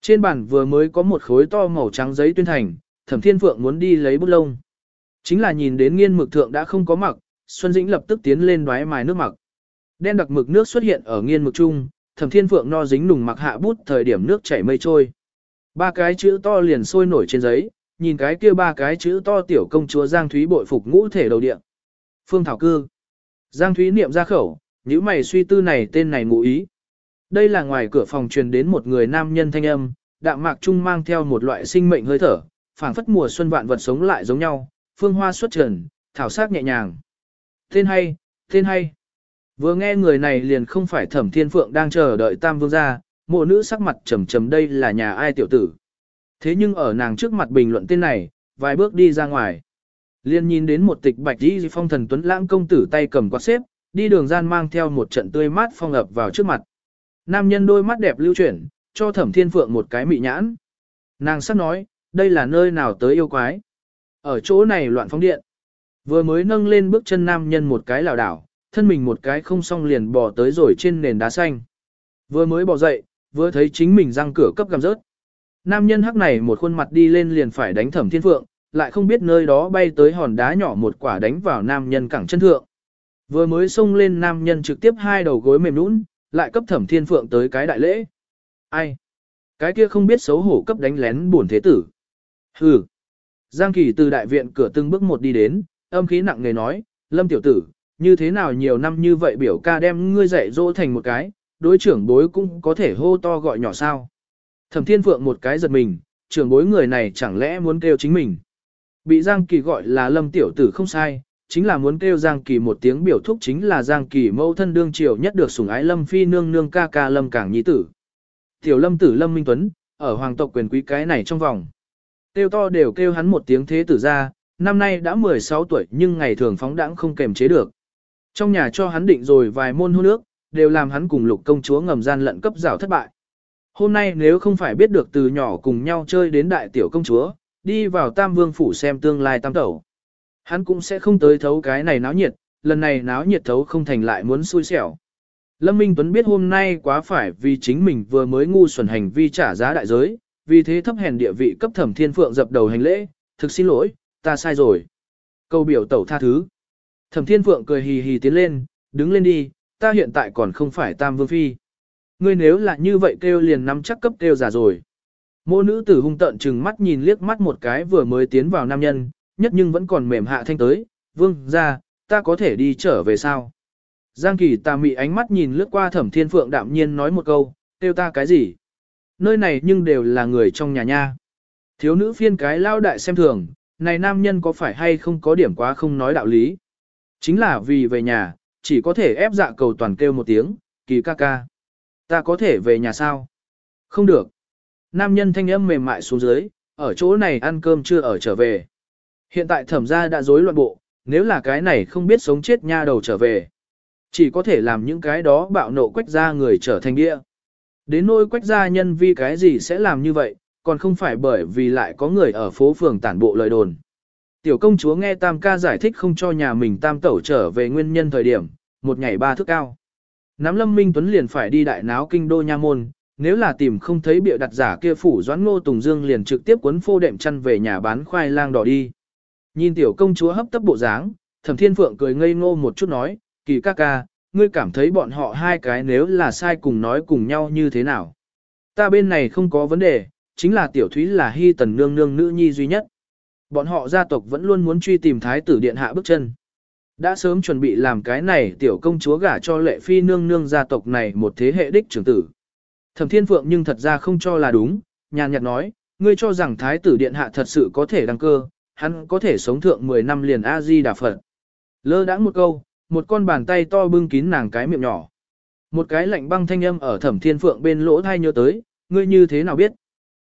Trên bàn vừa mới có một khối to màu trắng giấy tuyên thành, Thẩm Thiên Phượng muốn đi lấy bút lông. Chính là nhìn đến nghiên mực thượng đã không có mặc, Xuân Dĩnh lập tức tiến lên đoái mài nước mặc. Đen đặc mực nước xuất hiện ở nghiên mực trung, Thẩm Thiên Phượng no dính nùng mặc hạ bút thời điểm nước chảy mây trôi. Ba cái chữ to liền sôi nổi trên giấy, nhìn cái kia ba cái chữ to tiểu công chúa Giang Thúy bội phục ngũ thể đầu địa. Phương Thảo Cư. Giang Thúy niệm ra khẩu, nếu mày suy tư này tên này ngụ ý. Đây là ngoài cửa phòng truyền đến một người nam nhân thanh âm, đạm mạc trung mang theo một loại sinh mệnh hơi thở, phảng phất mùa xuân vạn vật sống lại giống nhau, phương hoa xuất trần, thảo sắc nhẹ nhàng. Tên hay, tên hay. Vừa nghe người này liền không phải thẩm thiên phượng đang chờ đợi tam vương gia, mộ nữ sắc mặt trầm trầm đây là nhà ai tiểu tử. Thế nhưng ở nàng trước mặt bình luận tên này, vài bước đi ra ngoài. liền nhìn đến một tịch bạch đi phong thần tuấn lãng công tử tay cầm quạt xếp, đi đường gian mang theo một trận tươi mát phong ập vào trước mặt. Nam nhân đôi mắt đẹp lưu chuyển, cho thẩm thiên phượng một cái mị nhãn. Nàng sắp nói, đây là nơi nào tới yêu quái. Ở chỗ này loạn phóng điện. Vừa mới nâng lên bước chân nam nhân một cái lảo đảo, thân mình một cái không xong liền bò tới rồi trên nền đá xanh. Vừa mới bò dậy, vừa thấy chính mình răng cửa cấp gầm rớt. Nam nhân hắc này một khuôn mặt đi lên liền phải đánh thẩm thiên phượng, lại không biết nơi đó bay tới hòn đá nhỏ một quả đánh vào nam nhân cẳng chân thượng. Vừa mới xông lên nam nhân trực tiếp hai đầu gối mềm nũng, lại cấp thẩm thiên phượng tới cái đại lễ. Ai? Cái kia không biết xấu hổ cấp đánh lén buồn thế tử. Hừ. Giang Kỳ từ đại viện cửa từng bước một đi đến, âm khí nặng người nói, Lâm tiểu tử, như thế nào nhiều năm như vậy biểu ca đem ngươi dạy dỗ thành một cái, đối trưởng bối cũng có thể hô to gọi nhỏ sao. Thẩm Thiên Phượng một cái giật mình, trưởng bối người này chẳng lẽ muốn kêu chính mình. Bị Giang Kỳ gọi là Lâm Tiểu Tử không sai, chính là muốn kêu Giang Kỳ một tiếng biểu thúc chính là Giang Kỳ mẫu thân đương triều nhất được sủng ái Lâm Phi nương nương ca ca Lâm Cảng Nhi Tử. Tiểu Lâm Tử Lâm Minh Tuấn, ở hoàng tộc quyền quý cái này trong vòng. Kêu to đều kêu hắn một tiếng thế tử ra, năm nay đã 16 tuổi nhưng ngày thường phóng đãng không kềm chế được. Trong nhà cho hắn định rồi vài môn hôn nước, đều làm hắn cùng lục công chúa ngầm gian lận cấp rào thất bại. Hôm nay nếu không phải biết được từ nhỏ cùng nhau chơi đến đại tiểu công chúa, đi vào tam vương phủ xem tương lai tam tẩu. Hắn cũng sẽ không tới thấu cái này náo nhiệt, lần này náo nhiệt thấu không thành lại muốn xui xẻo. Lâm Minh Tuấn biết hôm nay quá phải vì chính mình vừa mới ngu xuẩn hành vi trả giá đại giới, vì thế thấp hèn địa vị cấp thẩm thiên phượng dập đầu hành lễ, thực xin lỗi, ta sai rồi. Câu biểu tẩu tha thứ. Thẩm thiên phượng cười hì hì tiến lên, đứng lên đi, ta hiện tại còn không phải tam vương phi. Ngươi nếu là như vậy kêu liền nắm chắc cấp kêu giả rồi. Mô nữ tử hung tận chừng mắt nhìn liếc mắt một cái vừa mới tiến vào nam nhân, nhất nhưng vẫn còn mềm hạ thanh tới, vương ra, ta có thể đi trở về sao? Giang kỳ tà mị ánh mắt nhìn lướt qua thẩm thiên phượng đạm nhiên nói một câu, kêu ta cái gì? Nơi này nhưng đều là người trong nhà nha. Thiếu nữ phiên cái lao đại xem thường, này nam nhân có phải hay không có điểm quá không nói đạo lý. Chính là vì về nhà, chỉ có thể ép dạ cầu toàn kêu một tiếng, kỳ ca ca. Ta có thể về nhà sao? Không được. Nam nhân thanh âm mềm mại xuống dưới, ở chỗ này ăn cơm chưa ở trở về. Hiện tại thẩm gia đã rối loạn bộ, nếu là cái này không biết sống chết nha đầu trở về. Chỉ có thể làm những cái đó bạo nộ quách gia người trở thành địa. Đến nỗi quách gia nhân vi cái gì sẽ làm như vậy, còn không phải bởi vì lại có người ở phố phường tản bộ lời đồn. Tiểu công chúa nghe Tam ca giải thích không cho nhà mình Tam tẩu trở về nguyên nhân thời điểm, một ngày ba thước cao. Nắm Lâm Minh Tuấn liền phải đi đại náo kinh đô nha môn, nếu là tìm không thấy bịa đặt giả kia phủ doãn ngô Tùng Dương liền trực tiếp cuốn phô đệm chăn về nhà bán khoai lang đỏ đi. Nhìn tiểu công chúa hấp tấp bộ dáng, thẩm thiên phượng cười ngây ngô một chút nói, kỳ ca ca, ngươi cảm thấy bọn họ hai cái nếu là sai cùng nói cùng nhau như thế nào. Ta bên này không có vấn đề, chính là tiểu thúy là hy tần nương nương nữ nhi duy nhất. Bọn họ gia tộc vẫn luôn muốn truy tìm thái tử điện hạ bước chân. Đã sớm chuẩn bị làm cái này tiểu công chúa gả cho lệ phi nương nương gia tộc này một thế hệ đích trưởng tử. Thẩm thiên phượng nhưng thật ra không cho là đúng, nhàn nhạt nói, ngươi cho rằng thái tử điện hạ thật sự có thể đăng cơ, hắn có thể sống thượng 10 năm liền A-di đà Phật. Lơ đãng một câu, một con bàn tay to bưng kín nàng cái miệng nhỏ. Một cái lạnh băng thanh âm ở thẩm thiên phượng bên lỗ thai nhớ tới, ngươi như thế nào biết.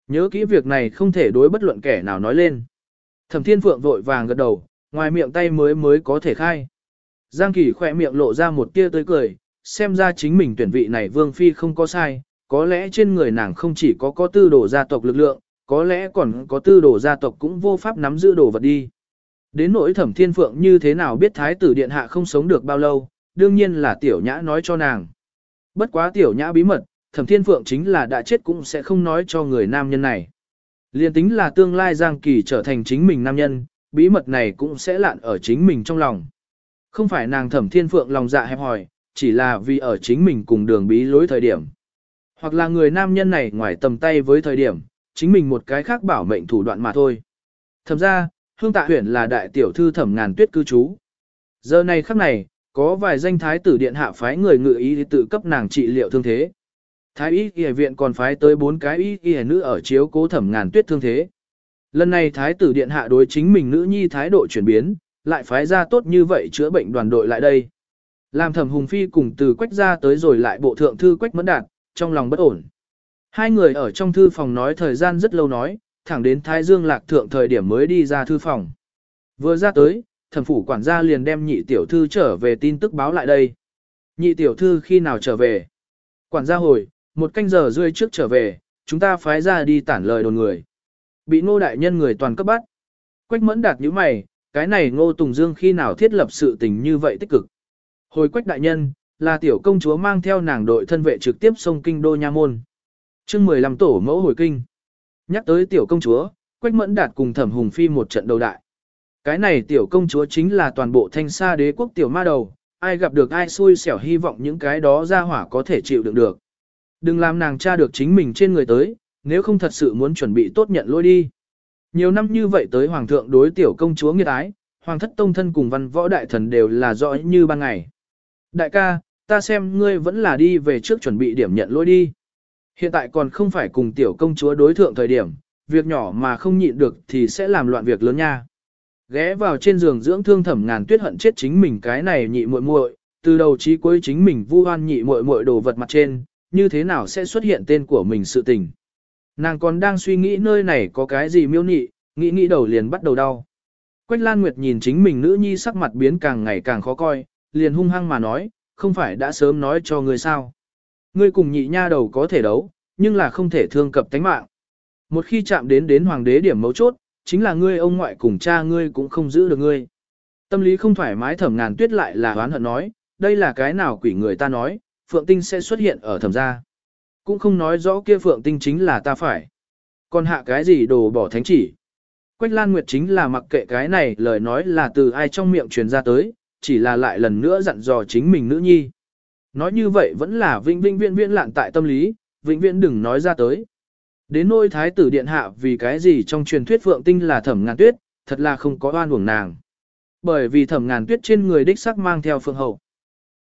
Nhớ kỹ việc này không thể đối bất luận kẻ nào nói lên. Thẩm thiên phượng vội vàng gật đầu, ngoài miệng tay mới mới có thể khai. Giang kỳ khỏe miệng lộ ra một tia tươi cười, xem ra chính mình tuyển vị này vương phi không có sai, có lẽ trên người nàng không chỉ có có tư đồ gia tộc lực lượng, có lẽ còn có tư đồ gia tộc cũng vô pháp nắm giữ đồ vật đi. Đến nỗi thẩm thiên phượng như thế nào biết thái tử điện hạ không sống được bao lâu, đương nhiên là tiểu nhã nói cho nàng. Bất quá tiểu nhã bí mật, thẩm thiên phượng chính là đã chết cũng sẽ không nói cho người nam nhân này. Liên tính là tương lai Giang Kỳ trở thành chính mình nam nhân, bí mật này cũng sẽ lạn ở chính mình trong lòng. Không phải nàng thẩm thiên phượng lòng dạ hẹp hòi, chỉ là vì ở chính mình cùng đường bí lối thời điểm. Hoặc là người nam nhân này ngoài tầm tay với thời điểm, chính mình một cái khác bảo mệnh thủ đoạn mà thôi. Thẩm ra, hương tạ huyện là đại tiểu thư thẩm ngàn tuyết cư trú. Giờ này khắc này, có vài danh thái tử điện hạ phái người ngự ý tự cấp nàng trị liệu thương thế. Thái y y viện còn phái tới bốn cái y y nữ ở chiếu cố thẩm ngàn tuyết thương thế. Lần này thái tử điện hạ đối chính mình nữ nhi thái độ chuyển biến, lại phái ra tốt như vậy chữa bệnh đoàn đội lại đây. Làm thẩm hùng phi cùng từ quách ra tới rồi lại bộ thượng thư quách mẫn đạt, trong lòng bất ổn. Hai người ở trong thư phòng nói thời gian rất lâu nói, thẳng đến Thái Dương lạc thượng thời điểm mới đi ra thư phòng. Vừa ra tới, thẩm phủ quản gia liền đem nhị tiểu thư trở về tin tức báo lại đây. Nhị tiểu thư khi nào trở về? Quản gia hồi, một canh giờ rưỡi trước trở về, chúng ta phái ra đi tản lời đồn người. Bị ngô đại nhân người toàn cấp bắt. Quách mẫn đạt như mày, cái này ngô Tùng Dương khi nào thiết lập sự tình như vậy tích cực. Hồi quách đại nhân, là tiểu công chúa mang theo nàng đội thân vệ trực tiếp sông kinh đô nha môn. chương 15 tổ mẫu hồi kinh. Nhắc tới tiểu công chúa, Quách Mẫn Đạt cùng Thẩm Hùng Phi một trận đầu đại. Cái này tiểu công chúa chính là toàn bộ thanh sa đế quốc tiểu ma đầu, ai gặp được ai xui xẻo hy vọng những cái đó ra hỏa có thể chịu đựng được. Đừng làm nàng tra được chính mình trên người tới, nếu không thật sự muốn chuẩn bị tốt nhận lỗi đi. Nhiều năm như vậy tới hoàng thượng đối tiểu công chúa nghiệt ái, hoàng thất tông thân cùng văn võ đại thần đều là rõ như ban ngày. Đại ca, ta xem ngươi vẫn là đi về trước chuẩn bị điểm nhận lỗi đi. Hiện tại còn không phải cùng tiểu công chúa đối thượng thời điểm, việc nhỏ mà không nhịn được thì sẽ làm loạn việc lớn nha. Ghé vào trên giường dưỡng thương thẩm ngàn tuyết hận chết chính mình cái này nhị muội muội, từ đầu chí cuối chính mình vu oan nhị muội muội đồ vật mặt trên, như thế nào sẽ xuất hiện tên của mình sự tình. Nàng còn đang suy nghĩ nơi này có cái gì miêu nhị, nghĩ nghĩ đầu liền bắt đầu đau. Quách Lan Nguyệt nhìn chính mình nữ nhi sắc mặt biến càng ngày càng khó coi, liền hung hăng mà nói, không phải đã sớm nói cho ngươi sao. Ngươi cùng nhị nha đầu có thể đấu, nhưng là không thể thương cập tánh mạng. Một khi chạm đến đến hoàng đế điểm mấu chốt, chính là ngươi ông ngoại cùng cha ngươi cũng không giữ được ngươi. Tâm lý không thoải mái thẩm ngàn tuyết lại là oán hận nói, đây là cái nào quỷ người ta nói, phượng tinh sẽ xuất hiện ở thẩm gia. Cũng không nói rõ kia phượng tinh chính là ta phải. Còn hạ cái gì đồ bỏ thánh chỉ. Quách Lan Nguyệt chính là mặc kệ cái này lời nói là từ ai trong miệng truyền ra tới, chỉ là lại lần nữa dặn dò chính mình nữ nhi. Nói như vậy vẫn là vinh vinh viễn viễn lạn tại tâm lý, vĩnh viễn đừng nói ra tới. Đến nôi thái tử điện hạ vì cái gì trong truyền thuyết phượng tinh là thẩm ngàn tuyết, thật là không có oan uổng nàng. Bởi vì thẩm ngàn tuyết trên người đích sắc mang theo phượng hậu.